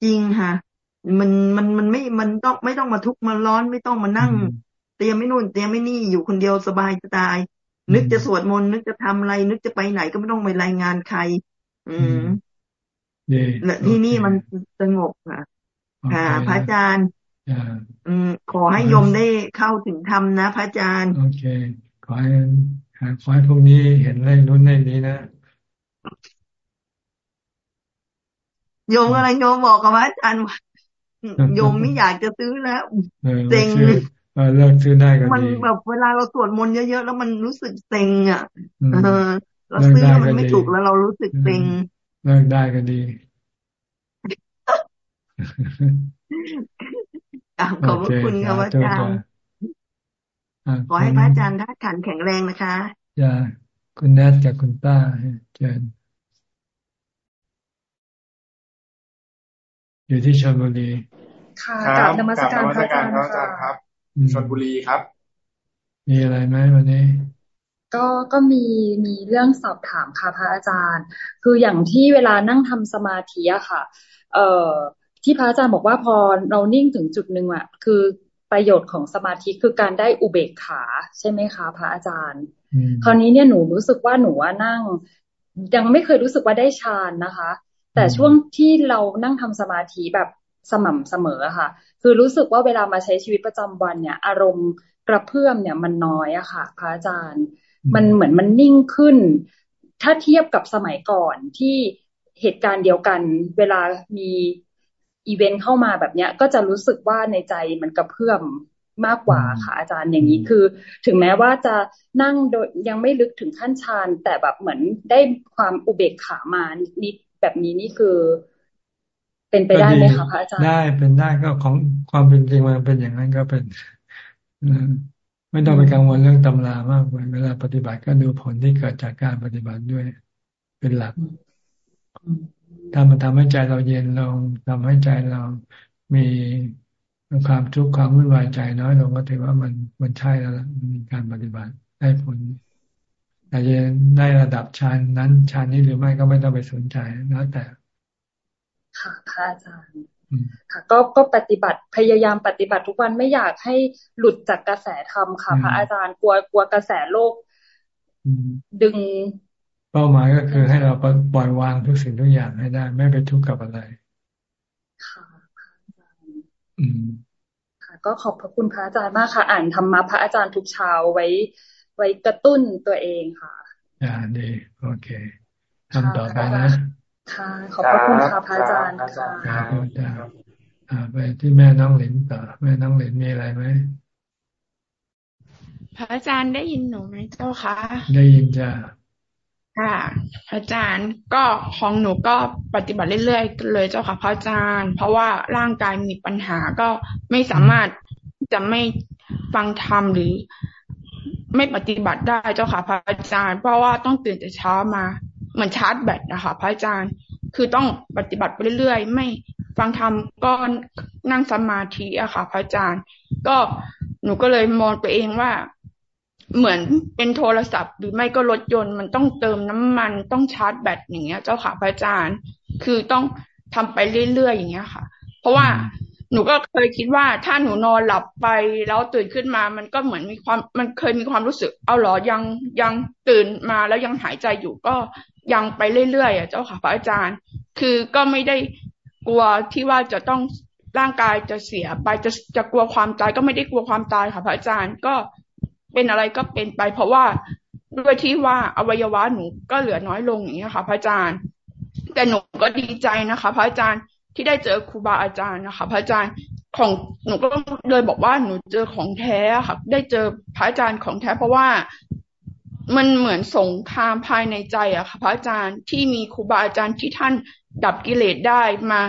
จริงค่ะ มันมันมันไม่มันต้องไม่ต้องมาทุกข์มาร้อนไม่ต้องมานั่ง เตรียมไม่นู่นเตรียมไม่นี่อยู่คนเดียวสบายจะตาย นึกจะสวดมนต์นึกจะทำอะไร นึกจะไปไหนก็ไม่ต้องไปรายงานใคร อืมและที่นี่มันสงบค่ะค่ะพระอาจารย์ อืมขอให้ยมได้เข้าถึงธรรมนะพระอาจารย์ โอเค ขอให้ขอให้พวกนี้เห็นเรื่องนู้นเรื่องนี้นะโยมอะไรโยมบอกกับพระอาจารย์โยมไม่อยากจะซื้อแล้วเซ็งเลิกซื้อได้ก็ดีมันแบบเวลาเราสวดมนต์เยอะๆแล้วมันรู้สึกเซ็งอะเออเราซื้อมันไม่ถูกแล้วเรารู้สึกเซ็งเลิกได้ก็ดี ขอบคุณครับอาจารย์ขอให้พระอาจารย์ท่าขันแข็งแรงนะคะอย่าคุณแนทกับคุณต้าเชิญอยู่ที่ชลบุรีค่ะกลับนมัสการพระอาจารย์ครับชนบุรีครับ มีอะไรไหมวันนี้ก็ก็มีมีเรื่องสอบถามค่ะพระอาจารย์ คืออย่างที่เวลานั่งทำสมาธิอะค่ะ เอ่อ ที่พระอาจารย์บอกว่าพอเรานิ่งถึงจุดหนึ่งอะคือประโยชน์ของสมาธิคือการได้อุเบกขา ใช่ไหมคะพระอาจารย์ คราวนี้เนี่ยหนูรู้สึกว่าหนูว่านั่ง ยังไม่เคยรู้สึกว่าได้ฌานนะคะ แต่ช่วงที่เรานั่งทำสมาธิแบบสม่ำเสมอค่ะ คือรู้สึกว่าเวลามาใช้ชีวิตประจำวันเนี่ย อารมณ์กระเพื่อมเนี่ยมันน้อยอะค่ะ พระอาจารย์ มันเหมือนมันนิ่งขึ้น ถ้าเทียบกับสมัยก่อนที่เหตุการณ์เดียวกัน เวลามี อีเวนต์เข้ามาแบบเนี้ย ก็จะรู้สึกว่าในใจมันกระเพื่อมมากกว่าค่ะอาจารย์อย่างนี้คือ ถึงแม้ว่าจะนั่งโดยยังไม่ลึกถึงขั้นฌานแต่แบบเหมือนได้ความอุเบกขามานิดแบบนี้นี่คือ เป็นไปได้ไหมคะพระอาจารย์ได้เป็นได้ก็ของความเป็นจริงมันเป็นอย่างนั้นก็เป็นไม่ต้องไปกังวลเรื่องตำรามากเวลาปฏิบัติก็ดูผลที่เกิดจากการปฏิบัติด้วย เป็นหลัก ถ้ามันทำให้ใจเราเย็นลงทำให้ใจเรามีความทุกข์ความวุ่นวายใจน้อยลงก็ถือว่ามันมันใช่แล้วมีการปฏิบัติได้ผลแต่จะได้ระดับชั้นนั้นชั้นนี้หรือไม่ก็ไม่ต้องไปสนใจแล้วแต่ ค่ะพระอาจารย์ค่ะ ก็ก็ปฏิบัติพยายามปฏิบัติทุกวันไม่อยากให้หลุดจากกระแสธรรมค่ะ พระอาจารย์กลัวกลัวกระแสโลกดึง เป้าหมายก็คือให้เราปล่อยวางทุกสิ่งทุกอย่างให้ได้ ไม่ไปทุกข์กับอะไร ค่ะพระอาจารย์อืมค่ะ ก็ขอบพระคุณพระอาจารย์มากค่ะ อ่านธรรมะพระอาจารย์ทุกเช้าไว้ ไว้กระตุ้นตัวเองค่ะอ่าดีโอเคทำต่อไปนะค่ะขอบพระคุณค่ะพระอาจารย์ค่ะอ่าไปที่แม่น้องหลินต่อแม่น้องหลินมีอะไรไหมพระอาจารย์ได้ยินหนูไหมเจ้าคะได้ยินจ้า ค่ะ พระอาจารย์ก็ของหนูก็ปฏิบัติเรื่อยๆเลยเจ้าค่ะพระอาจารย์ เพราะว่าร่างกายมีปัญหาก็ไม่สามารถจะไม่ฟังธรรมหรือไม่ปฏิบัติได้เจ้าค่ะพระอาจารย์ เพราะว่าต้องตื่นแต่เช้ามาเหมือนชาร์จแบตนะคะพระอาจารย์คือต้องปฏิบัติไปเรื่อยๆ ไม่ฟังธรรมก็นั่งสมาธิอะค่ะ พระอาจารย์ ก็หนูก็เลยมองตัวเองว่า เหมือนเป็นโทรศัพท์ หรือไม่ก็รถยนต์มันต้องเติมน้ำมันต้องชาร์จแบตอย่างเงี้ย เจ้าค่ะพระอาจารย์ คือต้องทำไปเรื่อยๆอย่างเงี้ยค่ะ เพราะว่าหนูก็เคยคิดว่าถ้าหนูนอนหลับไปแล้วตื่นขึ้นมา มันก็เหมือนมีความมันเคยมีความรู้สึก เอาหรอยังยังตื่นมาแล้วยังหายใจอยู่ก็ยังไปเรื่อยๆอะเจ้าค่ะพระอาจารย์ คือก็ไม่ได้กลัวที่ว่าจะต้องร่างกายจะเสียไปจะจะกลัวความตายก็ไม่ได้กลัวความตายค่ะพระอาจารย์ ก็ เป็นอะไรก็เป็นไป เพราะว่าด้วยที่ว่าอวัยวะหนูก็เหลือน้อยลงอย่างนี้ค่ะ พระอาจารย์ แต่หนูก็ดีใจนะคะ พระอาจารย์ที่ได้เจอครูบาอาจารย์นะคะ พระอาจารย์ของหนูก็เลยบอกว่าหนูเจอของแท้ค่ะ ได้เจอพระอาจารย์ของแท้เพราะว่ามันเหมือนสงครามภายในใจอะค่ะพระอาจารย์ที่มีครูบาอาจารย์ที่ท่านดับกิเลสได้มา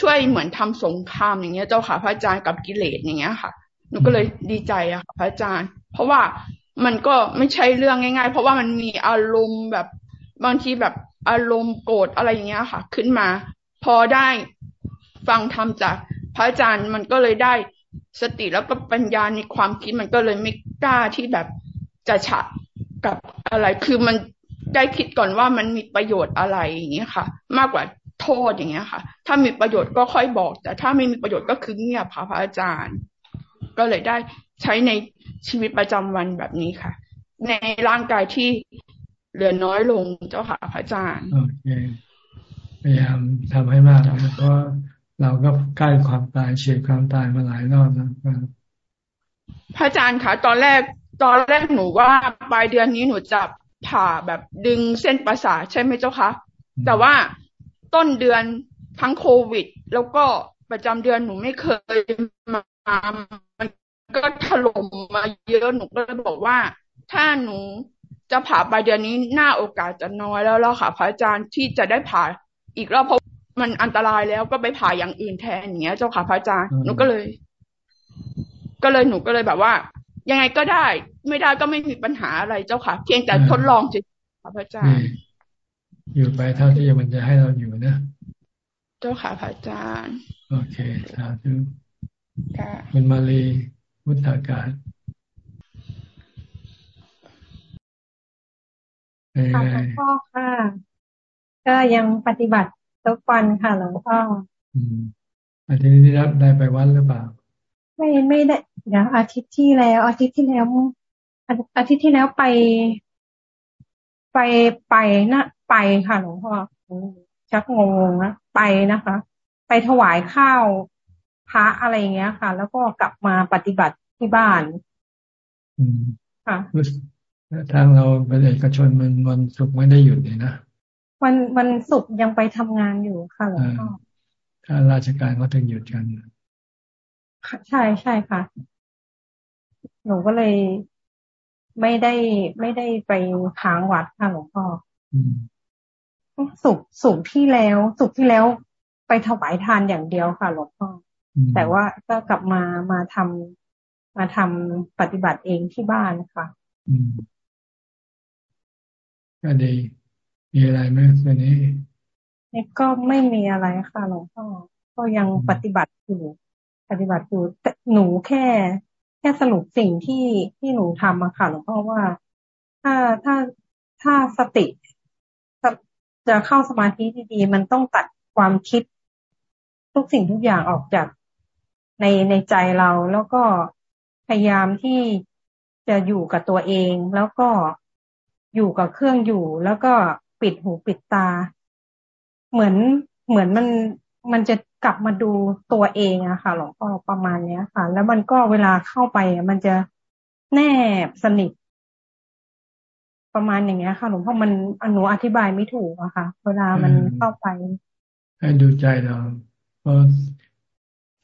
ช่วยเหมือนทำสงครามอย่างเงี้ย เจ้าค่ะพระอาจารย์กับกิเลสอย่างเงี้ยค่ะ นูก็เลยดีใจอะค่ะพระอาจารย์ เพราะว่ามันก็ไม่ใช่เรื่องง่าย ๆ เพราะว่ามันมีอารมณ์แบบบางทีแบบอารมณ์โกรธอะไรอย่างเงี้ยค่ะ ขึ้นมา พอได้ฟังธรรมจากพระอาจารย์มันก็เลยได้สติแล้วก็ปัญญาในความคิดมันก็เลยไม่กล้าที่แบบจะฉะกับอะไร คือมันได้คิดก่อนว่ามันมีประโยชน์อะไรอย่างเงี้ยค่ะ มากกว่าโทษอย่างเงี้ยค่ะ ถ้ามีประโยชน์ก็ค่อยบอก แต่ถ้าไม่มีประโยชน์ก็คือเงียบค่ะพระอาจารย์ ก็เลยได้ใช้ในชีวิตประจำวันแบบนี้ค่ะ ในร่างกายที่เหลือน้อยลงเจ้าค่ะพระอาจารย์โอเคพยายามทำให้มากนะเพราะเราก็ใกล้ความตายเฉียดความตายมาหลายรอบแล้วพระอาจารย์คะตอนแรก ตอนแรกหนูว่าปลายเดือนนี้หนูจะผ่าแบบดึงเส้นประสาทใช่ไหมเจ้าคะแต่ว่าต้นเดือนทั้งโควิด แล้วก็ประจำเดือนหนูไม่เคยมา มันก็ถล่มมาเยอะหนูก็เลยบอกว่า ถ้าหนูจะผ่าปลายเดือนนี้หน้าโอกาสจะน้อยแล้วแล้วค่ะ พระอาจารย์ที่จะได้ผ่าอีกรอบเพราะมันอันตรายแล้วก็ไปผ่าอย่างอื่นแทนอย่างเงี้ย เจ้าค่ะพระอาจารย์หนูก็เลย ก็เลยหนูก็เลยแบบว่า ยังไงก็ได้ ไม่ได้ก็ไม่มีปัญหาอะไรเจ้าค่ะ เพียงแต่ทดลองเฉยๆพระอาจารย์ อยู่ไปเท่าที่มันจะให้เราอยู่นะ เจ้าค่ะพระอาจารย์ โอเคสาธุ คุณมาลีพุทธาการค่ะหลวงพ่อค่ะ ก็ยังปฏิบัติทุกวันค่ะหลวงพ่ออาทิตย์นี้รับได้ไปวัดหรือเปล่า ไม่ไม่ได้เดี๋ยวอาทิตย์ที่แล้ว อาทิตย์ที่แล้ว อาทิตย์ที่แล้วไป ไปไปนะไปค่ะหลวงพ่อชักงงนะไปนะคะ ไปถวายข้าว พระอะไรเงี้ยค่ะ แล้วก็กลับมาปฏิบัติที่บ้านค่ะทางเราเป็นเอกชนมันวันศุกร์ไม่ได้หยุดเลยนะวันวันศุกร์ยังไปทำงานอยู่ค่ะหลวงพ่อถ้าราชการก็ต้องหยุดกันใช่ใช่ค่ะ หนูก็เลยไม่ได้ไม่ได้ไปค้างวัดค่ะหลวงพ่อสุกสุกที่แล้ว สุกที่แล้วไปถวายทานอย่างเดียวค่ะหลวงพ่อ แต่ว่าก็กลับมามาทำมาทำปฏิบัติเองที่บ้านค่ะก็ดี มีอะไรไหมวันนี้นี่ก็ไม่มีอะไรค่ะหลวงพ่อก็ยังปฏิบัติอยู่ปฏิบัติอยู่หนูแค่ แค่สรุปสิ่งที่ที่หนูทำมาค่ะหลวงพ่อว่า ถ้าถ้าถ้าสติจะเข้าสมาธิดีๆ มันต้องตัดความคิด ทุกสิ่งทุกอย่างออกจาก ในในใจเราแล้วก็พยายามที่จะอยู่กับตัวเอง แล้วก็อยู่กับเครื่องอยู่ แล้วก็ปิดหูปิดตา เหมือนเหมือนมันมันจะกลับมาดูตัวเองอะค่ะ หลวงพ่อประมาณเนี้ยค่ะ แล้วมันก็เวลาเข้าไปมันจะแนบสนิท ประมาณอย่างเงี้ยค่ะ หลวงพ่อมันอนุอธิบายไม่ถูกอะค่ะ เวลามันเข้าไป ให้ดูใจเราเพราะ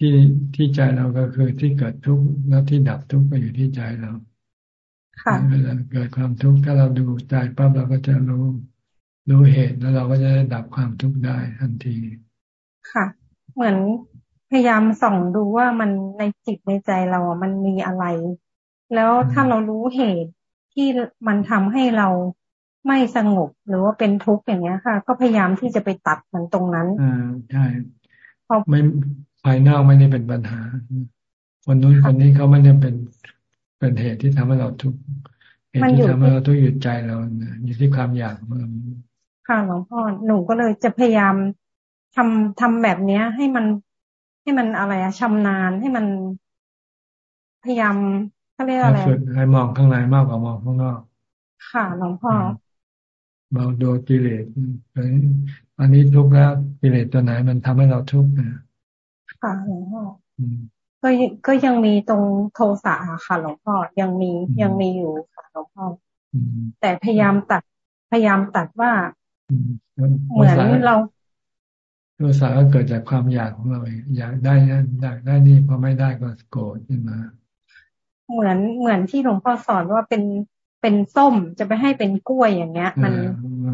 ที่ที่ใจเราก็คือที่เกิดทุกข์แล้วที่ดับทุกข์ก็อยู่ที่ใจเราค่ะเวลาเกิดความทุกข์ถ้าเราดูใจปั๊บเราก็จะรู้รู้เหตุแล้วเราก็จะได้ดับความทุกข์ได้ทันที ค่ะ เหมือนพยายามส่องดูว่ามันในจิตในใจเราอะมันมีอะไร แล้วถ้าเรารู้เหตุที่มันทำให้เราไม่สงบหรือว่าเป็นทุกข์อย่างเงี้ยค่ะ ก็พยายามที่จะไปตัดมันตรงนั้นอ่าใช่ไม่ ภายนอกไม่ได้เป็นปัญหา คนนู้นคนนี้เขาไม่ได้เป็นเป็นเหตุที่ทำให้เราทุกข์เหตุที่ทำให้เราทุกข์หยุดใจเราอยู่ที่ความอยากของเราค่ะหลวงพ่อหนูก็เลยจะพยายามทำทำแบบเนี้ย ให้มันให้มันอะไรอะชำนาญให้มันพยายามเขาเรียกอะไรให้มองข้างในมากกว่ามองข้างนอก ค่ะหลวงพ่อเราดูกิเลสอันนี้ทุกข์แล้วกิเลสตัวไหนมันทำให้เราทุกข์นะ ค่ะหลวงพ่อก็ก็ยังมีตรงโทสะค่ะหลวงพ่อยังมียังมีอยู่ค่ะหลวงพ่อแต่พยายามตัดพยายามตัดว่าเหมือนเราตัวสาก็เกิดจากความอยากของเราเองอยากได้นั่นอยากได้นี่พอไม่ได้ก็โกรธขึ้นมา เหมือนเหมือนที่หลวงพ่อสอนว่าเป็นเป็นส้มจะไปให้เป็นกล้วยอย่างเงี้ย มัน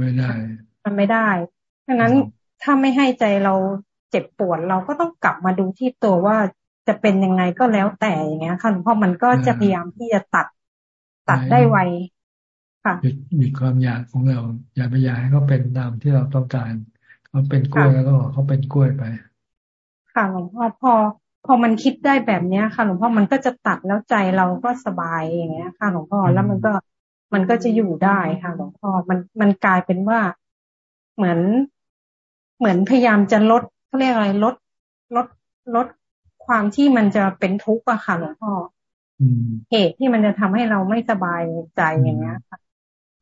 ไม่ได้ มันไม่ได้ดังนั้นถ้าไม่ให้ใจเราเจ็บปวด เราก็ต้องกลับมาดูที่ตัวว่าจะเป็นยังไงก็แล้วแต่อย่างเงี้ยค่ะหลวงพ่อมันก็จะพยายามที่จะตัดตัดได้ไวค่ะหยุดหยุดความอยากของเรา อย่าไปอยากให้เขาเป็นตามที่เราต้องการเขาเป็นกล้วยแล้วก็เขาเป็นกล้วยไป ค่ะหลวงพ่อพอ พอมันคิดได้แบบเนี้ยค่ะหลวงพ่อมันก็จะตัดแล้วใจเราก็สบายอย่างเงี้ย ค่ะหลวงพ่อแล้วมันก็มันก็จะอยู่ได้ค่ะหลวงพ่อมันมันกลายเป็นว่าเหมือนเหมือนพยายามจะลด เขาเรียกอะไรลดลดลดความที่มันจะเป็นทุกข์อะค่ะหลวงพ่อเหตุที่มันจะทำให้เราไม่สบายใจอย่างเงี้ยค่ะ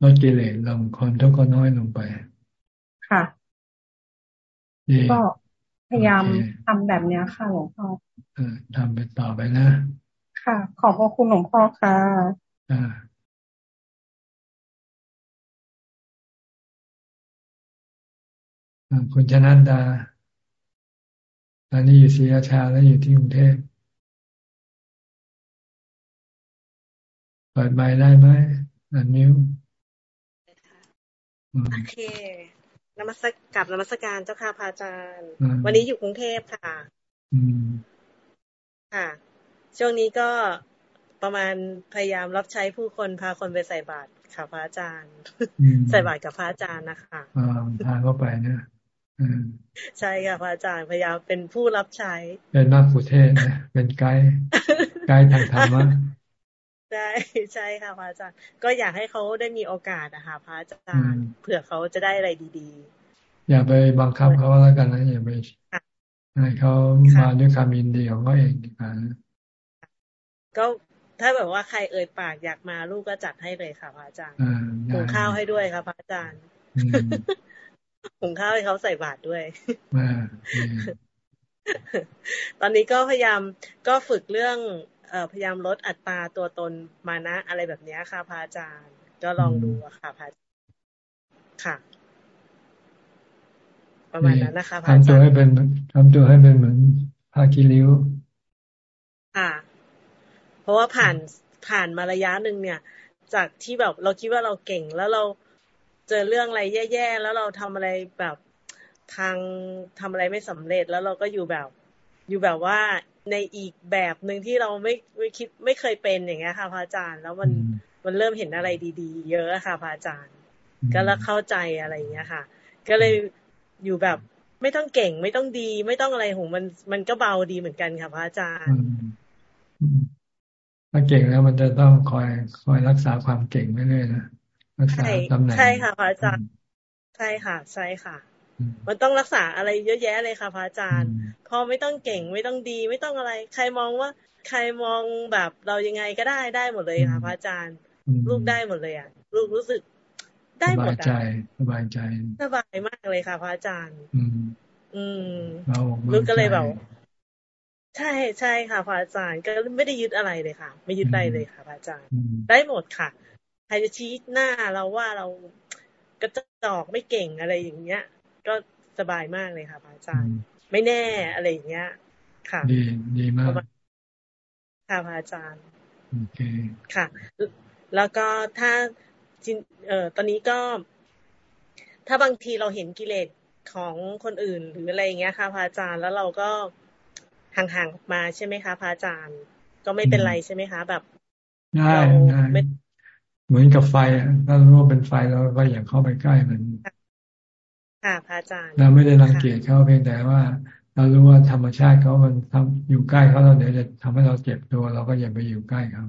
ลดกิเลสลงคนทุกข์ก็น้อยลงไป ค่ะก็พยายามทำแบบเนี้ยค่ะหลวงพ่อทำไปต่อไปนะ ค่ะ ขอบพระคุณหลวงพ่อค่ะอ่าคุณชนันดาต อนนี้อยู่ศรีราชาแล้วอยู่ที่กรุงเทพเปิดไมค์ได้ไหมอันนิ้วโอเคนมัสกับนมัสการเจ้าค่ะพระอาจารย์ วันนี้อยู่กรุงเทพค่ะค่ะ ช่วงนี้ก็ประมาณพยายามรับใช้ผู้คนพาคนไปใส่บาตรค่ะพระอาจารย์ ใส่บาตรกับพระอาจารย์นะคะอ่าพาเข้าไปนะ ใช่ค่ะพระอาจารย์พยายามเป็นผู้รับใช้ เป็นนักผู้เทศนะเป็นไกด์ไกด์ทางธรรมะใช่ใช่ค่ะพระอาจารย์ ก็อยากให้เขาได้มีโอกาสนะคะพระอาจารย์เผื่อเขาจะได้อะไรดีๆ อย่าไปบังคับเขาแล้วกันนะอย่าไปให้เขามาด้วยคำยินดีของเขาเองดีกว่าก็ถ้าแบบว่าใครเอ่ยปากอยากมาลูกก็จัดให้เลยค่ะพระอาจารย์หุงข้าวให้ด้วยค่ะพระอาจารย์ หุงข้าวให้เขาใส่บาตรด้วยตอนนี้ก็พยายามก็ฝึกเรื่องพยายามลดอัตราตัวตนมานะอะไรแบบนี้ค่ะพระอาจารย์ ก็ลองดูอะค่ะพระค่ะ ประมาณนั้นนะคะพระอาจารย์ทำตัวให้เป็นทำตัวให้เป็นเหมือนพากิริ้วค่ะ เพราะว่าผ่านผ่านมาระยะหนึ่งเนี่ย จากที่แบบเราคิดว่าเราเก่งแล้วเรา เจอเรื่องอะไรแย่ๆแล้วเราทำอะไรแบบทางทำอะไรไม่สำเร็จแล้วเราก็อยู่แบบ อยู่แบบว่าในอีกแบบหนึ่งที่เราไม่ไม่คิดไม่เคยเป็นอย่างเงี้ยค่ะพระอาจารย์ แล้วมันมันเริ่มเห็นอะไรดีๆ เยอะค่ะพระอาจารย์ ก็แล้วเข้าใจอะไรอย่างเงี้ยค่ะ ก็เลยอยู่แบบไม่ต้องเก่งไม่ต้องดี ไม่ต้องอะไรหูมันมันก็เบาดีเหมือนกันค่ะพระอาจารย์ถ้าเก่งแล้วมันจะต้องคอยคอยรักษาความเก่งไม่เรื่อยนะ รักษาตำแหน่งใช่ค่ะพระอาจารย์ใช่ค่ะ ใช่ค่ะ มันต้องรักษาอะไรเยอะแยะเลยค่ะพระอาจารย์ พอไม่ต้องเก่งไม่ต้องดีไม่ต้องอะไร ใครมองว่า ใครมองแบบเรายังไงก็ได้ได้หมดเลยค่ะพระอาจารย์ ลูกได้หมดเลยอะลูกรู้สึกได้หมดอะสบายใจสบายใจสบายมากเลยค่ะพระอาจารย์ อืม อืมลูกก็เลยแบบใช่ใช่ค่ะพระอาจารย์ก็ไม่ได้ยึดอะไรเลยค่ะ ไม่ยึดอะไรเลยค่ะพระอาจารย์ ได้หมดค่ะ ใครจะชี้หน้าเราว่าเรากระจอกไม่เก่งอะไรอย่างเงี้ย ก็สบายมากเลยค่ะพระอาจารย์ ไม่แน่อะไรอย่างเงี้ย ค่ะ ดีดีมากค่ะพระอาจารย์โอเคค่ะ แล้วก็ถ้าจินเอ่อตอนนี้ก็ ถ้าบางทีเราเห็นกิเลสของคนอื่นหรืออะไรอย่างเงี้ยค่ะพระอาจารย์แล้วเราก็ห่างๆออกมาใช่ไหมคะพระอาจารย์ ก็ไม่เป็นไรใช่ไหมคะ แบบได้ได้ เหมือนกับไฟอะถ้ารู้ว่าเป็นไฟเราก็อย่าเข้าไปใกล้มันค่ะพระอาจารย์เราไม่ได้รังเกียจเขาเพียงแต่ว่า เรารู้ว่าธรรมชาติเขามันทำอยู่ใกล้เขาเราเดี๋ยวจะทำให้เราเจ็บตัว เราก็อย่าไปอยู่ใกล้เขา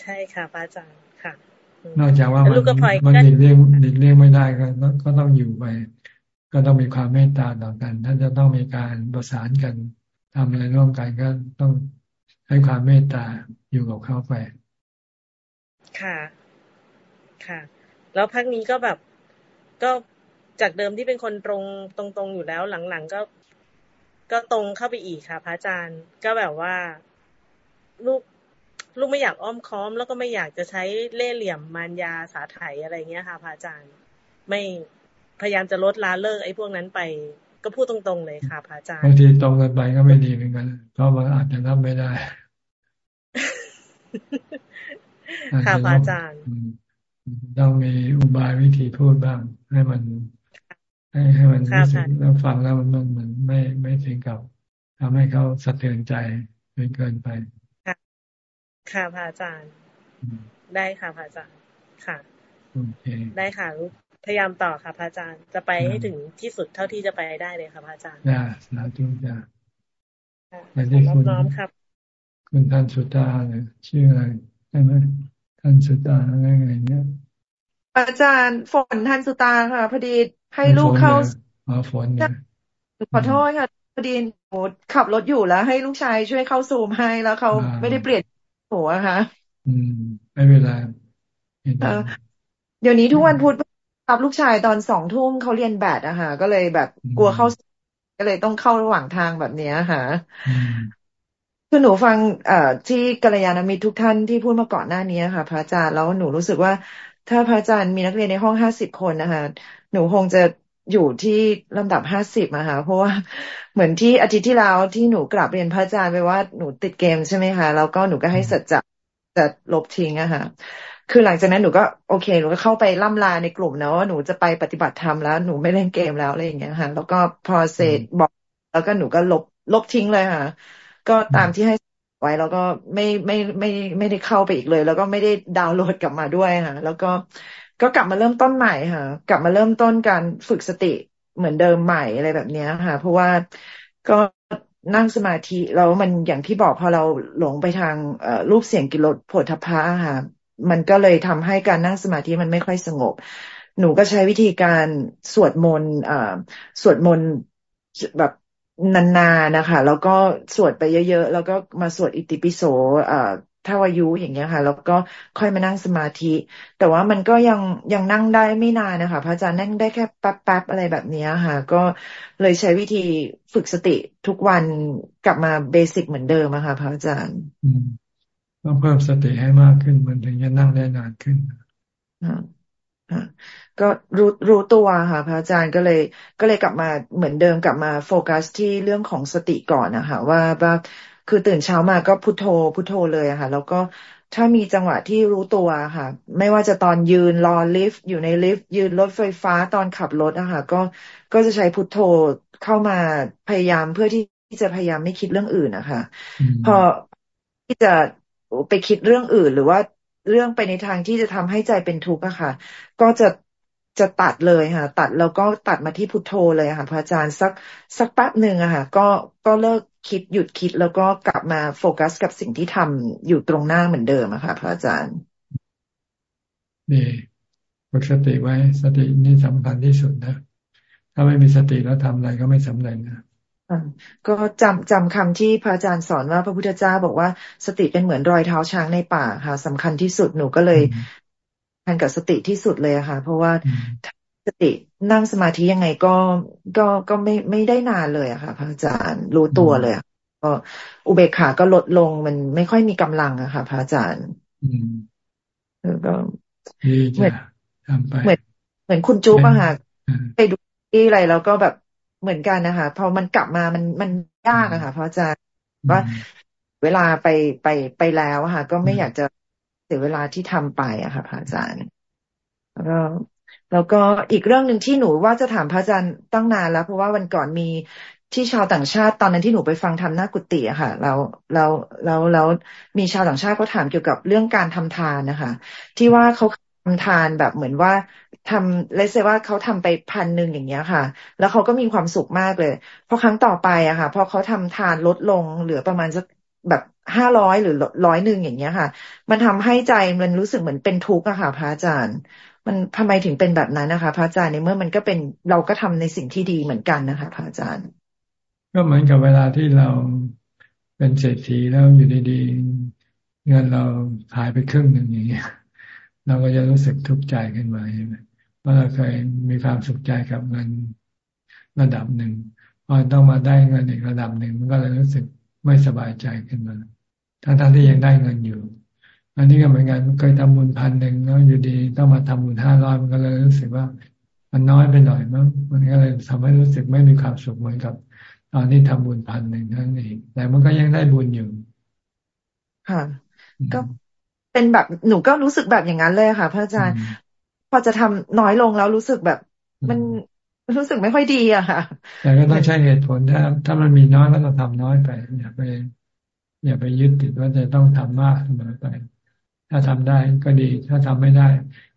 ใช่ค่ะพระอาจารย์ค่ะ นอกจากว่ามันมันหลีกเลี่ยงหลีกเลี่ยงไม่ได้ก็ก็ต้องอยู่ไป ก็ต้องมีความเมตตาต่อกัน ถ้าจะต้องมีการประสานกันทำอะไรร่วมกันก็ต้องให้ความเมตตาอยู่กับเขาไป ค่ะ ค่ะ แล้วพักนี้ก็แบบ ก็จากเดิมที่เป็นคนตรงตรงๆอยู่แล้ว หลังๆก็ ก็ตรงเข้าไปอีกค่ะ พระอาจารย์ ก็แบบว่า ลูกลูกไม่อยากอ้อมค้อม แล้วก็ไม่อยากจะใช้เล่ห์เหลี่ยมมารยาสาไถอะไรเงี้ยค่ะพระอาจารย์ ไม่พยายามจะลดละเลิกไอ้พวกนั้นไป ก็พูดตรงๆเลยค่ะพระอาจารย์บางทีตรงกันไปก็ไม่ดีเหมือนกันเพราะมันอาจจะรับไม่ได้ ค่ะพระอาจารย์ต้องมีอุบายวิธีพูดบ้าง ให้มัน ให้ให้มันรู้สึกแล้วฟังแล้วมันมันมันไม่ไม่ถึงกับทำให้เขาสะเทือนใจเกินไปค่ะพระอาจารย์ ได้ค่ะพระอาจารย์ ค่ะ ได้ค่ะ พยายามต่อค่ะพระอาจารย์ จะไปให้ถึงที่สุดเท่าที่จะไปได้เลยค่ะพระอาจารย์ได้สาธุจ้าแต่ที่คุณน้อมครับ คุณท่านสุตาเนี่ยชื่ออะไร ใช่ไหมท่านสุตาอะไรไงเนี่ยอาจารย์ฝนท่านสุตาค่ะพอดีให้ลูกเข้าอ๋อฝนเนี่ยขอโทษค่ะพอดีหนูขับรถอยู่แล้ว ให้ลูกชายช่วยเข้าซูมให้แล้วเขาไม่ได้เปลี่ยนหัวค่ะ อืม ไม่เป็นไรเดี๋ยวนี้ทุกวันพุธรับลูกชายตอนสองทุ่มเขาเรียนแบดอะค่ะก็เลยแบบกลัวเข้าก็เลยต้องเข้าระหว่างทางแบบนี้ค่ะ คือหนูฟังเอ่อที่กัลยาณมิตรทุกท่านที่พูดมาก่อนหน้านี้ค่ะ พระอาจารย์แล้วหนูรู้สึกว่า ถ้าพระอาจารย์มีนักเรียนในห้องห้าสิบคนนะคะหนูคงจะอยู่ที่ลำดับห้าสิบอะค่ะเพราะว่าเหมือนที่อาทิตย์ที่แล้วที่หนูกลับเรียนพระอาจารย์ไปว่าหนูติดเกมใช่ไหมคะแล้วก็หนูก็ให้สัจจะจะลบทิ้งอะค่ะคือหลังจากนั้นหนูก็โอเคหนูก็เข้าไปล่ำลาในกลุ่มนะว่าหนูจะไปปฏิบัติธรรมแล้วหนูไม่เล่นเกมแล้วอะไรอย่างเงี้ยค่ะ แล้วก็พอเสร็จบอก แล้วก็หนูก็ลบลบทิ้งเลยค่ะ ก็ตามที่ให้ไว้แล้วก็ไม่ไม่ไม่ไม่ได้เข้าไปอีกเลย แล้วก็ไม่ได้ดาวน์โหลดกลับมาด้วยค่ะ แล้วก็ก็กลับมาเริ่มต้นใหม่ค่ะ กลับมาเริ่มต้นการฝึกสติเหมือนเดิมใหม่อะไรแบบนี้ค่ะ เพราะว่าก็นั่งสมาธิแล้วมันอย่างที่บอกพอเราหลงไปทางรูปเสียงกิโลโผฏฐะค่ะ มันก็เลยทำให้การนั่งสมาธิมันไม่ค่อยสงบ หนูก็ใช้วิธีการสวดมนต์สวดมนต์แบบ นานๆนะคะ แล้วก็สวดไปเยอะๆ แล้วก็มาสวดอิติปิโสทวายุอย่างเงี้ยค่ะ แล้วก็ค่อยมานั่งสมาธิ แต่ว่ามันก็ยังยังนั่งได้ไม่นานนะคะพระอาจารย์นั่งได้แค่แป๊บๆอะไรแบบนี้ค่ะ ก็เลยใช้วิธีฝึกสติทุกวันกลับมาเบสิกเหมือนเดิมอะค่ะพระอาจารย์ต้องเพิ่มสติให้มากขึ้นมันถึงจะนั่งได้นานขึ้น ก็รู้รู้ตัวค่ะพระอาจารย์ก็เลย ก็เลยกลับมาเหมือนเดิมกลับมาโฟกัสที่เรื่องของสติก่อนนะคะว่าว่าคือตื่นเช้ามาก็พุโทโธพุโทโธเลยค่ะ แล้วก็ถ้ามีจังหวะที่รู้ตัวค่ะ ไม่ว่าจะตอนยืนรอลิฟต์อยู่ในลิฟต์ยืนรถไฟฟ้าตอนขับรถอะค่ะก็ก็จะใช้พุทโธเข้ามาพยายามเพื่อที่จะพยายามไม่คิดเรื่องอื่นนะคะพอที่จะไปคิดเรื่องอื่น หรือว่าเรื่องไปในทางที่จะทำให้ใจเป็นทุกข์อะค่ะ ก็จะ จะตัดเลยค่ะ ตัดแล้วก็ตัดมาที่พุทโธเลยค่ะ พระอาจารย์สักสักแป๊บหนึ่งอะค่ะ ก็ก็เลิกคิดหยุดคิดแล้วก็กลับมาโฟกัสกับสิ่งที่ทำอยู่ตรงหน้าเหมือนเดิมอะค่ะ พระอาจารย์ดีฝึกสติไว้สตินี่สำคัญที่สุดนะ ถ้าไม่มีสติแล้วทำอะไรก็ไม่สำเร็จนะก็จำจำคำที่พระอาจารย์สอนว่าพระพุทธเจ้าบอกว่าสติเป็นเหมือนรอยเท้าช้างในป่าค่ะสำคัญที่สุดหนูก็เลย ทันกับสติที่สุดเลยค่ะ เพราะว่าสตินั่งสมาธิยังไงก็ก็ก็ไม่ไม่ได้นานเลยอะค่ะพระอาจารย์รู้ตัวเลยก็อุเบกขาก็ลดลงมันไม่ค่อยมีกำลังอะค่ะพระอาจารย์อืมก็เหมือนเหมือนเหมือนคุณจุ๊บอะค่ะไปดูที่อะไรแล้วก็แบบเหมือนกันนะคะพอมันกลับมามันมันยากอะค่ะเพราะจะว่าเวลาไปไปไปแล้วค่ะ ก็ไม่อยากจะ เสียเวลาที่ทำไปอะค่ะพระอาจารย์ แล้วก็แล้วก็อีกเรื่องหนึ่งที่หนูว่าจะถามพระอาจารย์ตั้งนานแล้ว เพราะว่าวันก่อนมีที่ชาวต่างชาติตอนนั้นที่หนูไปฟังทำหน้ากุฏิอะค่ะแล้วแล้วแล้วแล้วมีชาวต่างชาติเขาถามเกี่ยวกับเรื่องการทำทานนะคะ ที่ว่าเขาทำทานแบบเหมือนว่าทำเลเซว่าเขาทำไปพันหนึ่งอย่างเงี้ยค่ะ แล้วเขาก็มีความสุขมากเลยพอครั้งต่อไปอะค่ะพอเขาทำทานลดลงเหลือประมาณสักแบบ ห้าร้อยหรือร้อยหนึ่งอย่างเงี้ยค่ะ มันทำให้ใจมันรู้สึกเหมือนเป็นทุกข์อะค่ะพระอาจารย์ มันทำไมถึงเป็นแบบนั้นนะคะ พระอาจารย์ในเมื่อมันก็เป็นเราก็ทำในสิ่งที่ดีเหมือนกันนะคะพระอาจารย์ ก็เหมือนกับเวลาที่เราเป็นเศรษฐีแล้วอยู่ดีๆเงินเราหายไปครึ่งหนึ่งอย่างเงี้ยเราก็จะรู้สึกทุกข์ใจขึ้นมาใช่ไหมเพราะเราเคยมีความสุขใจกับเงินระดับหนึ่งพอต้องมาได้เงินอีกระดับหนึ่งมันก็เลยรู้สึกไม่สบายใจขึ้นมา ทั้งๆทที่ยังได้เงินอยู่ อันนี้ก็เหมือนกันเคยทำบุญพันหนึ่งแล้วอยู่ดีต้องมาทำบุญห้าร้อยมันก็เลยรู้สึกว่า มันน้อยไปหน่อยมั้งมันก็เลยทำให้รู้สึกไม่มีความสุขเหมือนกับ ตอนที่ทำบุญพันหนึ่งนั่นเองแต่มันก็ยังได้บุญอยู่ค่ะ ก็เป็นแบบหนูก็รู้สึกแบบอย่างนั้นเลยค่ะ พระอาจารย์พอจะทำน้อยลงแล้วรู้สึกแบบ มันรู้สึกไม่ค่อยดีอะค่ะ แต่ก็ต้องใช้เหตุผลถ้า ถ้ามันมีน้อยก็ต้องทำน้อยไปอย่าไป อย่าไปยึดติดว่าจะต้องทำมากเสมอไป ถ้าทำได้ก็ดี ถ้าทำไม่ได้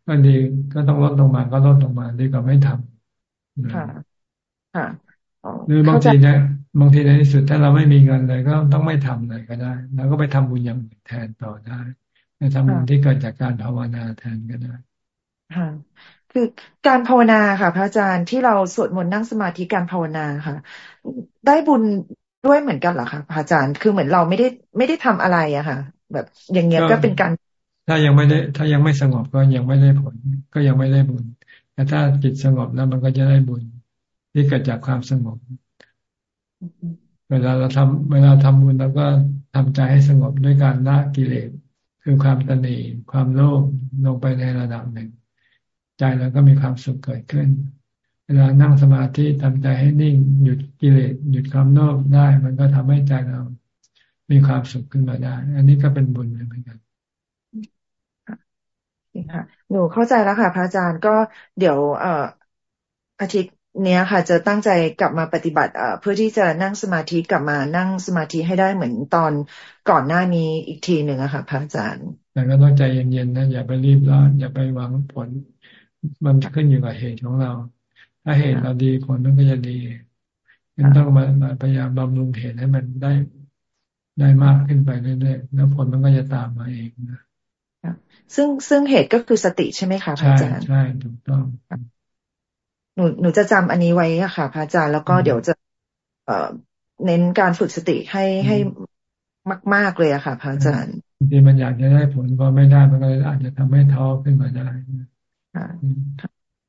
ก็ดีก็ต้องลดลงมาก็ลดลงมาดีกว่าไม่ทำค่ะค่ะหรือบางทีนะบางทีในที่สุดถ้าเราไม่มีเงินเลย ก็ต้องไม่ทำเลยก็ได้แล้วก็ไปทำบุญอย่างแทนต่อได้ไปทำบุญที่เกิดจากการภาวนาแทนก็ได้ค่ะคือการภาวนาค่ะ พระอาจารย์ที่เราสวดมนต์นั่งสมาธิการภาวนาค่ะ ได้บุญ ด้วยเหมือนกันเหรอคะพระอาจารย์คือเหมือนเราไม่ได้ไม่ได้ทำอะไรอะค่ะ แบบอย่างเงี้ยก็เป็นการ ถ้ายังไม่ได้ ถ้ายังไม่สงบก็ยังไม่ได้ผล ก็ยังไม่ได้บุญแต่ถ้าจิตสงบแล้วมันก็จะได้บุญที่เกิดจากความสงบ เวลาเราทำเวลาทำบุญเราก็ทำใจให้สงบด้วยการละกิเลสคือความตนีความโลภลงไปในระดับหนึ่ง ใจเราก็มีความสุขเกิดขึ้น เวลานั่งสมาธิทำใจให้นิ่ง หยุดกิเลสหยุดความโลภได้ มันก็ทำให้ใจเรา มีความสุขขึ้นมาได้ อันนี้ก็เป็นบุญเหมือนกันค่ะหนูเข้าใจแล้วค่ะ พระอาจารย์ก็เดี๋ยว เอ่ออาทิตย์เนี้ยค่ะ จะตั้งใจกลับมาปฏิบัติเอ่อเพื่อที่จะนั่งสมาธิกลับมานั่งสมาธิให้ได้เหมือนตอนก่อนหน้านี้อีกทีหนึ่งอะค่ะพระอาจารย์แต่ก็ต้องใจเย็นๆนะอย่าไปรีบร้อนอย่าไปหวังผล มันขึ้นอยู่กับเหตุของเรา ถ้าเหตุเราดีผลมันก็จะดียังต้องมาพยายามบำรุงเหตุให้มันได้ได้มากขึ้นไปเรื่อยๆแล้วผลมันก็จะตามมาเองนะซึ่งซึ่งเหตุก็คือสติใช่ไหมคะพระอาจารย์ใช่ถูกต้องหนูหนูจะจำอันนี้ไว้อะค่ะพระอาจารย์แล้วก็เดี๋ยวจะเอ่อเน้นการฝึกสติให้ให้มาก ๆเลยอะค่ะพระอาจารย์ที่มันอยากจะได้ผลพอไม่ได้มันก็อาจจะทำให้ท้อขึ้นมาได้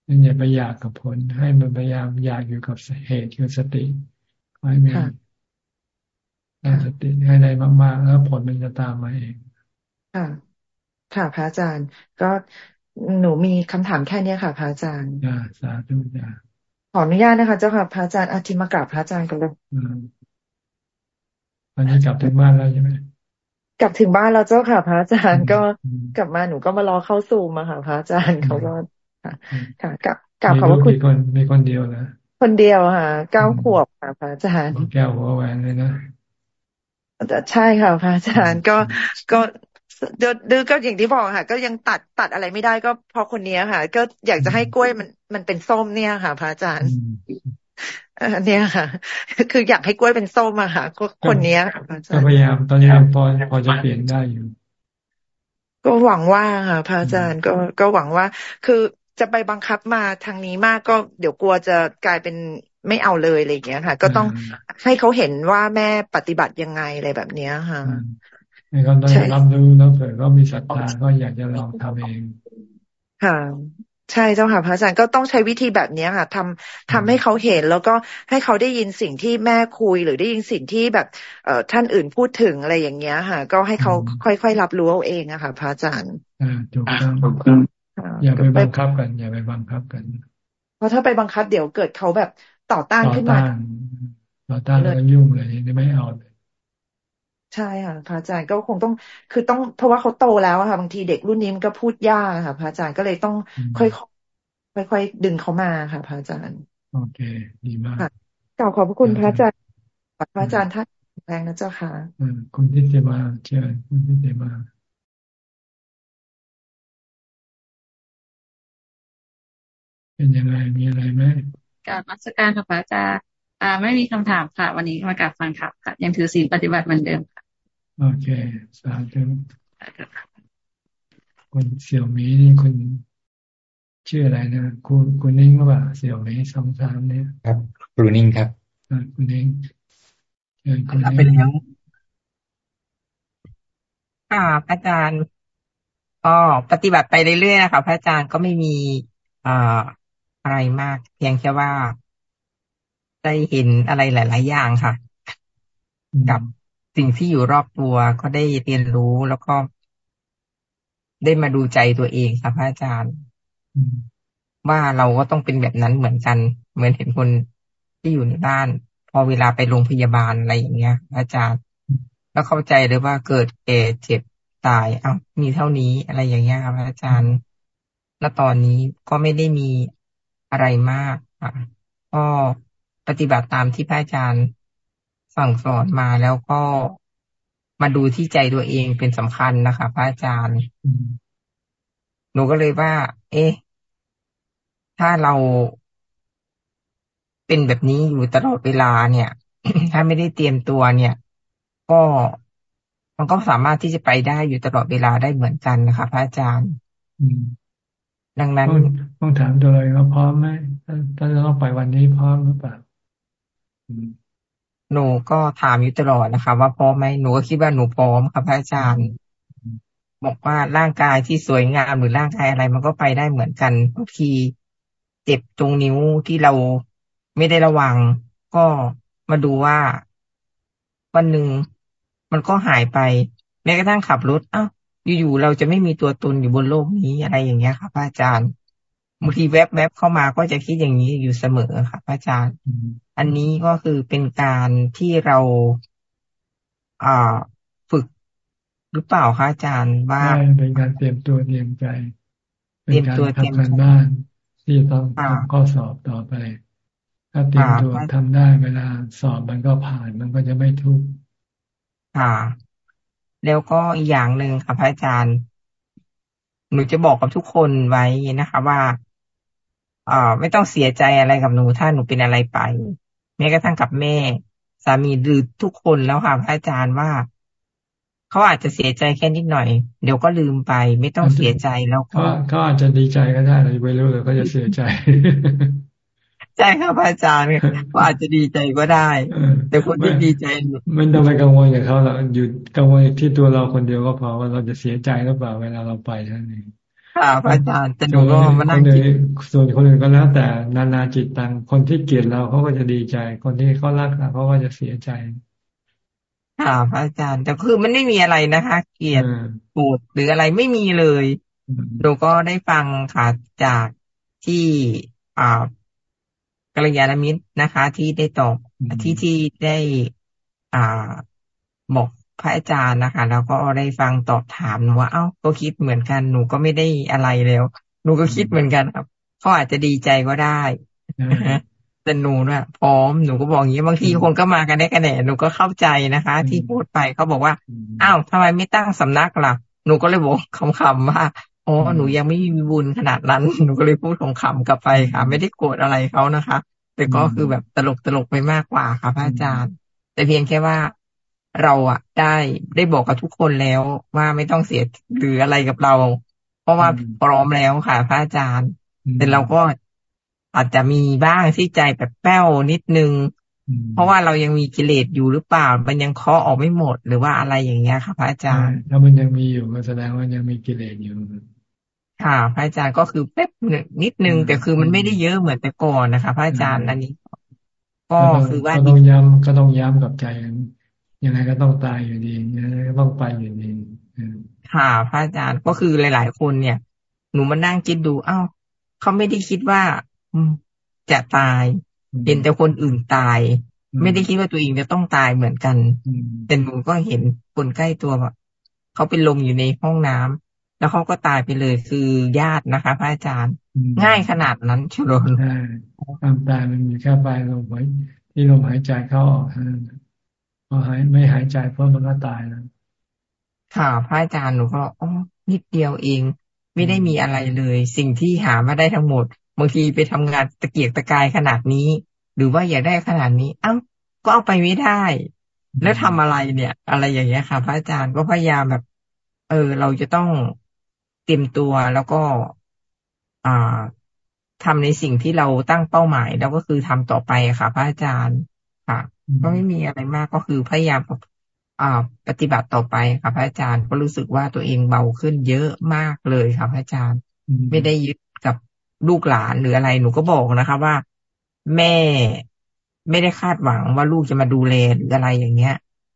นั่นอย่าไปอยากกับผล ให้มันพยายามอยากอยู่กับเหตุคือสติให้มีสติให้ได้มากๆ แล้วผลมันจะตามมาเองค่ะค่ะพระอาจารย์ ก็หนูมีคำถามแค่นี้ค่ะพระอาจารย์าสาธุจ้าขออนุญาตนะคะ เจ้าค่ะพระอาจารย์อาทิมากราบพระอาจารย์กันเลยวันนี้กลับถึงบ้านแล้วใช่ไหมกลับถึงบ้านแล้วเจ้าค่ะ พระอาจารย์ก็กลับมาหนูก็มารอเข้าซูมมาค่ะ พระอาจารย์เขาก็ ค่ะกับกับขอบคุณมีคนมีคนเดียวนะคนเดียวค่ะเก้าขวบค่ะพระอาจารย์แก้วหัวแหวนเลยนะใช่ค่ะพระอาจารย์ก็ก็ดื้อก็อย่างที่บอกค่ะ ก็ยังตัดตัดอะไรไม่ได้ก็พอคนนี้ค่ะ ก็อยากจะให้กล้วยมันมันเป็นส้มเนี่ยค่ะ พระอาจารย์เนี่ยค่ะ คืออยากให้กล้วยเป็นส้มอะค่ะคนนี้ก็พยายามตอนนี้พอพอจะเปลี่ยนได้อยู่ ก็หวังว่าค่ะพระอาจารย์ก็ก็หวังว่า คือ จะไปบังคับมาทางนี้มากก็เดี๋ยวกลัวจะกลายเป็นไม่เอาเลยอะไรอย่างเงี้ยค่ะ ก็ต้องให้เขาเห็นว่าแม่ปฏิบัติยังไงอะไรแบบเนี้ยค่ะให้เขาได้รับรู้แล้วเกิดก็มีศรัทธาก็อยากจะลองทำเอง ค่ะ ใช่เจ้าค่ะพระอาจารย์ก็ต้องใช้วิธีแบบนี้ค่ะทำทำให้เขาเห็นแล้วก็ให้เขาได้ยินสิ่งที่แม่คุยหรือได้ยินสิ่งที่แบบเอ่อท่านอื่นพูดถึงอะไรอย่างเงี้ยค่ะ ก็ให้เขาค่อยๆรับรู้เอาเองอะค่ะพระอาจารย์อ่าถูกต้อง อย่าไปบังคับกัน อย่าไปบังคับกัน เพราะถ้าไปบังคับเดี๋ยวเกิดเขาแบบต่อต้านขึ้นมา ต่อต้านแล้วยุ่งเลยนี่ไม่เอาเลยใช่ค่ะพระอาจารย์ก็คงต้อง คือต้องเพราะว่าเขาโตแล้วค่ะ บางทีเด็กรุ่นนี้มันก็พูดยากค่ะพระอาจารย์ก็เลยต้องค่อยๆค่อยๆดึงเขามาค่ะพระอาจารย์ โอเค ดีมากกล่าวขอบพระคุณพระอาจารย์พระอาจารย์ท่านแรงนะเจ้าค่ะคุณทิเจมาเชิญคุณทิเจมา เป็นยังไงมีอะไรไหมการมัสการค่ะพระอาจารย์อ่า ไม่มีคำถามค่ะ วันนี้มากราบฟังค่ะค่ะยังถือศีลปฏิบัติเหมือนเดิมค่ะโอเคสาธุคุณเสี่ยวมีนี่คุณชื่ออะไรนะคุณคุณนิ่งหรือเปล่าเสี่ยวมีสองสามเนี่ยครับครูนิ่งครับคุณนิ่งเชิญคุณนิ่งเป็นยังค่ะพระอาจารย์ก็ปฏิบัติไปเรื่อยๆนะคะพระอาจารย์ก็ไม่มีอ่า อะไรมาก เพียงแค่ว่าได้เห็นอะไรหลาย ๆ อย่างค่ะ กับสิ่งที่อยู่รอบตัวก็ได้เรียนรู้แล้วก็ได้มาดูใจตัวเองค่ะพระอาจารย์ว่าเราก็ต้องเป็นแบบนั้นเหมือนกัน เหมือนเห็นคนที่อยู่ในบ้าน พอเวลาไปโรงพยาบาลอะไรอย่างเงี้ย อาจารย์ แล้วเข้าใจเลยว่าเกิดแก่เจ็บตายเอ้ามีเท่านี้อะไรอย่างเงี้ยครับอาจารย์แล้วตอนนี้ก็ไม่ได้มี อะไรมากค่ะก็ปฏิบัติตามที่พระอาจารย์สั่งสอนมาแล้วก็มาดูที่ใจตัวเองเป็นสำคัญนะคะพระอาจารย์ หนูก็เลยว่า เอ๊ะ ถ้าเราเป็นแบบนี้อยู่ตลอดเวลาเนี่ย ถ้าไม่ได้เตรียมตัวเนี่ย ก็มันก็สามารถที่จะไปได้อยู่ตลอดเวลาได้เหมือนกันนะคะพระอาจารย์ ดังนั้นต้องถามตัวเองว่าพร้อมไหมถ้าจะต้องไปวันนี้พร้อมหรือเปล่าหนูก็ถามอยู่ตลอดนะคะว่าพร้อมไหมหนูก็คิดว่าหนูพร้อมค่ะพระอาจารย์ บอกว่าร่างกายที่สวยงามหรือร่างกายอะไร มันก็ไปได้เหมือนกันบางทีเจ็บตรงนิ้วที่เราไม่ได้ระวัง ก็มาดูว่าวันหนึ่งมันก็หายไปแม้กระทั่งขับรถอ้าว อยู่ๆเราจะไม่มีตัวตนอยู่บนโลกนี้อะไรอย่างเงี้ยค่ะพระอาจารย์บางทีแวบๆเข้ามาก็จะคิดอย่างนี้อยู่เสมอค่ะพระอาจารย์ อันนี้ก็คือเป็นการที่เราอ่าฝึกหรือเปล่าคะอาจารย์ว่าเป็นการเตรียมตัวเตรียมใจเตรียมตัวทำงานบ้าน ที่ต้องทำข้อสอบต่อไป ถ้าเตรียมตัวทำได้เวลาสอบมันก็ผ่านมันก็จะไม่ทุกข์ค่ะ แล้วก็อีกอย่างหนึ่งค่ะพระอาจารย์หนูจะบอกกับทุกคนไว้นะคะ ว่าอ่าไม่ต้องเสียใจอะไรกับหนูถ้าหนูเป็นอะไรไปแม้กระทั่งกับแม่ สามีหรือทุกคนแล้วค่ะพระอาจารย์ว่าเขาอาจจะเสียใจแค่นิดหน่อย เดี๋ยวก็ลืมไปไม่ต้องเสียใจแล้วก็เขาอาจจะดีใจก็ได้เลยไม่รู้เลยก็จะเสียใจ ใช่ครับอาจารย์ก็อาจจะดีใจก็ได้ แต่คนที่ดีใจมันต้องไปกังวลอย่างเขาเราอยู่กังวลที่ตัวเราคนเดียวก็พอว่าเราจะเสียใจหรือเปล่าเวลาเราไปเท่านั้นเองค่ะพระอาจารย์แต่หนูก็มานั่งคิดส่วนคนอื่นก็แล้วแต่นานาจิตตังคนที่เกลียดเราเขาก็จะดีใจ คนที่เขารักเราเขาก็จะเสียใจค่ะพระอาจารย์แต่คือมันไม่มีอะไรนะคะ เกลียดปวดหรืออะไรไม่มีเลยหนูก็ได้ฟังค่ะจากที่อ่า กัลยาณมิตรนะคะ ที่ได้ตอบที่ที่ได้อ่าบอกพระอาจารย์นะคะ แล้วก็ได้ฟังตอบถามว่าเอ้าก็คิดเหมือนกันหนูก็ไม่ได้อะไรแล้ว หนูก็คิดเหมือนกันครับเขาอาจจะดีใจก็ได้แต่หนูน่ะพร้อมหนูก็บอกอย่างนี้บางทีคนก็มากันได้กันแหนหนูก็เข้าใจนะคะ ที่พูดไปเขาบอกว่าอ้าวทำไมไม่ตั้งสำนักล่ะ หนูก็เลยบอกคำๆว่า อ๋อหนูยังไม่มีบุญขนาดนั้น หนูก็เลยพูดของขำกลับไปค่ะ ไม่ได้โกรธอะไรเขานะคะ แต่ก็คือแบบตลกตลกไปมากกว่าค่ะพระอาจารย์ แต่เพียงแค่ว่าเราอะได้ได้บอกกับทุกคนแล้วว่าไม่ต้องเสียหรืออะไรกับเรา เพราะว่าพร้อมแล้วค่ะ พระอาจารย์ แต่เราก็อาจจะมีบ้างที่ใจแบบแป้วนิดนึง เพราะว่าเรายังมีกิเลสอยู่หรือเปล่า มันยังเคาะออกไม่หมดหรือว่าอะไรอย่างเงี้ยค่ะพระอาจารย์ ถ้ามันยังมีอยู่ก็แสดงว่ายังมีกิเลสอยู่ ค่ะ พระอาจารย์ก็คือแป๊บนิดนึงแต่คือมันไม่ได้เยอะเหมือนแต่ก่อนนะคะ พระอาจารย์อันนี้ ก็คือว่าก็ต้องย้ำก็ต้องย้ำกับใจยังไงก็ต้องตายอยู่ดียังไงก็ต้องไปอยู่ดีค่ะ พระอาจารย์ก็คือหลาย ๆ คนเนี่ย หนูมานั่งคิดดูอ้าวเขาไม่ได้คิดว่าอืจะตายเห็นแต่คนอื่นตาย ไม่ได้คิดว่าตัวเองจะต้องตายเหมือนกัน แต่หนูก็เห็นคนใกล้ตัวเขาเป็นลมอยู่ในห้องน้ำ แล้วเขาก็ตายไปเลยคือญาตินะคะ พระอาจารย์ ง่ายขนาดนั้นเชียวใช่ความตายมันมีแค่ปลายลมไว้ที่ลมหายใจเข้าออกพอหายไม่หายใจเพราะมันก็ตายแล้วค่ะพระอาจารย์หนูก็อ๋อนิดเดียวเอง ไม่ได้มีอะไรเลย สิ่งที่หามาได้ทั้งหมดบางทีไปทำงานตะเกียกตะกายขนาดนี้ หรือว่าอยากได้ขนาดนี้ เอ้าก็เอาไปไม่ได้ แล้วทำอะไรเนี่ย อะไรอย่างเงี้ยค่ะ พระอาจารย์ก็พยายามแบบ เออ เราจะต้อง เตรียมตัวแล้วก็อ่าทำในสิ่งที่เราตั้งเป้าหมาย แล้วก็คือทำต่อไปค่ะ พระอาจารย์ค่ะ ก็ไม่มีอะไรมากก็คือพยายามอ่าปฏิบัติต่อไปค่ะพระอาจารย์ก็รู้สึกว่าตัวเองเบาขึ้นเยอะมากเลยค่ะพระอาจารย์ ไม่ได้ยึดกับลูกหลานหรืออะไรหนูก็บอกนะคะ ว่าแม่ไม่ได้คาดหวังว่าลูกจะมาดูแลหรืออะไรอย่างเงี้ย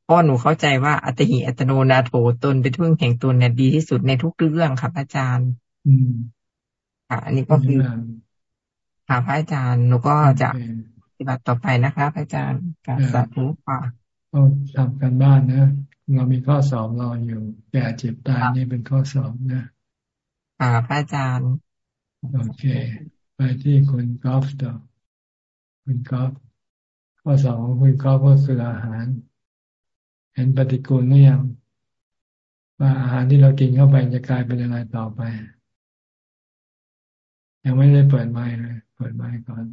เพราะหนูเข้าใจว่าอัตหิอัตโนนาโถตนเป็นทุ่งแห่งตนเนี่ยดีที่สุดในทุกเรื่องครับอาจารย์ อืมค่ะอันนี้ก็คือค่ะพระอาจารย์หนูก็จะปฏิบัติต่อไปนะคะพระอาจารย์กับสาธุค่ะต้องทำกันบ้านนะ เรามีข้อสอบรออยู่ แก่เจ็บตายนี่เป็นข้อสอบนะค่ะพระอาจารย์ โอเค ไปที่คุณกอล์ฟต่อคุณกอล์ฟข้อสองของคุณกอล์ฟก็คืออาหาร เห็นปฏิกูลหรือยังว่าอาหารที่เรากินเข้าไปจะกลายเป็นอะไรต่อไป ยังไม่ได้เปิดไมค์เลยเปิดไมค์ก่อน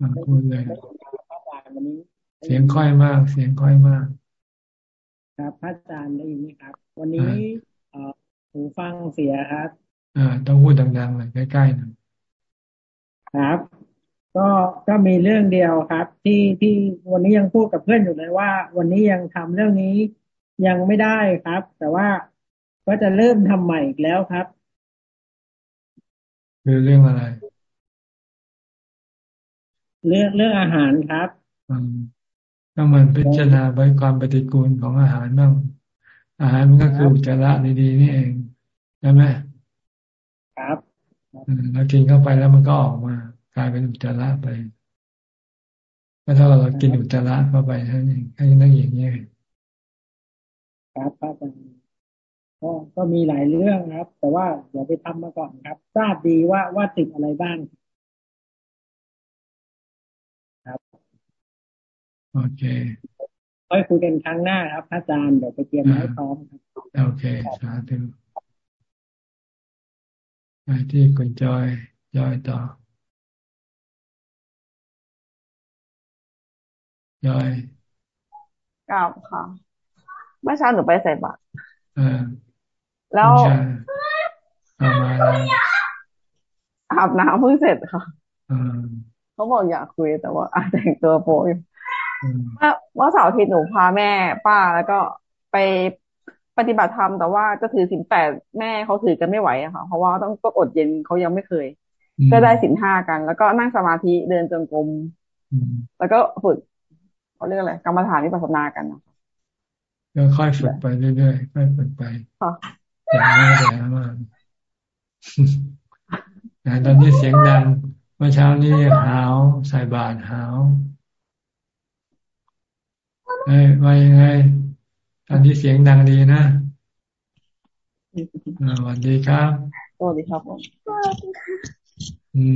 มาพูดเลยเสียงค่อยมาก เสียงค่อยมาก ครับพระอาจารย์ได้ยินไหมครับ วันนี้หูฟังเสียครับ อ่า ต้องพูดดังๆเลยใกล้ๆหน่อยครับ ก็ก็มีเรื่องเดียวครับ ที่ที่วันนี้ยังพูดกับเพื่อนอยู่เลยว่า วันนี้ยังทำเรื่องนี้ยังไม่ได้ครับ แต่ว่าก็จะเริ่มทำใหม่อีกแล้วครับคือเรื่องอะไร เรื่องเรื่องอาหารครับต้องมันพิจารณาไว้ความปฏิกูลของอาหารบ้างอาหารมันก็คืออุจจาระดีๆนี่เองใช่ไหมครับเรากินเข้าไปแล้วมันก็ออกมาก ลายเป็นอุจจาระไปก็ถ้าเรากินอุจจาระเข้าไปนั่นเองให้นั่งอย่างนี้ครับครับก็ก็มีหลายเรื่องครับ แต่ว่าเดี๋ยวไปทำมาก่อนครับ ทราบดีว่าว่าติดอะไรบ้างโอเคค่อยคุยกันครั้งหน้าครับอาจารย์เดี๋ยวไปเตรียมให้พร้อมครับโอเคสาธุไปที่คุณจอยจอยต่อ จอยกลับค่ะ เมื่อเช้าหนูไปใส่บาตรแล้วอามาอาบน้ำเพิ่งเสร็จค่ะเขาบอกอยากคุยแต่ว่าอาแต่งตัวโปอยู่เมื่อเมื่อเสาร์อาทิตย์หนูพาแม่ป้าแล้วก็ไปปฏิบัติธรรมแต่ว่าจะถือสินแปดแม่เขาถือกันไม่ไหวอะค่ะ เพราะว่าต้องต้องอดเย็นเขายังไม่เคย ก็ได้สินห้ากัน แล้วก็นั่งสมาธิเดินจงกรมแล้วก็ฝึก เขาเรียกอะไรกรรมฐานวิปัสสนากันนะก็ค่อยฝึกไปเรื่อยๆค่อยฝึกไปอย่างนี้แต่มากตอนนี้เสียงดังเมื่อเช้านี้หาวใส่บาตรหาวเอ้ยว่ายังไงตอนที่เสียงดังดีนะสวัสดีครับสวัสดีครับผม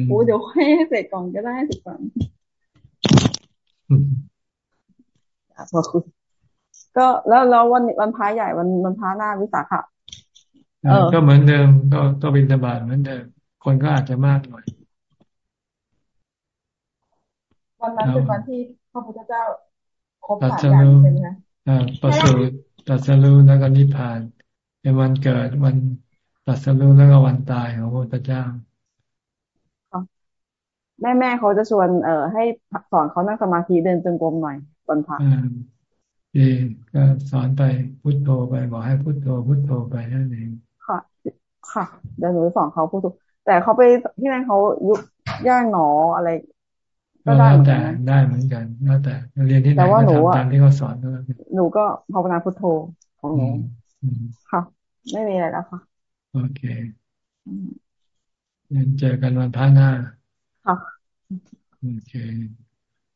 โอ้เดี๋ยวให้เสร็จก่อนก็ได้สิก่อน ขอบคุณก็แล้วแล้ววันวันพระใหญ่วันวันพระหน้าวิสาขะก็เหมือนเดิม ก็ก็บินตบาทเหมือนเดิม คนก็อาจจะมากหน่อยวันนั้นเป็นวันที่พระพุทธเจ้าครบสามอย่างใช่ไหมคะประสูติตัสรู้แล้วก็นิพพานเป็นวันเกิดวันตัสรู้แล้วก็วันตายของพระพุทธเจ้าแม่แม่เขาจะชวนเอ่อให้สอนเขานั่งสมาธิเดินจงกรมหน่อย วันพักดีก็สอนไปพุทโธไปบอกให้พุทโธพุทโธไปนั่นเองค่ะ ค่ะเดี๋ยวหนูสอนเขาพุทโธแต่เขาไปที่นั่นเขายุย่างหนออะไร ก็ได้แต่ได้เหมือนกันแล้วแต่เรียนที่ไหนก็ทำตามที่เขาสอนก็หนูก็ภาวนาพุทโธของหนูค่ะ ไม่มีอะไรแล้วค่ะ โอเคเรียนเจอกันวันพระหน้าค่ะโอเค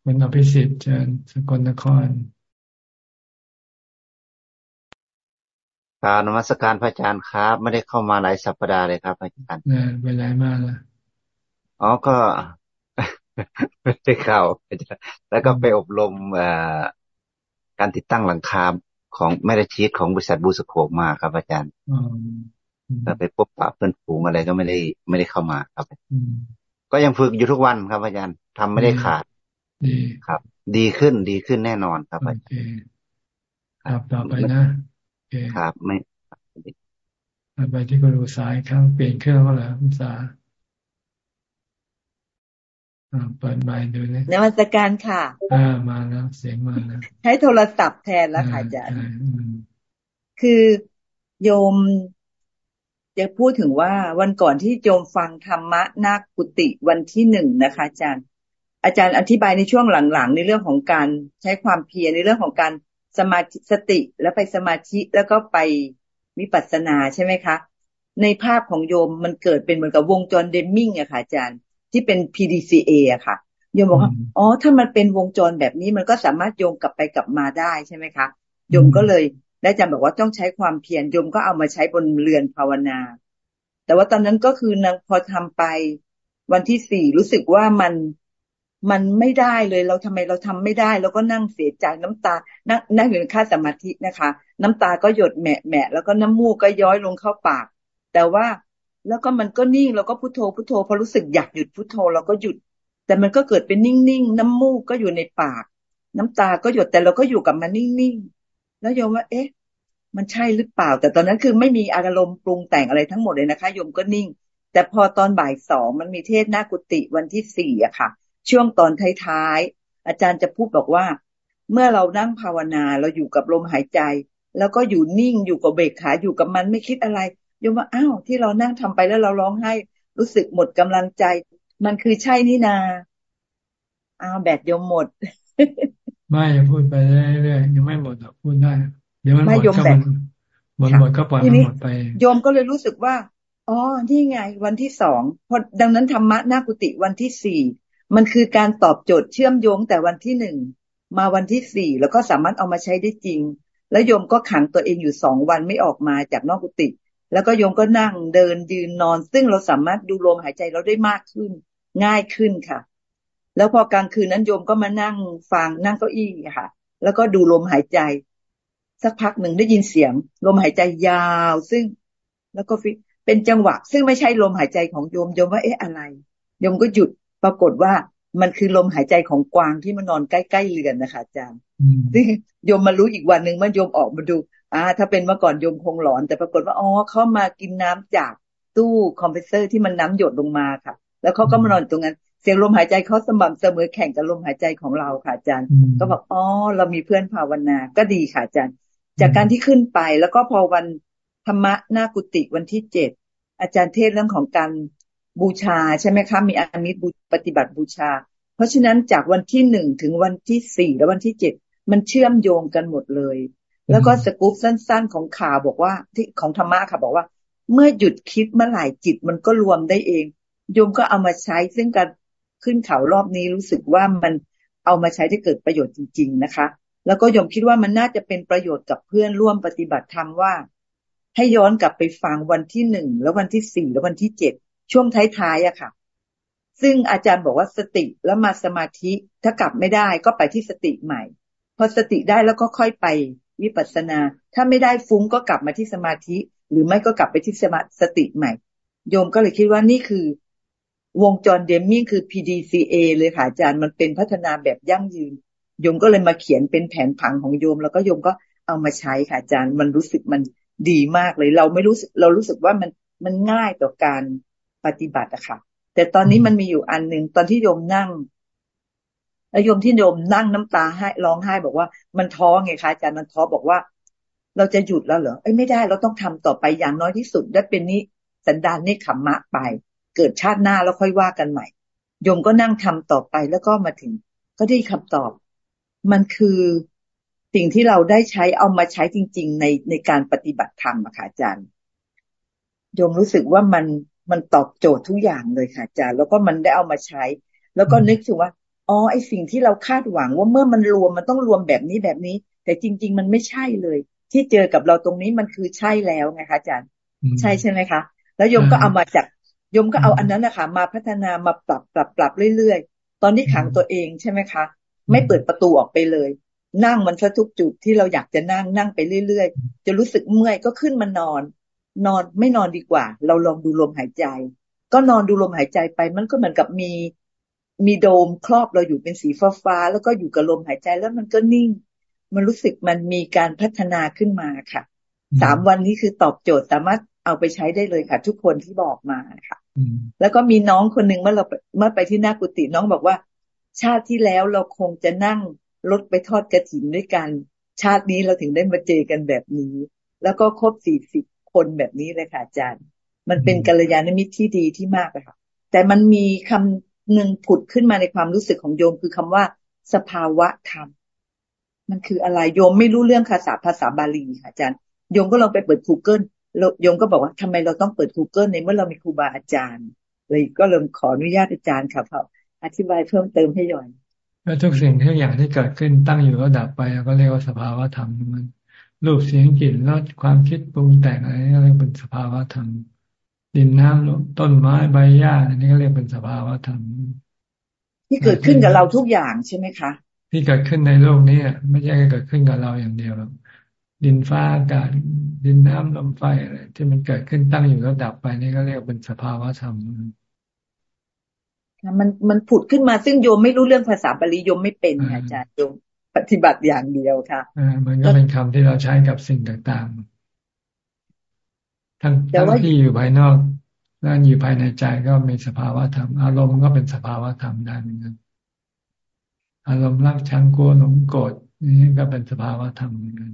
คุณอภิสิทธิ์เชิญสกลนครการนมัสการพระอาจารย์ครับ ไม่ได้เข้ามาหลายสัปดาห์เลยครับพระอาจารย์เนี่ยไปไหนมาล่ะอ๋อก็ไปเข้าแล้วก็ไปอบรมการติดตั้งหลังคาของแม่ระชีตของบริษัทบูสโคกมาครับ อาจารย์แต่ไปพบปะเพื่อนฝูงอะไรก็ไม่ได้ไม่ได้เข้ามาครับก็ยังฝึกอยู่ทุกวันครับอาจารย์ทำไม่ได้ขาด ดีครับ ดีขึ้นดีขึ้นแน่นอนครับอาจารย์ครับต่อไปนะครับ ไม่ไปที่กรุสายครั้งเปลี่ยนเครื่องเขาเหรอคุณสาเปิดไมค์ดูนะนวัตการค่ะอ่ามาแล้วเสียงมาแล้วใช้โทรศัพท์แทนแล้วค่ะอาจารย์คือโยมจะพูดถึงว่าวันก่อนที่โยมฟังธรรมะนากุติวันที่หนึ่งนะคะอาจารย์ อาจารย์อธิบายในช่วงหลังๆ ในเรื่องของการใช้ความเพียรในเรื่องของการสมาธิสติแล้วไปสมาธิแล้วก็ไปวิปัสสนาใช่ไหมคะ ในภาพของโยมมันเกิดเป็นเหมือนกับวงจรเดมมิงอะค่ะอาจารย์ที่เป็น PDCA อะค่ะโยมบอกว่าอ๋อถ้ามันเป็นวงจรแบบนี้มันก็สามารถโยงกลับไปกลับมาได้ใช่ไหมคะโยมก็เลยได้จำบอกว่าต้องใช้ความเพียรโยมก็เอามาใช้บนเรือนภาวนา แต่ว่าตอนนั้นก็คือนางพอทำไปวันที่สี่รู้สึกว่ามัน มันไม่ได้เลยเราทำไมเราทำไม่ได้เราก็นั่งเสียใจน้ำตา นั่งนั่งอยู่ในค่าสมาธินะคะ น้ำตาก็หยดแหมะแหมะแล้วก็น้ำมูกก็ย้อยลงเข้าปาก แต่ว่าแล้วก็มันก็นิ่งเราก็พุโทโธพุโทโธพอรู้สึกอยากหยุดพุโทโธเราก็หยุด แต่มันก็เกิดเป็นนิ่งๆน้ำมูกก็อยู่ในปาก น้ำตาก็หยดแต่เราก็อยู่กับมันนิ่งๆแล้วโยมว่า เอ๊ะ มันใช่หรือเปล่า แต่ตอนนั้นคือไม่มีอารมณ์ปรุงแต่งอะไรทั้งหมดเลยนะคะโยมก็นิ่ง แต่พอตอนบ่ายสองมันมีเทศหน้ากุฏิวันที่สี่อะค่ะ ช่วงตอนท้ายๆอาจารย์จะพูดบอกว่า เมื่อเรานั่งภาวนาเราอยู่กับลมหายใจ แล้วก็อยู่นิ่งอยู่กับเบกขาอยู่กับมันไม่คิดอะไรยมว่าอ้าวที่เรานั่งทำไปแล้วเราร้องไห้รู้สึกหมดกำลังใจ มันคือใช่นี่นาอ้าวแบตยมหมด ไม่พูดไปเรื่อยๆยังไม่หมดหรอกพูดได้เดี๋ยวมันหมดก็มันหมดหมดก็ปล่อยมันหมดไป โยมก็เลยรู้สึกว่าอ๋อ นี่ไง วันที่สองพอดังนั้นธรรมะหน้ากุฏิวันที่สี่ มันคือการตอบโจทย์เชื่อมโยงแต่วันที่หนึ่งมาวันที่สี่แล้วก็สามารถเอามาใช้ได้จริง แล้วโยมก็ขังตัวเองอยู่สองวันไม่ออกมาจากนอกกุฏิแล้วก็โยมก็นั่งเดินยืนนอน ซึ่งเราสามารถดูลมหายใจเราได้มากขึ้น ง่ายขึ้นค่ะ แล้วพอกลางคืนนั้นโยมก็มานั่งฟังนั่งเก้าอี้ค่ะ แล้วก็ดูลมหายใจ สักพักหนึ่งได้ยินเสียง ลมหายใจยาว ซึ่งแล้วก็เป็นจังหวะ ซึ่งไม่ใช่ลมหายใจของโยมโยมว่าเอ๊ะอะไรโยมก็หยุด ปรากฏว่ามันคือลมหายใจของกวางที่มันนอนใกล้ๆเรือนนะคะอาจารย์ซึ่งโยมมารู้อีกวันหนึ่งมันโยมออกมาดู อ่า ถ้าเป็นเมื่อก่อนโยมคงหลอน แต่ปรากฏว่าอ๋อเขามากินน้ำจากตู้คอมเพรสเซอร์ที่มันน้ำหยดลงมาค่ะ แล้วเขาก็มานอนตรงนั้น เสียงลมหายใจเขาสม่ำเสมอแข่งกับลมหายใจของเราค่ะอาจารย์ ก็บอกอ๋อเรามีเพื่อนภาวนา ก็ดีค่ะอาจารย์ จากการที่ขึ้นไปแล้วก็พอวันธรรมะหน้ากุฏิวันที่เจ็ดอาจารย์เทศน์เรื่องของการ บูชาใช่ไหมคะมีอามิสปฏิบัติบูชา เพราะฉะนั้นจากวันที่หนึ่งถึงวันที่สี่และวันที่เจ็ดมันเชื่อมโยงกันหมดเลย แล้วก็สกู๊ปสั้น ๆ ของข่าวบอกว่าที่ของธรรมะค่ะบอกว่า เมื่อหยุดคิดเมื่อไหร่จิตมันก็รวมได้เองโยมก็เอามาใช้ ซึ่งการขึ้นเขารอบนี้รู้สึกว่ามันเอามาใช้ได้เกิดประโยชน์จริง ๆ นะคะ แล้วก็โยมคิดว่ามันน่าจะเป็นประโยชน์กับเพื่อนร่วมปฏิบัติธรรมว่า ให้ย้อนกลับไปฟังวันที่หนึ่งแล้ววันที่สี่แล้ววันที่เจ็ด ช่วงท้ายๆอะค่ะ ซึ่งอาจารย์บอกว่าสติแล้วมาสมาธิถ้ากลับไม่ได้ก็ไปที่สติใหม่ พอสติได้แล้วก็ค่อยไปวิปัสสนา ถ้าไม่ได้ฟุ้งก็กลับมาที่สมาธิ หรือไม่ก็กลับไปที่สมาสติใหม่ โยมก็เลยคิดว่านี่คือ วงจรเดมมิ่งคือ PDCA เลยค่ะอาจารย์มันเป็นพัฒนาแบบยั่งยืนโยมก็เลยมาเขียนเป็นแผนผังของโยม แล้วก็โยมก็เอามาใช้ค่ะอาจารย์มันรู้สึกมันดีมากเลย เราไม่รู้สึกเรารู้สึกว่ามันมันง่ายต่อการ ปฏิบัติอะค่ะ แต่ตอนนี้มันมีอยู่อันหนึ่งตอนที่โยมนั่งแล้วโยมที่โยมนั่งน้ำตาให้ร้องไห้ บอกว่ามันท้อไงคะอาจารย์มันท้อบอกว่า เราจะหยุดแล้วเหรอเอ้ยไม่ได้เราต้องทำต่อไปอย่างน้อยที่สุดได้เป็นนี้สันดานนี่ขมมะไป เกิดชาติหน้าแล้วค่อยว่ากันใหม่โยมก็นั่งทำต่อไปแล้วก็มาถึง ก็ได้คำตอบ มันคือสิ่งที่เราได้ใช้เอามาใช้จริง ๆ ในในการปฏิบัติธรรมอะค่ะอาจารย์โยมรู้สึกว่ามัน มันตอบโจทย์ทุกอย่างเลยค่ะอาจารย์ แล้วก็มันได้เอามาใช้ แล้วก็นึกถึงว่าอ๋อไอสิ่งที่เราคาดหวังว่าเมื่อมันรวมมันต้องรวมแบบนี้แบบนี้ แต่จริง ๆ มันไม่ใช่เลย ที่เจอกับเราตรงนี้มันคือใช่แล้วไงคะอาจารย์ ใช่ใช่ไหมคะ แล้วโยมก็เอามาจากโยมก็เอาอันนั้นนะคะมาพัฒนามาปรับปรับปรับเรื่อยๆ ตอนที่ขังตัวเองใช่ไหมคะ ไม่เปิดประตูออกไปเลย นั่งมันซะทุกจุดที่เราอยากจะนั่งนั่งไปเรื่อยๆ จะรู้สึกเมื่อยก็ขึ้นมานอน นอนไม่นอนดีกว่า เราลองดูลมหายใจ ก็นอนดูลมหายใจไป มันก็เหมือนกับมีมีโดมครอบเราอยู่เป็นสีฟ้าฟ้าแล้วก็อยู่กับลมหายใจแล้วมันก็นิ่ง มันรู้สึกมันมีการพัฒนาขึ้นมาค่ะสามวันนี้คือตอบโจทย์สามารถเอาไปใช้ได้เลยค่ะ ทุกคนที่บอกมาค่ะแล้วก็มีน้องคนหนึ่งเมื่อเราเมื่อไปที่หน้ากุฏิน้องบอกว่า ชาติที่แล้วเราคงจะนั่งรถไปทอดกระถินด้วยกัน ชาตินี้เราถึงได้มาเจอกันแบบนี้ แล้วก็ครบสี่สิบ คนแบบนี้เลยค่ะอาจารย์ มันเป็นกัลยาณมิตรที่ดีที่มากเลยค่ะ แต่มันมีคหนึ่งผุดขึ้นมาในความรู้สึกของโยมคือคำว่า สภาวะธรรม มันคืออะไรโยมไม่รู้เรื่องภาษาภาษาบาลีค่ะอาจารย์ โยมก็ลองไปเปิด Google โยมก็บอกว่าทำไมเราต้องเปิด Google ในเมื่อเรามีครูบาอาจารย์ เลยก็เริ่มขออนุญาตอาจารย์ค่ะเพราะอธิบายเพิ่มเติมให้หย่อนก็ทุกสิ่งทุกอย่างที่เกิดขึ้นตั้งอยู่ก็ดับไปก็เรียกว่าสภาวะธรรมมัน รูปเสียงกลิ่นรสความคิดปรุงแต่งอะไรนี่เรียกเป็นสภาวะธรรมดินน้ำต้นไม้ใบหญ้าอันนี้ก็เรียกเป็นสภาวะธรรมที่เกิดขึ้นกับเราทุกอย่างใช่ไหมคะ ที่เกิดขึ้นในโลกนี้ไม่ใช่เกิดขึ้นกับเราอย่างเดียวหรอกดินฟ้าอากาศดินน้ำลมไฟอะไรที่มันเกิดขึ้นตั้งอยู่แล้วดับไปนี่ก็เรียกเป็นสภาวะธรรมมันมันผุดขึ้นมาซึ่งโยมไม่รู้เรื่องภาษาบาลีโยมไม่เป็นอาจารย์โยม ปฏิบัติอย่างเดียวค่ะอ่ามันก็เป็นคำที่เราใช้กับสิ่งต่างๆ ทั้งทั้งที่อยู่ภายนอกและอยู่ภายในใจก็มีสภาวะธรรม อารมณ์ก็เป็นสภาวะธรรมได้เหมือนกันอารมณ์รักชังกลัวหลงโกรธนี่ก็เป็นสภาวะธรรมเหมือนกัน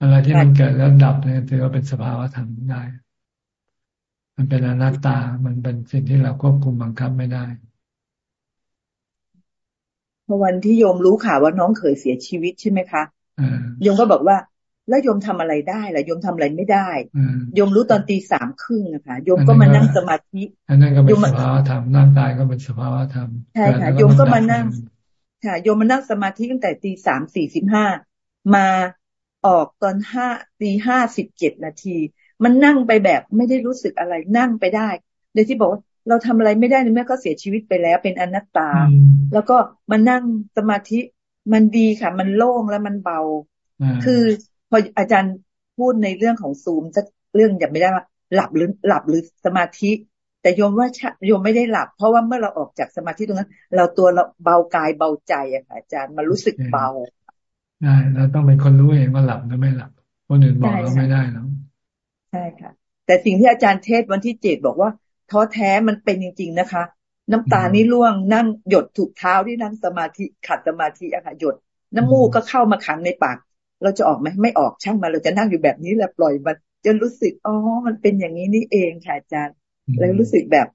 อะไรที่มันเกิดแล้วดับเนี่ยถือว่าเป็นสภาวะธรรมได้ มันเป็นอนัตตา มันเป็นสิ่งที่เราควบคุมบังคับไม่ได้ เมื่อวันที่โยมรู้ข่าวว่าน้องเคยเสียชีวิตใช่ไหมคะโยมก็บอกว่า แล้วโยมทำอะไรได้ล่ะโยมทำอะไรไม่ได้โยมรู้ตอนตีสามครึ่งนะคะโยมก็มานั่งสมาธิอันนั้นก็เป็นสภาวะธรรมนั่งตายก็เป็นสภาวะธรรมใช่ค่ะโยมก็มานั่งค่ะโยมมานั่งสมาธิตั้งแต่ตีสามสี่สิบห้ามาออกตอนห้าตีห้าสิบเจ็ดนาที มันนั่งไปแบบไม่ได้รู้สึกอะไรนั่งไปได้โดยที่บอกว่า เราทำอะไรไม่ได้ในเมื่อเขาเสียชีวิตไปแล้ว เป็นอนัตตา แล้วก็มานั่งสมาธิมันดีค่ะ มันโล่งแล้วมันเบา คือพออาจารย์พูดในเรื่องของซูมจะเรื่องอย่าไม่ได้ว่าหลับหรือหลับหรือสมาธิ แต่โยมว่าโยมไม่ได้หลับ เพราะว่าเมื่อเราออกจากสมาธิตรงนั้น เราตัวเราเบากายเบาใจอะค่ะอาจารย์มันรู้สึกเบาใช่เราต้องเป็นคนรู้เองว่าหลับหรือไม่หลับคนอื่นบอกเราไม่ได้แล้วใช่ค่ะ แต่สิ่งที่อาจารย์เทศวันที่เจ็ดบอกว่า ท้อแท้มันเป็นจริง ๆ นะคะ น้ำตานี่ร่วงนั่งหยดถูกเท้าที่นั่งสมาธิขัดสมาธิอะค่ะหยด น้ำมูกก็เข้ามาขังในปาก เราจะออกไหมไม่ออกช่างมาเราจะนั่งอยู่แบบนี้แหละปล่อยมันจนรู้สึกอ๋อมันเป็นอย่างนี้นี่เองค่ะอาจารย์เลยรู้สึกแบบ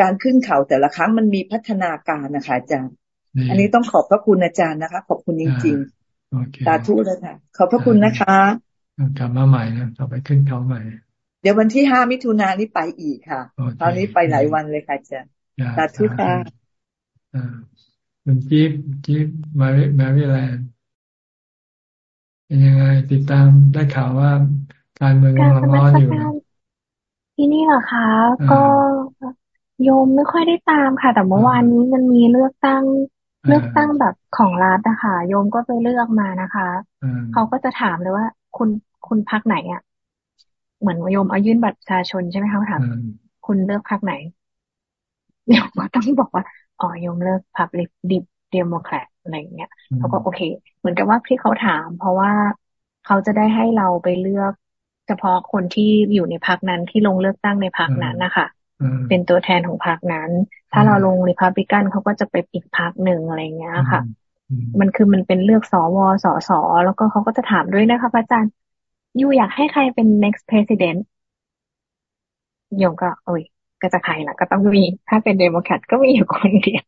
การขึ้นเขาแต่ละครั้งมันมีพัฒนาการนะคะอาจารย์ อันนี้ต้องขอบพระคุณอาจารย์นะคะ ขอบคุณจริงๆสาธุเลยค่ะ ขอบพระคุณนะคะกลับมาใหม่นะต่อไปขึ้นเขาใหม่ เดี๋ยววันที่ห้ามิถุนายนนี้ไปอีกค่ะ ตอนนี้ไปหลายวันเลยค่ะอาจารย์สาธุค่ะคุณจิ๊บจิ๊บมาริมาริแลนด์เป็นยังไงติดตามได้ข่าวว่าการเมืองกำลังร้อนอยู่ ที่นี่เหรอคะ ก็โยมไม่ค่อยได้ตามค่ะ แต่เมื่อวานนี้มันมีเลือกตั้งเลือกตั้งแบบของรัฐนะคะโยมก็ไปเลือกมานะคะ เขาก็จะถามเลยว่า คุณคุณพักไหนอะ เหมือนโยมเอายื่นบัตรประชาชนใช่ไหมคะถามคุณเลือกพรรคไหนโยมก็ต้องบอกว่าอ๋อโยมเลือกพรรคดิบเดโมแครตอะไรอย่างเงี้ยเขาก็โอเค เหมือนกับว่าที่เขาถาม เพราะว่าเขาจะได้ให้เราไปเลือกเฉพาะคนที่อยู่ในพรรคนั้นที่ลงเลือกตั้งในพรรคนั้นนะคะเป็นตัวแทนของพรรคนั้น ถ้าเราลงริพับลิกันเขาก็จะไปอีกพรรคหนึ่งอะไรเงี้ยค่ะ มันคือมันเป็นเลือกสวสสแล้วก็เขาก็จะถามด้วยนะคะพระอาจารย์ ยูอยากให้ใครเป็น next president โยมก็ โอ้ย ก็จะใครล่ะ ก็ต้องมี ถ้าเป็นเดโมแครตก็มีอยู่คนเดียว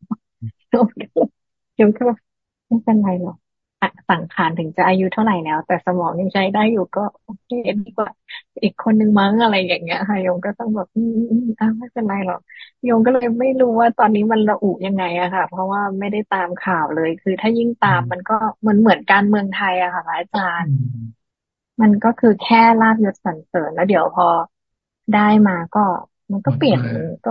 โยมก็ไม่เป็นไรหรอกสังขารถึงจะอายุเท่าไหร่แล้ว แต่สมองยังใช้ได้อยู่ก็โอเคดีกว่า อีกคนนึงมั้งอะไรอย่างเงี้ยค่ะโยมก็ต้องแบบอืมอ่าไม่เป็นไรหรอกโยมก็เลยไม่รู้ว่าตอนนี้มันระอุยังไงอะค่ะ เพราะว่าไม่ได้ตามข่าวเลย คือถ้ายิ่งตามมันก็เหมือนเหมือนการเมืองไทยอะค่ะอาจารย์ มันก็คือแค่ลาบยศสรรเสริญแล้วเดี๋ยวพอได้มาก็ มันก็เปลี่ยนก็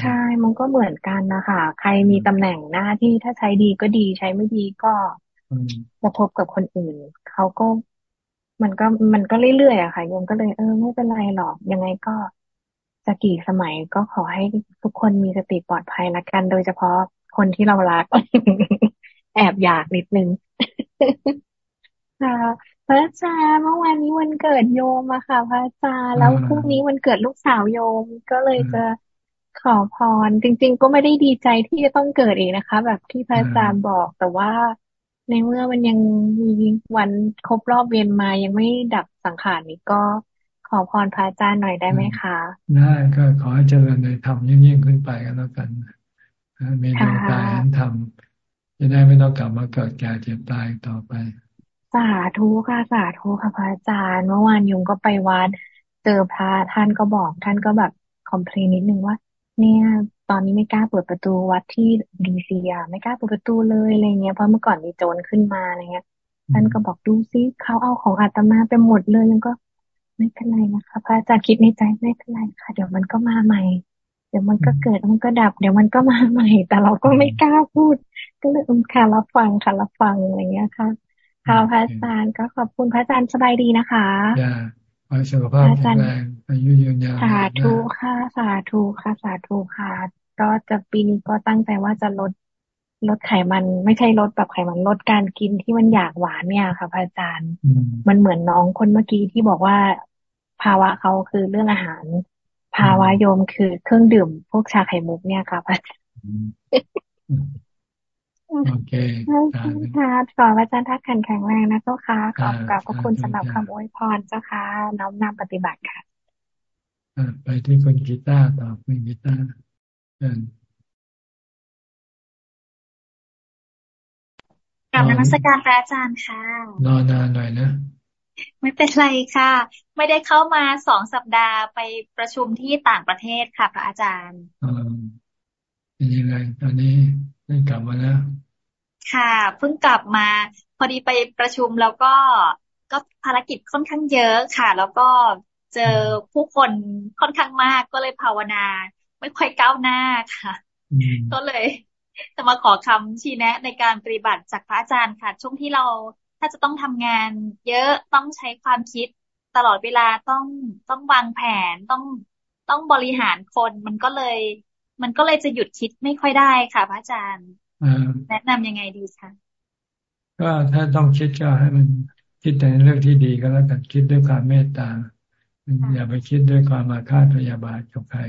ใช่มันก็เหมือนกันนะคะใครมีตำแหน่งหน้าที่ถ้าใช้ดีก็ดีใช้ไม่ดีก็กระทบกับคนอื่นเขาก็มันก็มันก็เรื่อยๆอะค่ะโยมก็เลยเออไม่เป็นไรหรอก ยังไงก็จะกี่สมัยก็ขอให้ทุกคนมีสติปลอดภัยละกัน โดยเฉพาะคนที่เรารัก แอบอยากนิดนึงค่ะ พระอาจารย์เมื่อวานนี้วันเกิดโยมอะค่ะ พระอาจารย์แล้วพรุ่งนี้วันเกิดลูกสาวโยมก็เลยจะขอพร จริง ๆ ก็ไม่ได้ดีใจที่จะต้องเกิดเองนะคะ แบบที่พระอาจารย์บอกแต่ว่า ในเมื่อมันยังมีวันครบรอบเวียนมายังไม่ดับสังขารนี้ก็ขขอพรพระอาจารย์หน่อยได้ไหมคะ ได้ก็ขอให้เจริญในธรรมยิ่งยิ่งขึ้นไปกันแล้วกันมีดวงตาเห็นธรรมจะได้ไม่ต้องกลับมาเกิดแก่เจ็บตายต่อไป สาธุค่ะสาธุค่ะพระอาจารย์เมื่อวานยุงก็ไปวัดเจอพระท่านก็บอก ท่านก็แบบคอมเพลนนิดนึงว่า เนี่ย ตอนนี้ไม่กล้าเปิดประตูวัดที่ดีซีอะไม่กล้าเปิดประตูเลยอะไรเงี้ยเพราะเมื่อก่อนมีโจรขึ้นมาอะไรเงี้ยท่านก็บอกดูซิเขาเอาของอาตมาไปหมดเลยยังก็ไม่เป็นไรนะคะพระอาจารย์คิดในใจไม่เป็นไรค่ะ เดี๋ยวมันก็มาใหม่ เดี๋ยวมันก็เกิดมันก็ดับ เดี๋ยวมันก็มาใหม่ แต่เราก็ไม่กล้าพูด ก็เลยอืมค่ะรับฟังค่ะรับฟังอะไรเงี้ยค่ะ ค่ะพระอาจารย์ก็ขอบคุณพระอาจารย์สบายดีนะคะจ้าขอสุขภาพแข็งแรงอายุยืนยาวสาธุค่ะ สาธุค่ะสาธุค่ะ ก็จะปีนี้ก็ตั้งใจว่าจะลดลดไขมันไม่ใช่ลดแบบไขมันลดการกินที่มันอยากหวานเนี่ยค่ะพระอาจารย์ มันเหมือนน้องคนเมื่อกี้ที่บอกว่า ภาวะเขาคือเรื่องอาหาร ภาวะโยมคือเครื่องดื่มพวกชาไข่มุกเนี่ยค่ะพระอาจารย์ โอเคค่ะขออาจารย์ทักขันแข็งแรงนะเจ้าค่ะขอบกับพระคุณสำหรับคำอวยพรเจ้าค่ะ น้อมนำปฏิบัติค่ะไปที่คนกีตาร์ต่อคุณกีตาร์เชิญกับนมัสการพระอาจารย์ค่ะนอนนานหน่อยนะไม่เป็นไรค่ะ ไม่ได้เข้ามาสองสัปดาห์ไปประชุมที่ต่างประเทศค่ะ พระอาจารย์อเป็นยังไงตอนนี้ ได้กลับมาแล้ว ค่ะเพิ่งกลับมา พอดีไปประชุมแล้วก็ก็ภารกิจค่อนข้างเยอะค่ะ แล้วก็เจอผู้คนค่อนข้างมากก็เลยภาวนา ไม่ค่อยก้าวหน้าค่ะ ก็เลยจะมาขอคำชี้แนะ ในการปฏิบัติจากพระอาจารย์ค่ะ ช่วงที่เราถ้าจะต้องทำงานเยอะต้องใช้ความคิดตลอดเวลาต้องต้องวางแผนต้องต้องบริหารคนมันก็เลย มันก็เลยจะหยุดคิดไม่ค่อยได้ค่ะพระอาจารย์แนะนํำยังไงดีคะก็ถ้าต้องคิดก็ให้มันคิดแต่ในเรื่องที่ดีก็แล้วกันคิดด้วยความเมตตาอย่าไปคิดด้วยความมาคาดพยาบาทกับใคร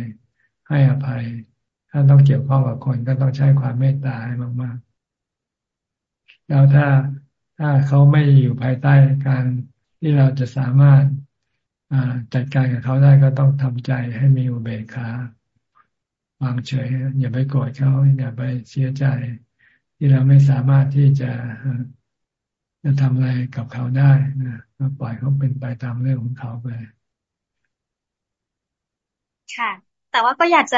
ให้อภัย ถ้าต้องเกี่ยวข้องกับคนก็ต้องใช้ความเมตตาให้มาก ๆ แล้วถ้าถ้าเขาไม่อยู่ภายใต้การที่เราจะสามารถจัดการกับเขาได้ก็ต้องทำใจให้มีอุเบกขา วางเฉย อย่าไปโกรธเขาอย่าไปเสียใจ ที่เราไม่สามารถที่จะจะทำอะไรกับเขาได้นะก็ปล่อยเขาเป็นไปตามเรื่องของเขาไปค่ะ แต่ว่าก็อยากจะ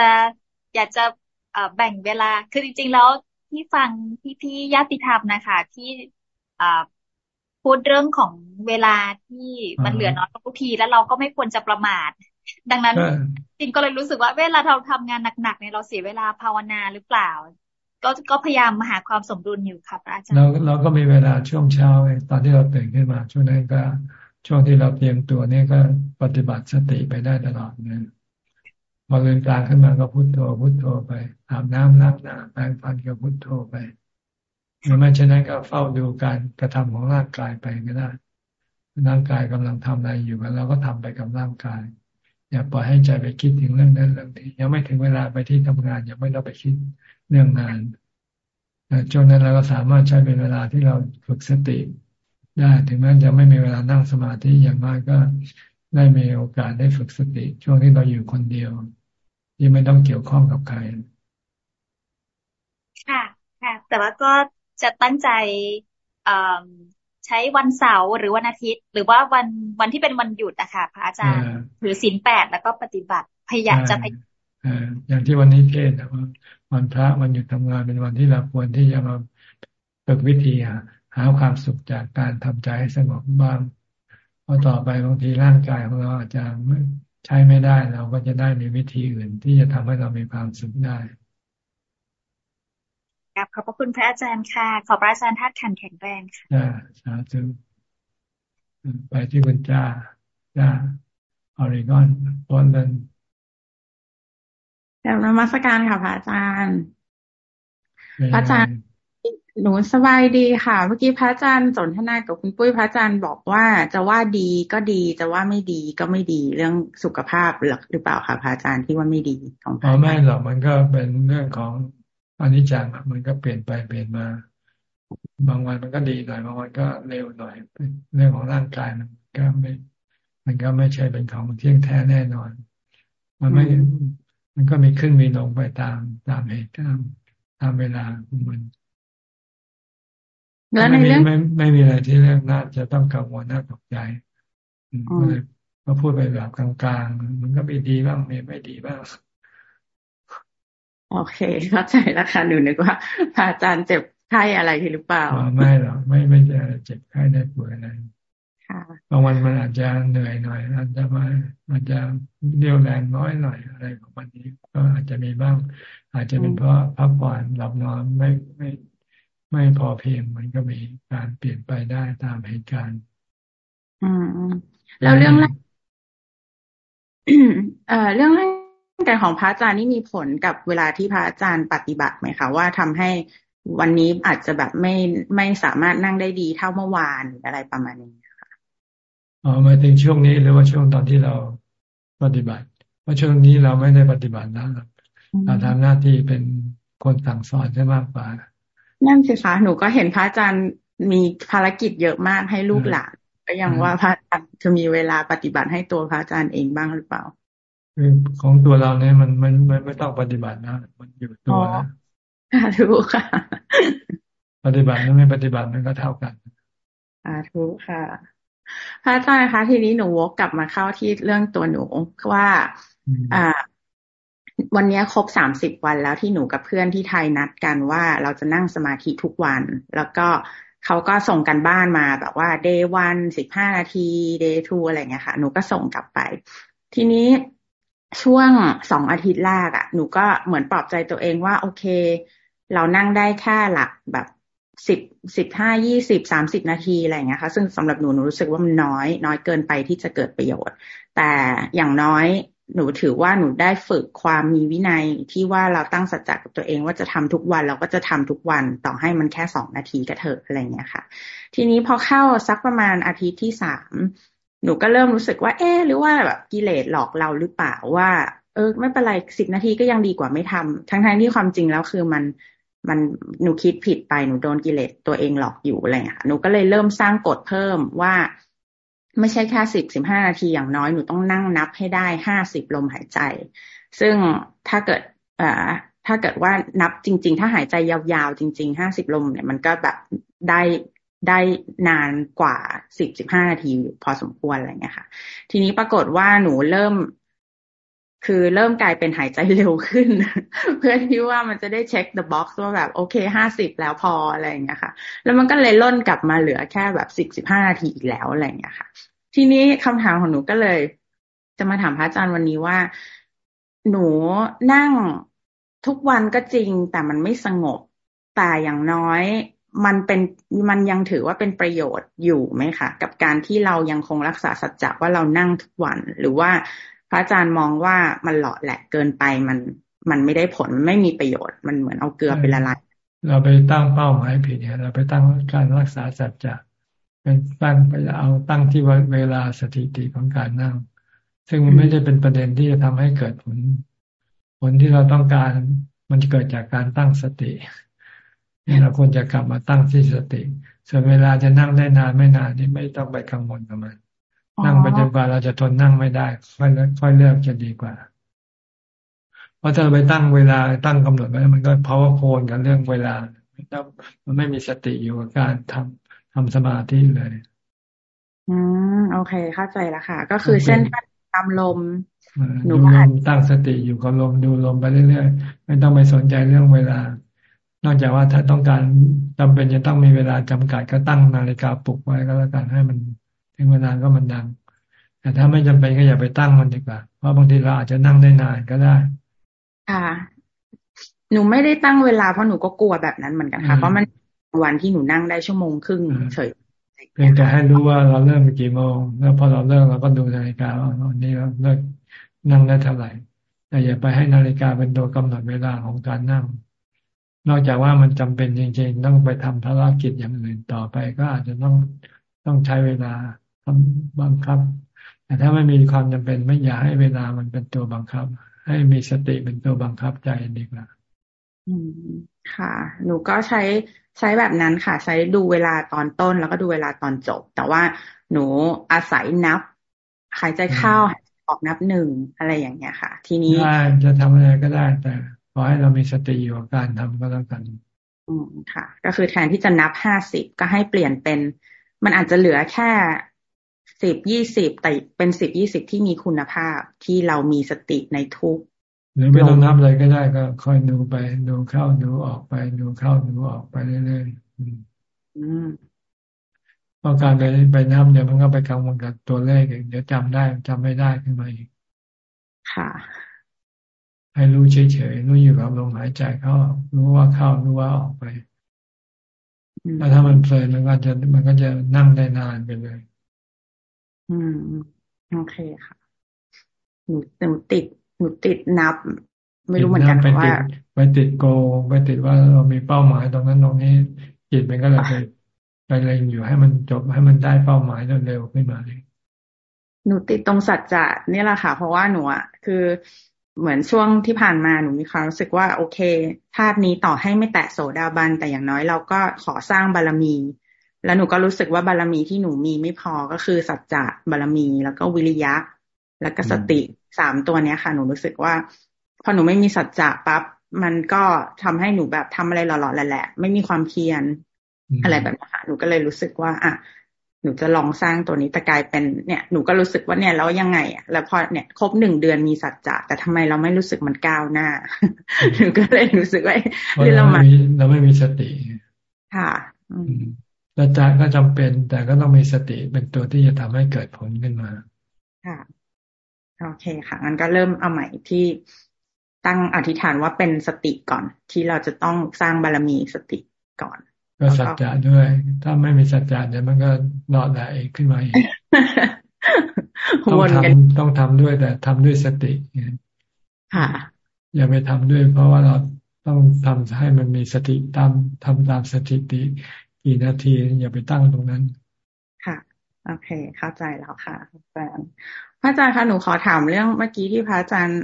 อยากจะแบ่งเวลาคือจริง ๆ แล้วที่ฟังพี่ๆญาติธรรมนะคะที่พูดเรื่องของเวลาที่มันเหลือน้อยทุกทีแล้วเราก็ไม่ควรจะประมาท ดังนั้นจริงก็เลยรู้สึกว่าเวลาเราทำงานหนักๆเนี่ยเราเสียเวลาภาวนาหรือเปล่า ก็ก็พยายามมาหาความสมดุลอยู่ครับอาจารย์เราเราก็มีเวลาช่วงเช้าตอนที่เราตื่นขึ้นมา ช่วงนั้นก็ช่วงที่เราเตรียมตัวนี่ก็ปฏิบัติสติไปได้ตลอดเนี่ยพอเลืนตาขึ้นมาก็พุโทโธพุโทโธไปอาบน้ำล้างหน้าแปรงฟันก็พุโทโธไปหรือไม่เช่นนั้นก็เฝ้าดูการกระทำของร่างกายไปก็ได้ร่างกายกำลังทำอะไรอยู่แล้วเราก็ทำไปกับร่างกาย อย่าปล่อยให้ใจไปคิดถึงเรื่องนั้นเรื่องนี้ยังไม่ถึงเวลาไปที่ทำงาน ยังไม่ต้องไปคิดเรื่องงานช่วงนั้นเราก็สามารถใช้เป็นเวลาที่เราฝึกสติ ได้ถึงแม้จะไม่มีเวลานั่งสมาธิอย่างน้อยก็ได้มีโอกาสได้ฝึกสติ ช่วงที่เราอยู่คนเดียว ที่ไม่ต้องเกี่ยวข้องกับใคร ค่ะ ค่ะ แต่ว่าก็จะตั้งใจ ใช้วันเสาร์หรือวันอาทิตย์ หรือว่าวันวันที่เป็นวันหยุดอะค่ะพระอาจารย์หรือศีลแปดแล้วก็ปฏิบัติพยายามจะพยายามอย่างที่วันนี้เทศว่าวันพระวันหยุดทำงานเป็นวันที่เราควรที่จะมาฝึกวิธีหาหาความสุขจากการทำใจให้สงบบ้างพอต่อไปบางทีร่างกายของเราอาจจะใช้ไม่ได้เราก็จะได้มีวิธีอื่น ที่จะทำให้เรามีความสุขได้ ครับขอบพระคุณพระอาจารย์ค่ะ ขอพระอาจารย์ทัดขันแข็งแรงค่ะจ้าสาธุไปที่คุณจ้าจ้าออริกอนบอนเดนเดี๋ยวนมัสการค่ะพระอาจารย์พระอาจารย์หนูสบายดีค่ะ เมื่อกี้พระอาจารย์สนทนากับคุณปุ้ยพระอาจารย์บอกว่าจะว่าดีก็ดีจะว่าไม่ดีก็ไม่ดีเรื่องสุขภาพหรือหรือเปล่าคะพระอาจารย์ที่ว่าไม่ดีของพระไม่หรอกมันก็เป็นเรื่องของ อนิจจังมันก็เปลี่ยนไปเปลี่ยนมา บางวันมันก็ดีหน่อยบางวันก็เร็วหน่อยเป็นเรื่องของร่างกายมันก็ไม่ มันก็ไม่ใช่เป็นของเที่ยงแท้แน่นอน มันไม่มันก็มีขึ้นมีลงไปตามตามเหตุตามตามเวลาของมันแล้วในเรื่องไม่ไม่มีอะไรที่เรื่องน่าจะต้องกังวลน่าตกใจก็เลยก็พูดไปแบบกลางๆ มันก็มีดีบ้างมีไม่ดีบ้าง โอเค เข้าใจแล้วค่ะหนูนึกว่าพระอาจารย์เจ็บไข้อะไรหรือเปล่าไม่หรอกไม่ไม่จะเจ็บไข้ได้ป่วยอะไรบางวันมันอาจจะเหนื่อยหน่อยอาจจะมาอาจจะเรี่ยวแรงน้อยหน่อยอะไรของมันนี้ก็อาจจะมีบ้าง อาจจะเป็นเพราะพักผ่อนหลับนอนไม่ไม่ไม่พอเพียงมันก็มีการเปลี่ยนไปได้ตามเหตุการณ์ อืมแล้วเรื่องแรกเอ่อเรื่องร่าง กายของพระอาจารย์นี่มีผลกับเวลาที่พระอาจารย์ปฏิบัติไหมคะว่าทำให้วันนี้อาจจะแบบไม่ไม่สามารถนั่งได้ดีเท่าเมื่อวานอะไรประมาณนี้ค่ะอ๋อมาถึงช่วงนี้หรือว่าช่วงตอนที่เราปฏิบัติเพราะช่วงนี้เราไม่ได้ปฏิบัติแล้วเราทำหน้าที่เป็นคนสั่งสอนใช่มากกว่า นั่นสิคะหนูก็เห็นพระอาจารย์มีภารกิจเยอะมากให้ลูกหลานก็ยังว่าพระอาจารย์จะมีเวลาปฏิบัติให้ตัวพระอาจารย์เองบ้างหรือเปล่า คือของตัวเราเนี่ยมันมันมันไม่ต้องปฏิบัตินะ มันอยู่ตัวแล้วถูกค่ะ ปฏิบัติแล้วไม่ปฏิบัติมันก็เท่ากันอ่าถูกค่ะ พระอาจารย์คะทีนี้หนูวกกลับมาเข้าที่เรื่องตัวหนูว่า อ่า วันนี้ครบสามสิบวันแล้วที่หนูกับเพื่อนที่ไทยนัดกันว่าเราจะนั่งสมาธิทุกวัน แล้วก็เขาก็ส่งกันบ้านมาแบบว่า day one สิบห้านาที day two อะไรเงี้ยค่ะ หนูก็ส่งกลับไป ทีนี้ ช่วงสองอาทิตย์แรกอะ่ะ หนูก็เหมือนปลอบใจตัวเองว่า โอเค เรานั่งได้แค่หลักแบบสิบสิบห้ายี่สิบสามสิบนาทีอะไรเงี้ยค่ะ ซึ่งสำหรับหนูหนูรู้สึกว่ามันน้อย น้อยเกินไปที่จะเกิดประโยชน์ แต่อย่างน้อยหนูถือว่าหนูได้ฝึกความมีวินัยที่ว่าเราตั้งสัจจะกับตัวเองว่าจะทำทุกวันเราก็จะทำทุกวันต่อให้มันแค่สองนาทีก็เถอะอะไรเงี้ยค่ะ ทีนี้พอเข้าสักประมาณอาทิตย์ที่สาม หนูก็เริ่มรู้สึกว่า เอ๊หรือว่าแบบกิเลสหลอกเราหรือเปล่าว่า เออ ไม่เป็นไรสิบนาทีก็ยังดีกว่าไม่ทำทั้งทั้งที่ความจริงแล้วคือมันมันหนูคิดผิดไปหนูโดนกิเลสตัวเองหลอกอยู่อะไรอย่างเงี้ยหนูก็เลยเริ่มสร้างกฎเพิ่มว่าไม่ใช่แค่สิบสิบห้านาทีอย่างน้อยหนูต้องนั่งนับให้ได้ห้าสิบลมหายใจ ซึ่งถ้าเกิดเอ่อถ้าเกิดว่านับจริง ๆ ถ้าหายใจยาวๆจริงๆห้าสิบลมเนี่ยมันก็แบบได้ ได้นานกว่าสิบสิบห้านาทีอยู่พอสมควรอะไรเงี้ยค่ะ ทีนี้ปรากฏว่าหนูเริ่ม คือเริ่มกลายเป็นหายใจเร็วขึ้น เพื่อที่ว่ามันจะได้เช็ค the box ว่าแบบโอเคห้าสิบแล้วพออะไรเงี้ยค่ะ แล้วมันก็เลยล่นกลับมาเหลือแค่แบบสิบสิบห้านาทีอีกแล้วอะไรเงี้ยค่ะ ทีนี้คำถามของหนูก็เลย จะมาถามพระอาจารย์วันนี้ว่า หนูนั่งทุกวันก็จริงแต่มันไม่สงบแต่อย่างน้อย มันเป็นมันยังถือว่าเป็นประโยชน์อยู่ไหมคะกับการที่เรายังคงรักษาสัจจะว่าเรานั่งทุกวัน หรือว่าพระอาจารย์มองว่ามันหล่อแหละเกินไปมันมันไม่ได้ผลไม่มีประโยชน์มันเหมือนเอาเกลือไปละลายเราไปตั้งเป้าหมายผิดเนี่ยเราไปตั้งการรักษาสัจจะเป็นตั้งไปเอาตั้งที่เวลาสถิติของการนั่ง ซึ่งมันไม่ได้เป็นประเด็นที่จะทำให้เกิดผล ผลที่เราต้องการมันจะเกิดจากการตั้งสติ นี่เราควรจะกลับมาตั้งที่สติ ส่วนเวลาจะนั่งได้นานไม่นานนี่ไม่ต้องไปกังวลกับมันนั่งไปจนกว่าเราจะทนนั่งไม่ได้ค่อยค่อยเลือกจะดีกว่า เพราะถ้าไปตั้งเวลาตั้งกำหนดไว้มันก็เพราะว่าโคนกันเรื่องเวลาไม่ต้องมันไม่มีสติอยู่กับการทำทำสมาธิเลย อืมโอเค เข้าใจแล้วค่ะ ก็คือเส้นตามลมดูลมตั้งสติอยู่กับลมดูลมไปเรื่อยๆไม่ต้องไปสนใจเรื่องเวลา นอกจากว่าถ้าต้องการจำเป็นจะต้องมีเวลาจำกัดก็ตั้งนาฬิกาปลุกไว้ก็แล้วกันให้มันถึงเวลาก็มันดัง แต่ถ้าไม่จำเป็นก็อย่าไปตั้งมันดีกว่า เพราะบางทีเราอาจจะนั่งได้นานก็ได้ ค่ะ หนูไม่ได้ตั้งเวลาเพราะหนูก็กลัวแบบนั้นเหมือนกันค่ะ เพราะมันวันที่หนูนั่งได้ชั่วโมงครึ่งเฉยเพียงแต่ให้รู้ว่าเราเริ่มไปกี่โมง แล้วพอเราเลิกเราก็ดูนาฬิกาว่าวันนี้เราเลิกนั่งได้เท่าไหร่ แต่อย่าไปให้นาฬิกาเป็นตัวกำหนดเวลาของการนั่ง นอกจากว่ามันจำเป็นจริง ๆ ต้องไปทำภารกิจอย่างอื่นต่อไป ก็อาจจะต้องต้องใช้เวลาทำบังคับ แต่ถ้าไม่มีความจำเป็นไม่อยากให้เวลามันเป็นตัวบังคับ ให้มีสติเป็นตัวบังคับใจดีกว่าอืมค่ะ หนูก็ใช้ใช้แบบนั้นค่ะ ใช้ดูเวลาตอนต้นแล้วก็ดูเวลาตอนจบ แต่ว่าหนูอาศัยนับหายใจเข้าออกนับหนึ่งอะไรอย่างเงี้ยค่ะ ทีนี้ได้จะทำอะไรก็ได้แต่ ขอให้เรามีสติอยู่กับการทำก็แล้วกัน อืมค่ะ ก็คือแทนที่จะนับห้าสิบก็ให้เปลี่ยนเป็น มันอาจจะเหลือแค่สิบยี่สิบแต่เป็นสิบยี่สิบที่มีคุณภาพที่เรามีสติในทุกหรือไม่ต้องนับอะไรก็ได้ก็คอยดูไปดูเข้าดูออกไปดูเข้าดูออกไปเรื่อยๆเพราะการไปไปนับเดี๋ยวมันก็ไปกังวลกับตัวเลขเดี๋ยวจำได้จำไม่ได้ขึ้นมาอีกค่ะ ให้รู้เฉยๆรู้อยู่กับลมหายใจเข้ารู้ว่าเข้ารู้ว่าออกไปแล้วถ้ามันเพลินมันก็จะมันก็จะนั่งได้นานไปเลย อืม โอเคค่ะหนูหนูติดหนูติดนับ ไม่รู้เหมือนกันว่าไปติดโกไปติดว่าเรามีเป้าหมายตรงนั้นตรงนี้จิตมันก็เลยไปไปเล็งอยู่ให้มันจบให้มันได้เป้าหมายเร็วๆขึ้นมาเลยหนูติดตรงสัจจะนี่แหละค่ะ เพราะว่าหนูอะคือ เหมือนช่วงที่ผ่านมาหนูมีความรู้สึกว่า โอเคธาตุนี้ต่อให้ไม่แตะโสดาบันแต่อย่างน้อยเราก็ขอสร้างบารมี แล้วหนูก็รู้สึกว่าบารมีที่หนูมีไม่พอก็คือสัจจะบารมี แล้วก็วิริยะ แล้วก็สติสามตัวเนี้ยค่ะ หนูรู้สึกว่า พอหนูไม่มีสัจจะปั๊บมันก็ทำให้หนูแบบทำอะไรหล่อๆแหละไม่มีความเพียรอะไรแบบนี้ค่ะหนูก็เลยรู้สึกว่า อะ หนูจะลองสร้างตัวนี้แต่กลายเป็นเนี่ยหนูก็รู้สึกว่าเนี่ยแล้วยังไงอะแล้วพอเนี่ยครบหนึ่งเดือนมีสัจจะแต่ทำไมเราไม่รู้สึกมันก้าวหน้าหนูก็เลยรู้สึกว่าเราไม่เราไม่มีสติค่ะสัจจะก็จำเป็น แต่ก็ต้องมีสติเป็นตัวที่จะทำให้เกิดผลขึ้นมา ค่ะโอเคค่ะงั้นก็เริ่มเอาใหม่ที่ตั้งอธิษฐานว่าเป็นสติก่อน ที่เราจะต้องสร้างบารมีสติก่อน ก็สัจจะด้วย ถ้าไม่มีสัจจะเดี๋ยวมันก็นอนแหละเองขึ้นมาอีกต้องทำต้องทำด้วยแต่ทำด้วยสติค่ะอย่าไปทำด้วย เพราะว่าเราต้องทำให้มันมีสติตามทำตามสถิติกี่นาทีอย่าไปตั้งตรงนั้น ค่ะ โอเค เข้าใจแล้วค่ะอาจารย์พระอาจารย์คะหนูขอถามเรื่องเมื่อกี้ที่พระอาจารย์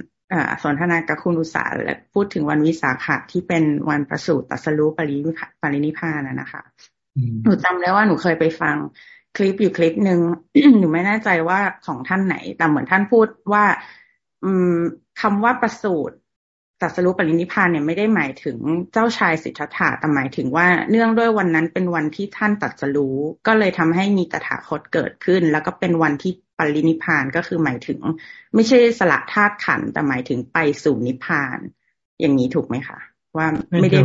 สนทนากับคุณอุสาและพูดถึงวันวิสาขะที่เป็นวันประสูติตัสรู้ปริปรินิพานะนะคะ หนูจำได้ว่าหนูเคยไปฟังคลิปอยู่คลิปหนึ่งหนูไม่แน่ใจว่าของท่านไหน แต่เหมือนท่านพูดว่า อืมคำว่าประสูติตัสรู้ปรินิพานเนี่ยไม่ได้หมายถึงเจ้าชายสิทธัตถะแต่หมายถึงว่าเนื่องด้วยวันนั้นเป็นวันที่ท่านตัดสรู้ก็เลยทำให้มีตถาคตเกิดขึ้น แล้วก็เป็นวันที่ ปรินิพานก็คือหมายถึง ไม่ใช่สละธาตุขันแต่หมายถึงไปสู่นิพพาน อย่างนี้ถูกไหมคะ ว่าไม่ได้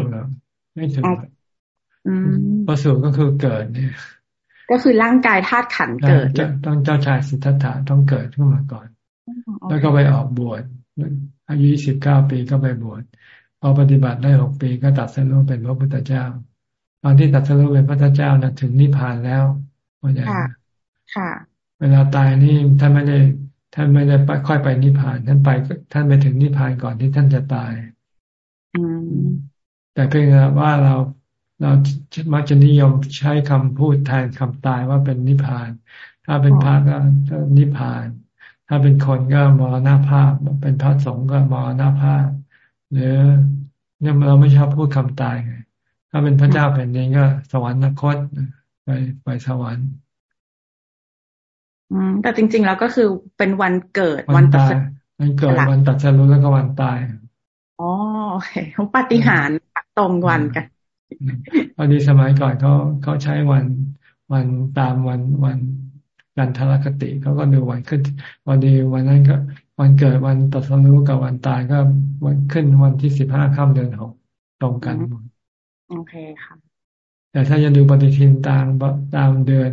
ไม่ถึงประสูติก็คือเกิดเนี่ย ก็คือร่างกายธาตุขันเกิดต้องเจ้าชายสิทธัตถะต้องเกิดขึ้นมาก่อน แล้วก็ไปออกบวชอายุสิบเก้าปีก็ไปบวชพอปฏิบัติได้หกปีก็ตัดสรุปเป็นพระพุทธเจ้า ตอนที่ตัดสรุปเป็นพระพุทธเจ้านะถึงนิพพานแล้วเข้าใจไหมค่ะ เวลาตายนี่ท่านไม่ได้ท่านไม่ได้ค่อยไปนิพพาน ท่านไป ท่านไปถึงนิพพานก่อนที่ท่านจะตายแต่เพียงว่าเราเรามักจะนิยมใช้คำพูดแทนคำตายว่าเป็นนิพพาน ถ้าเป็นพระก็นิพพาน ถ้าเป็นคนก็มรณภาพ เป็นพระสงฆ์ก็มรณภาพ หรือเนี่ยเราไม่ชอบพูดคำตายไงถ้าเป็นพระเจ้าแผ่นดินก็สวรรคตไปไปสวรรค์อืม แต่จริง ๆ แล้วก็คือเป็นวันเกิดวันตายวันเกิดวันตัดสรุแล้วก็วันตายอ๋อโอเคเขาปฏิหารตรงวันกันพอดีสมัยก่อนเขาเขาใช้วันวันตามวันวันกันทรคติเขาก็ดูวันขึ้นวันดีวันนั้นก็ วันเกิดวันตัดสรุกับวันตายก็วันขึ้นวันที่สิบห้าค่ำเดือนหกตรงกันโอเคค่ะ แต่ถ้าจะดูปฏิทินตามตามเดือน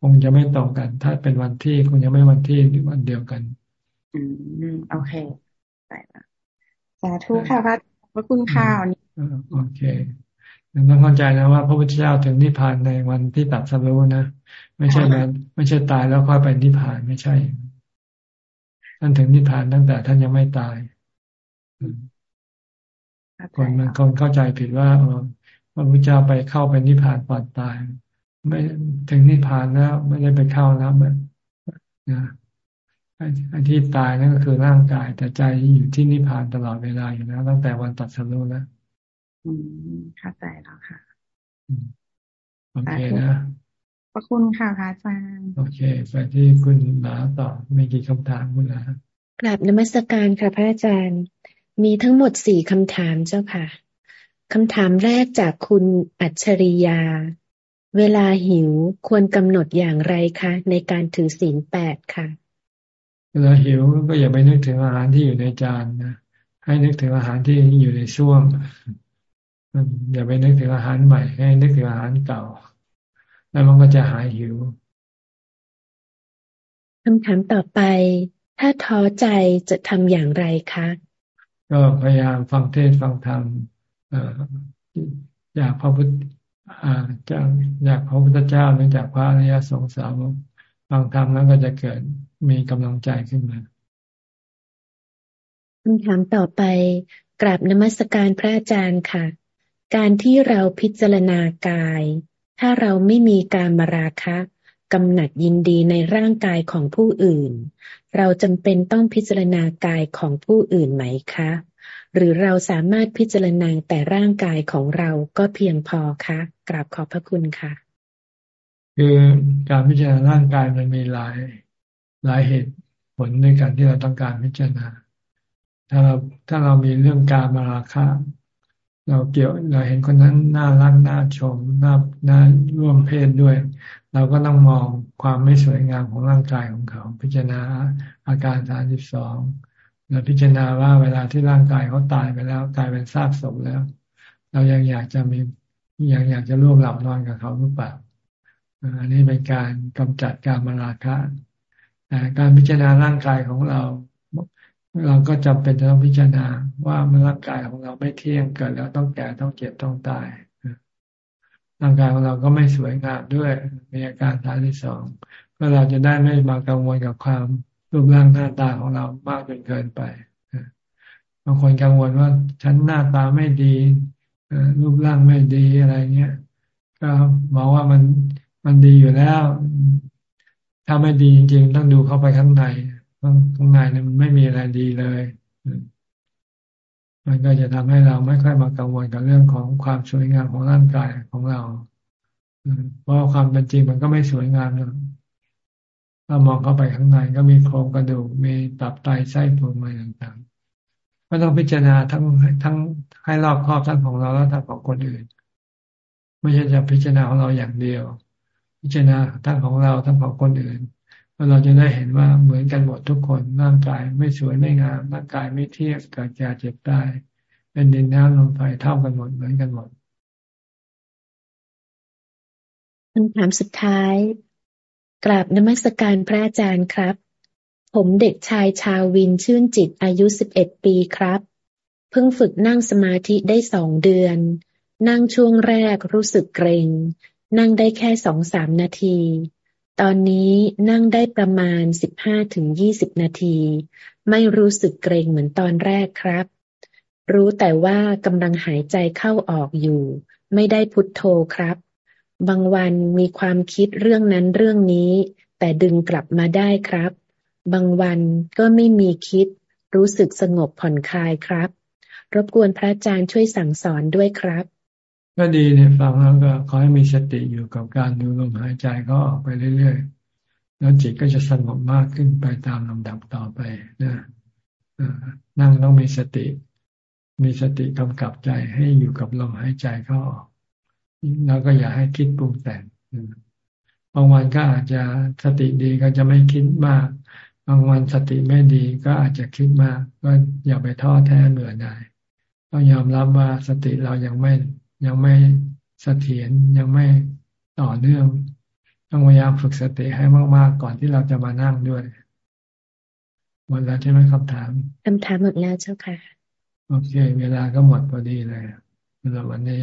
คงจะไม่ตรงกัน ถ้าเป็นวันที่คงจะไม่วันที่หรือวันเดียวกัน อืมโอเคใช่ละสาธุค่ะพระพระคุณข่าวนี้โอเคต้องเข้าใจนะว่าพระพุทธเจ้าถึงนิพพานในวันที่ตัดสรู้นะไม่ใช่แล้วไม่ใช่ตายแล้วค่อยไปนิพพานไม่ใช่ท่านถึงนิพพานตั้งแต่ท่านยังไม่ตายคนมันคนเข้าใจผิดว่า พระพุทธเจ้าไปเข้าไปนิพพานก่อนตาย ไม่ถึงนิพพานแล้ว ไม่ได้ไปเข้าแล้วแบบนะไอ้ที่ตายนั่นก็คือร่างกาย แต่ใจอยู่ที่นิพพานตลอดเวลาอยู่แล้วตั้งแต่วันตัดสรุแล้วอืมเข้าใจแล้วค่ะโอเคนะพระคุณค่ะพระอาจารย์โอเคไปที่คุณหนาต่อมีกี่คำถามคุณหนากราบนมัสการค่ะพระอาจารย์ มีทั้งหมดสี่คำถามเจ้าค่ะ คำถามแรกจากคุณอัจฉริยา เวลาหิวควรกำหนดอย่างไรคะ ในการถือศีลแปดค่ะ เวลาหิวก็อย่าไปนึกถึงอาหารที่อยู่ในจานนะให้นึกถึงอาหารที่อยู่ในช่วงอย่าไปนึกถึงอาหารใหม่ ให้นึกถึงอาหารเก่า แล้วมันก็จะหายหิวคำถามต่อไป ถ้าท้อใจจะทำอย่างไรคะ ก็พยายามฟังเทศฟังธรรม อยากพระพุทธจากอยากพระพุทธเจ้าหรือจากพระอริยสงสารฟังธรรมแล้วก็จะเกิดมีกำลังใจขึ้นมาคำถามต่อไปกราบนมัสการพระอาจารย์ค่ะ การที่เราพิจารณากาย ถ้าเราไม่มีการมาราคะกำหนัดยินดีในร่างกายของผู้อื่น เราจำเป็นต้องพิจารณากายของผู้อื่นไหมคะ หรือเราสามารถพิจารณาแต่ร่างกายของเราก็เพียงพอคะกราบขอบพระคุณค่ะ คือการพิจารณาร่างกายมันมีหลายหลายเหตุผลในการที่เราต้องการพิจารณา ถ้าเราถ้าเรามีเรื่องการมาราคะเราเกี่ยวเราเห็นคนนั้นน่ารักน่าชมน่าน่าร่วมเพศด้วย เราก็ต้องมองความไม่สวยงามของร่างกายของเขา พิจารณาอาการสามสิบสอง เราพิจารณาว่าเวลาที่ร่างกายเขาตายไปแล้วกลายเป็นซากศพแล้ว เรายังอยากจะมียังอยากจะร่วมหลับนอนกับเขาหรือเปล่าอันนี้เป็นการกำจัดการมาราคะแต่การพิจารณาร่างกายของเรา เราก็จำเป็นจะต้องพิจารณาว่ามันร่างกายของเราไม่เที่ยงเกิดแล้วต้องแก่ต้องเจ็บต้องตายร่างกายของเราก็ไม่สวยงามด้วยมีอาการทางที่สองเพื่อเราจะได้ไม่มากังวลกับความ รูปร่างหน้าตาของเรามากจนเกินไปบางคนกังวลว่าฉันหน้าตาไม่ดีรูปร่างไม่ดีอะไรเงี้ยก็มองว่ามันมันดีอยู่แล้ว ถ้าไม่ดีจริงๆต้องดูเข้าไปข้างในข้างในเนี่ยมันไม่มีอะไรดีเลย มันก็จะทำให้เราไม่ค่อยมากังวลกับเรื่องของความสวยงามของร่างกายของเราเพราะความเป็นจริงมันก็ไม่สวยงาม ถ้ามองเข้าไปข้างในก็มีโครงกระดูก มีตับไตไส้พุงอะไรต่างๆก็ต้องพิจารณาทั้งทั้งให้รอบครอบทั้งของเราและทั้งของคนอื่น ไม่ใช่จะพิจารณาของเราอย่างเดียว พิจารณาทั้งของเราทั้งของคนอื่นเราจะได้เห็นว่าเหมือนกันหมดทุกคนร่างกายไม่สวยไม่งามร่างกายไม่เที่ยงเกิดแก่เจ็บตายเป็นดินน้ำลมไฟเท่ากันหมดเหมือนกันหมดคำถามสุดท้าย กราบนมัสการพระอาจารย์ครับ ผมเด็กชายชาววินชื่นจิตอายุสิบเอ็ดปีครับ เพิ่งฝึกนั่งสมาธิได้สองเดือน นั่งช่วงแรกรู้สึกเกรง นั่งได้แค่สองสามนาที ตอนนี้นั่งได้ประมาณสิบห้าถึงยี่สิบนาที ไม่รู้สึกเกรงเหมือนตอนแรกครับ รู้แต่ว่ากำลังหายใจเข้าออกอยู่ ไม่ได้พุทโธครับ บางวันมีความคิดเรื่องนั้นเรื่องนี้ แต่ดึงกลับมาได้ครับ บางวันก็ไม่มีคิด รู้สึกสงบผ่อนคลายครับ รบกวนพระอาจารย์ช่วยสั่งสอนด้วยครับ ก็ดีเนี่ยฟังแล้วก็ขอให้มีสติอยู่กับการดูลมหายใจก็ออกไปเรื่อยๆ แล้วจิตก็จะสงบมากขึ้นไปตามลำดับต่อไปนะนั่งต้องมีสติ มีสติกำกับใจให้อยู่กับลมหายใจเข้าออก แล้วก็อย่าให้คิดปรุงแต่งบางวันก็อาจจะสติดีก็จะไม่คิดมาก บางวันสติไม่ดีก็อาจจะคิดมาก ก็อย่าไปท้อแท้เบื่อหน่ายต้องยอมรับว่าสติเรายังไม่ยังไม่เสถียรยังไม่ต่อเนื่อง ต้องพยายามฝึกสติให้มากๆก่อนที่เราจะมานั่งด้วยหมดแล้วใช่ไหมคำถามคำถามหมดแล้วเจ้าค่ะ โอเค เวลาก็หมดพอดีเลยสำหรับวันนี้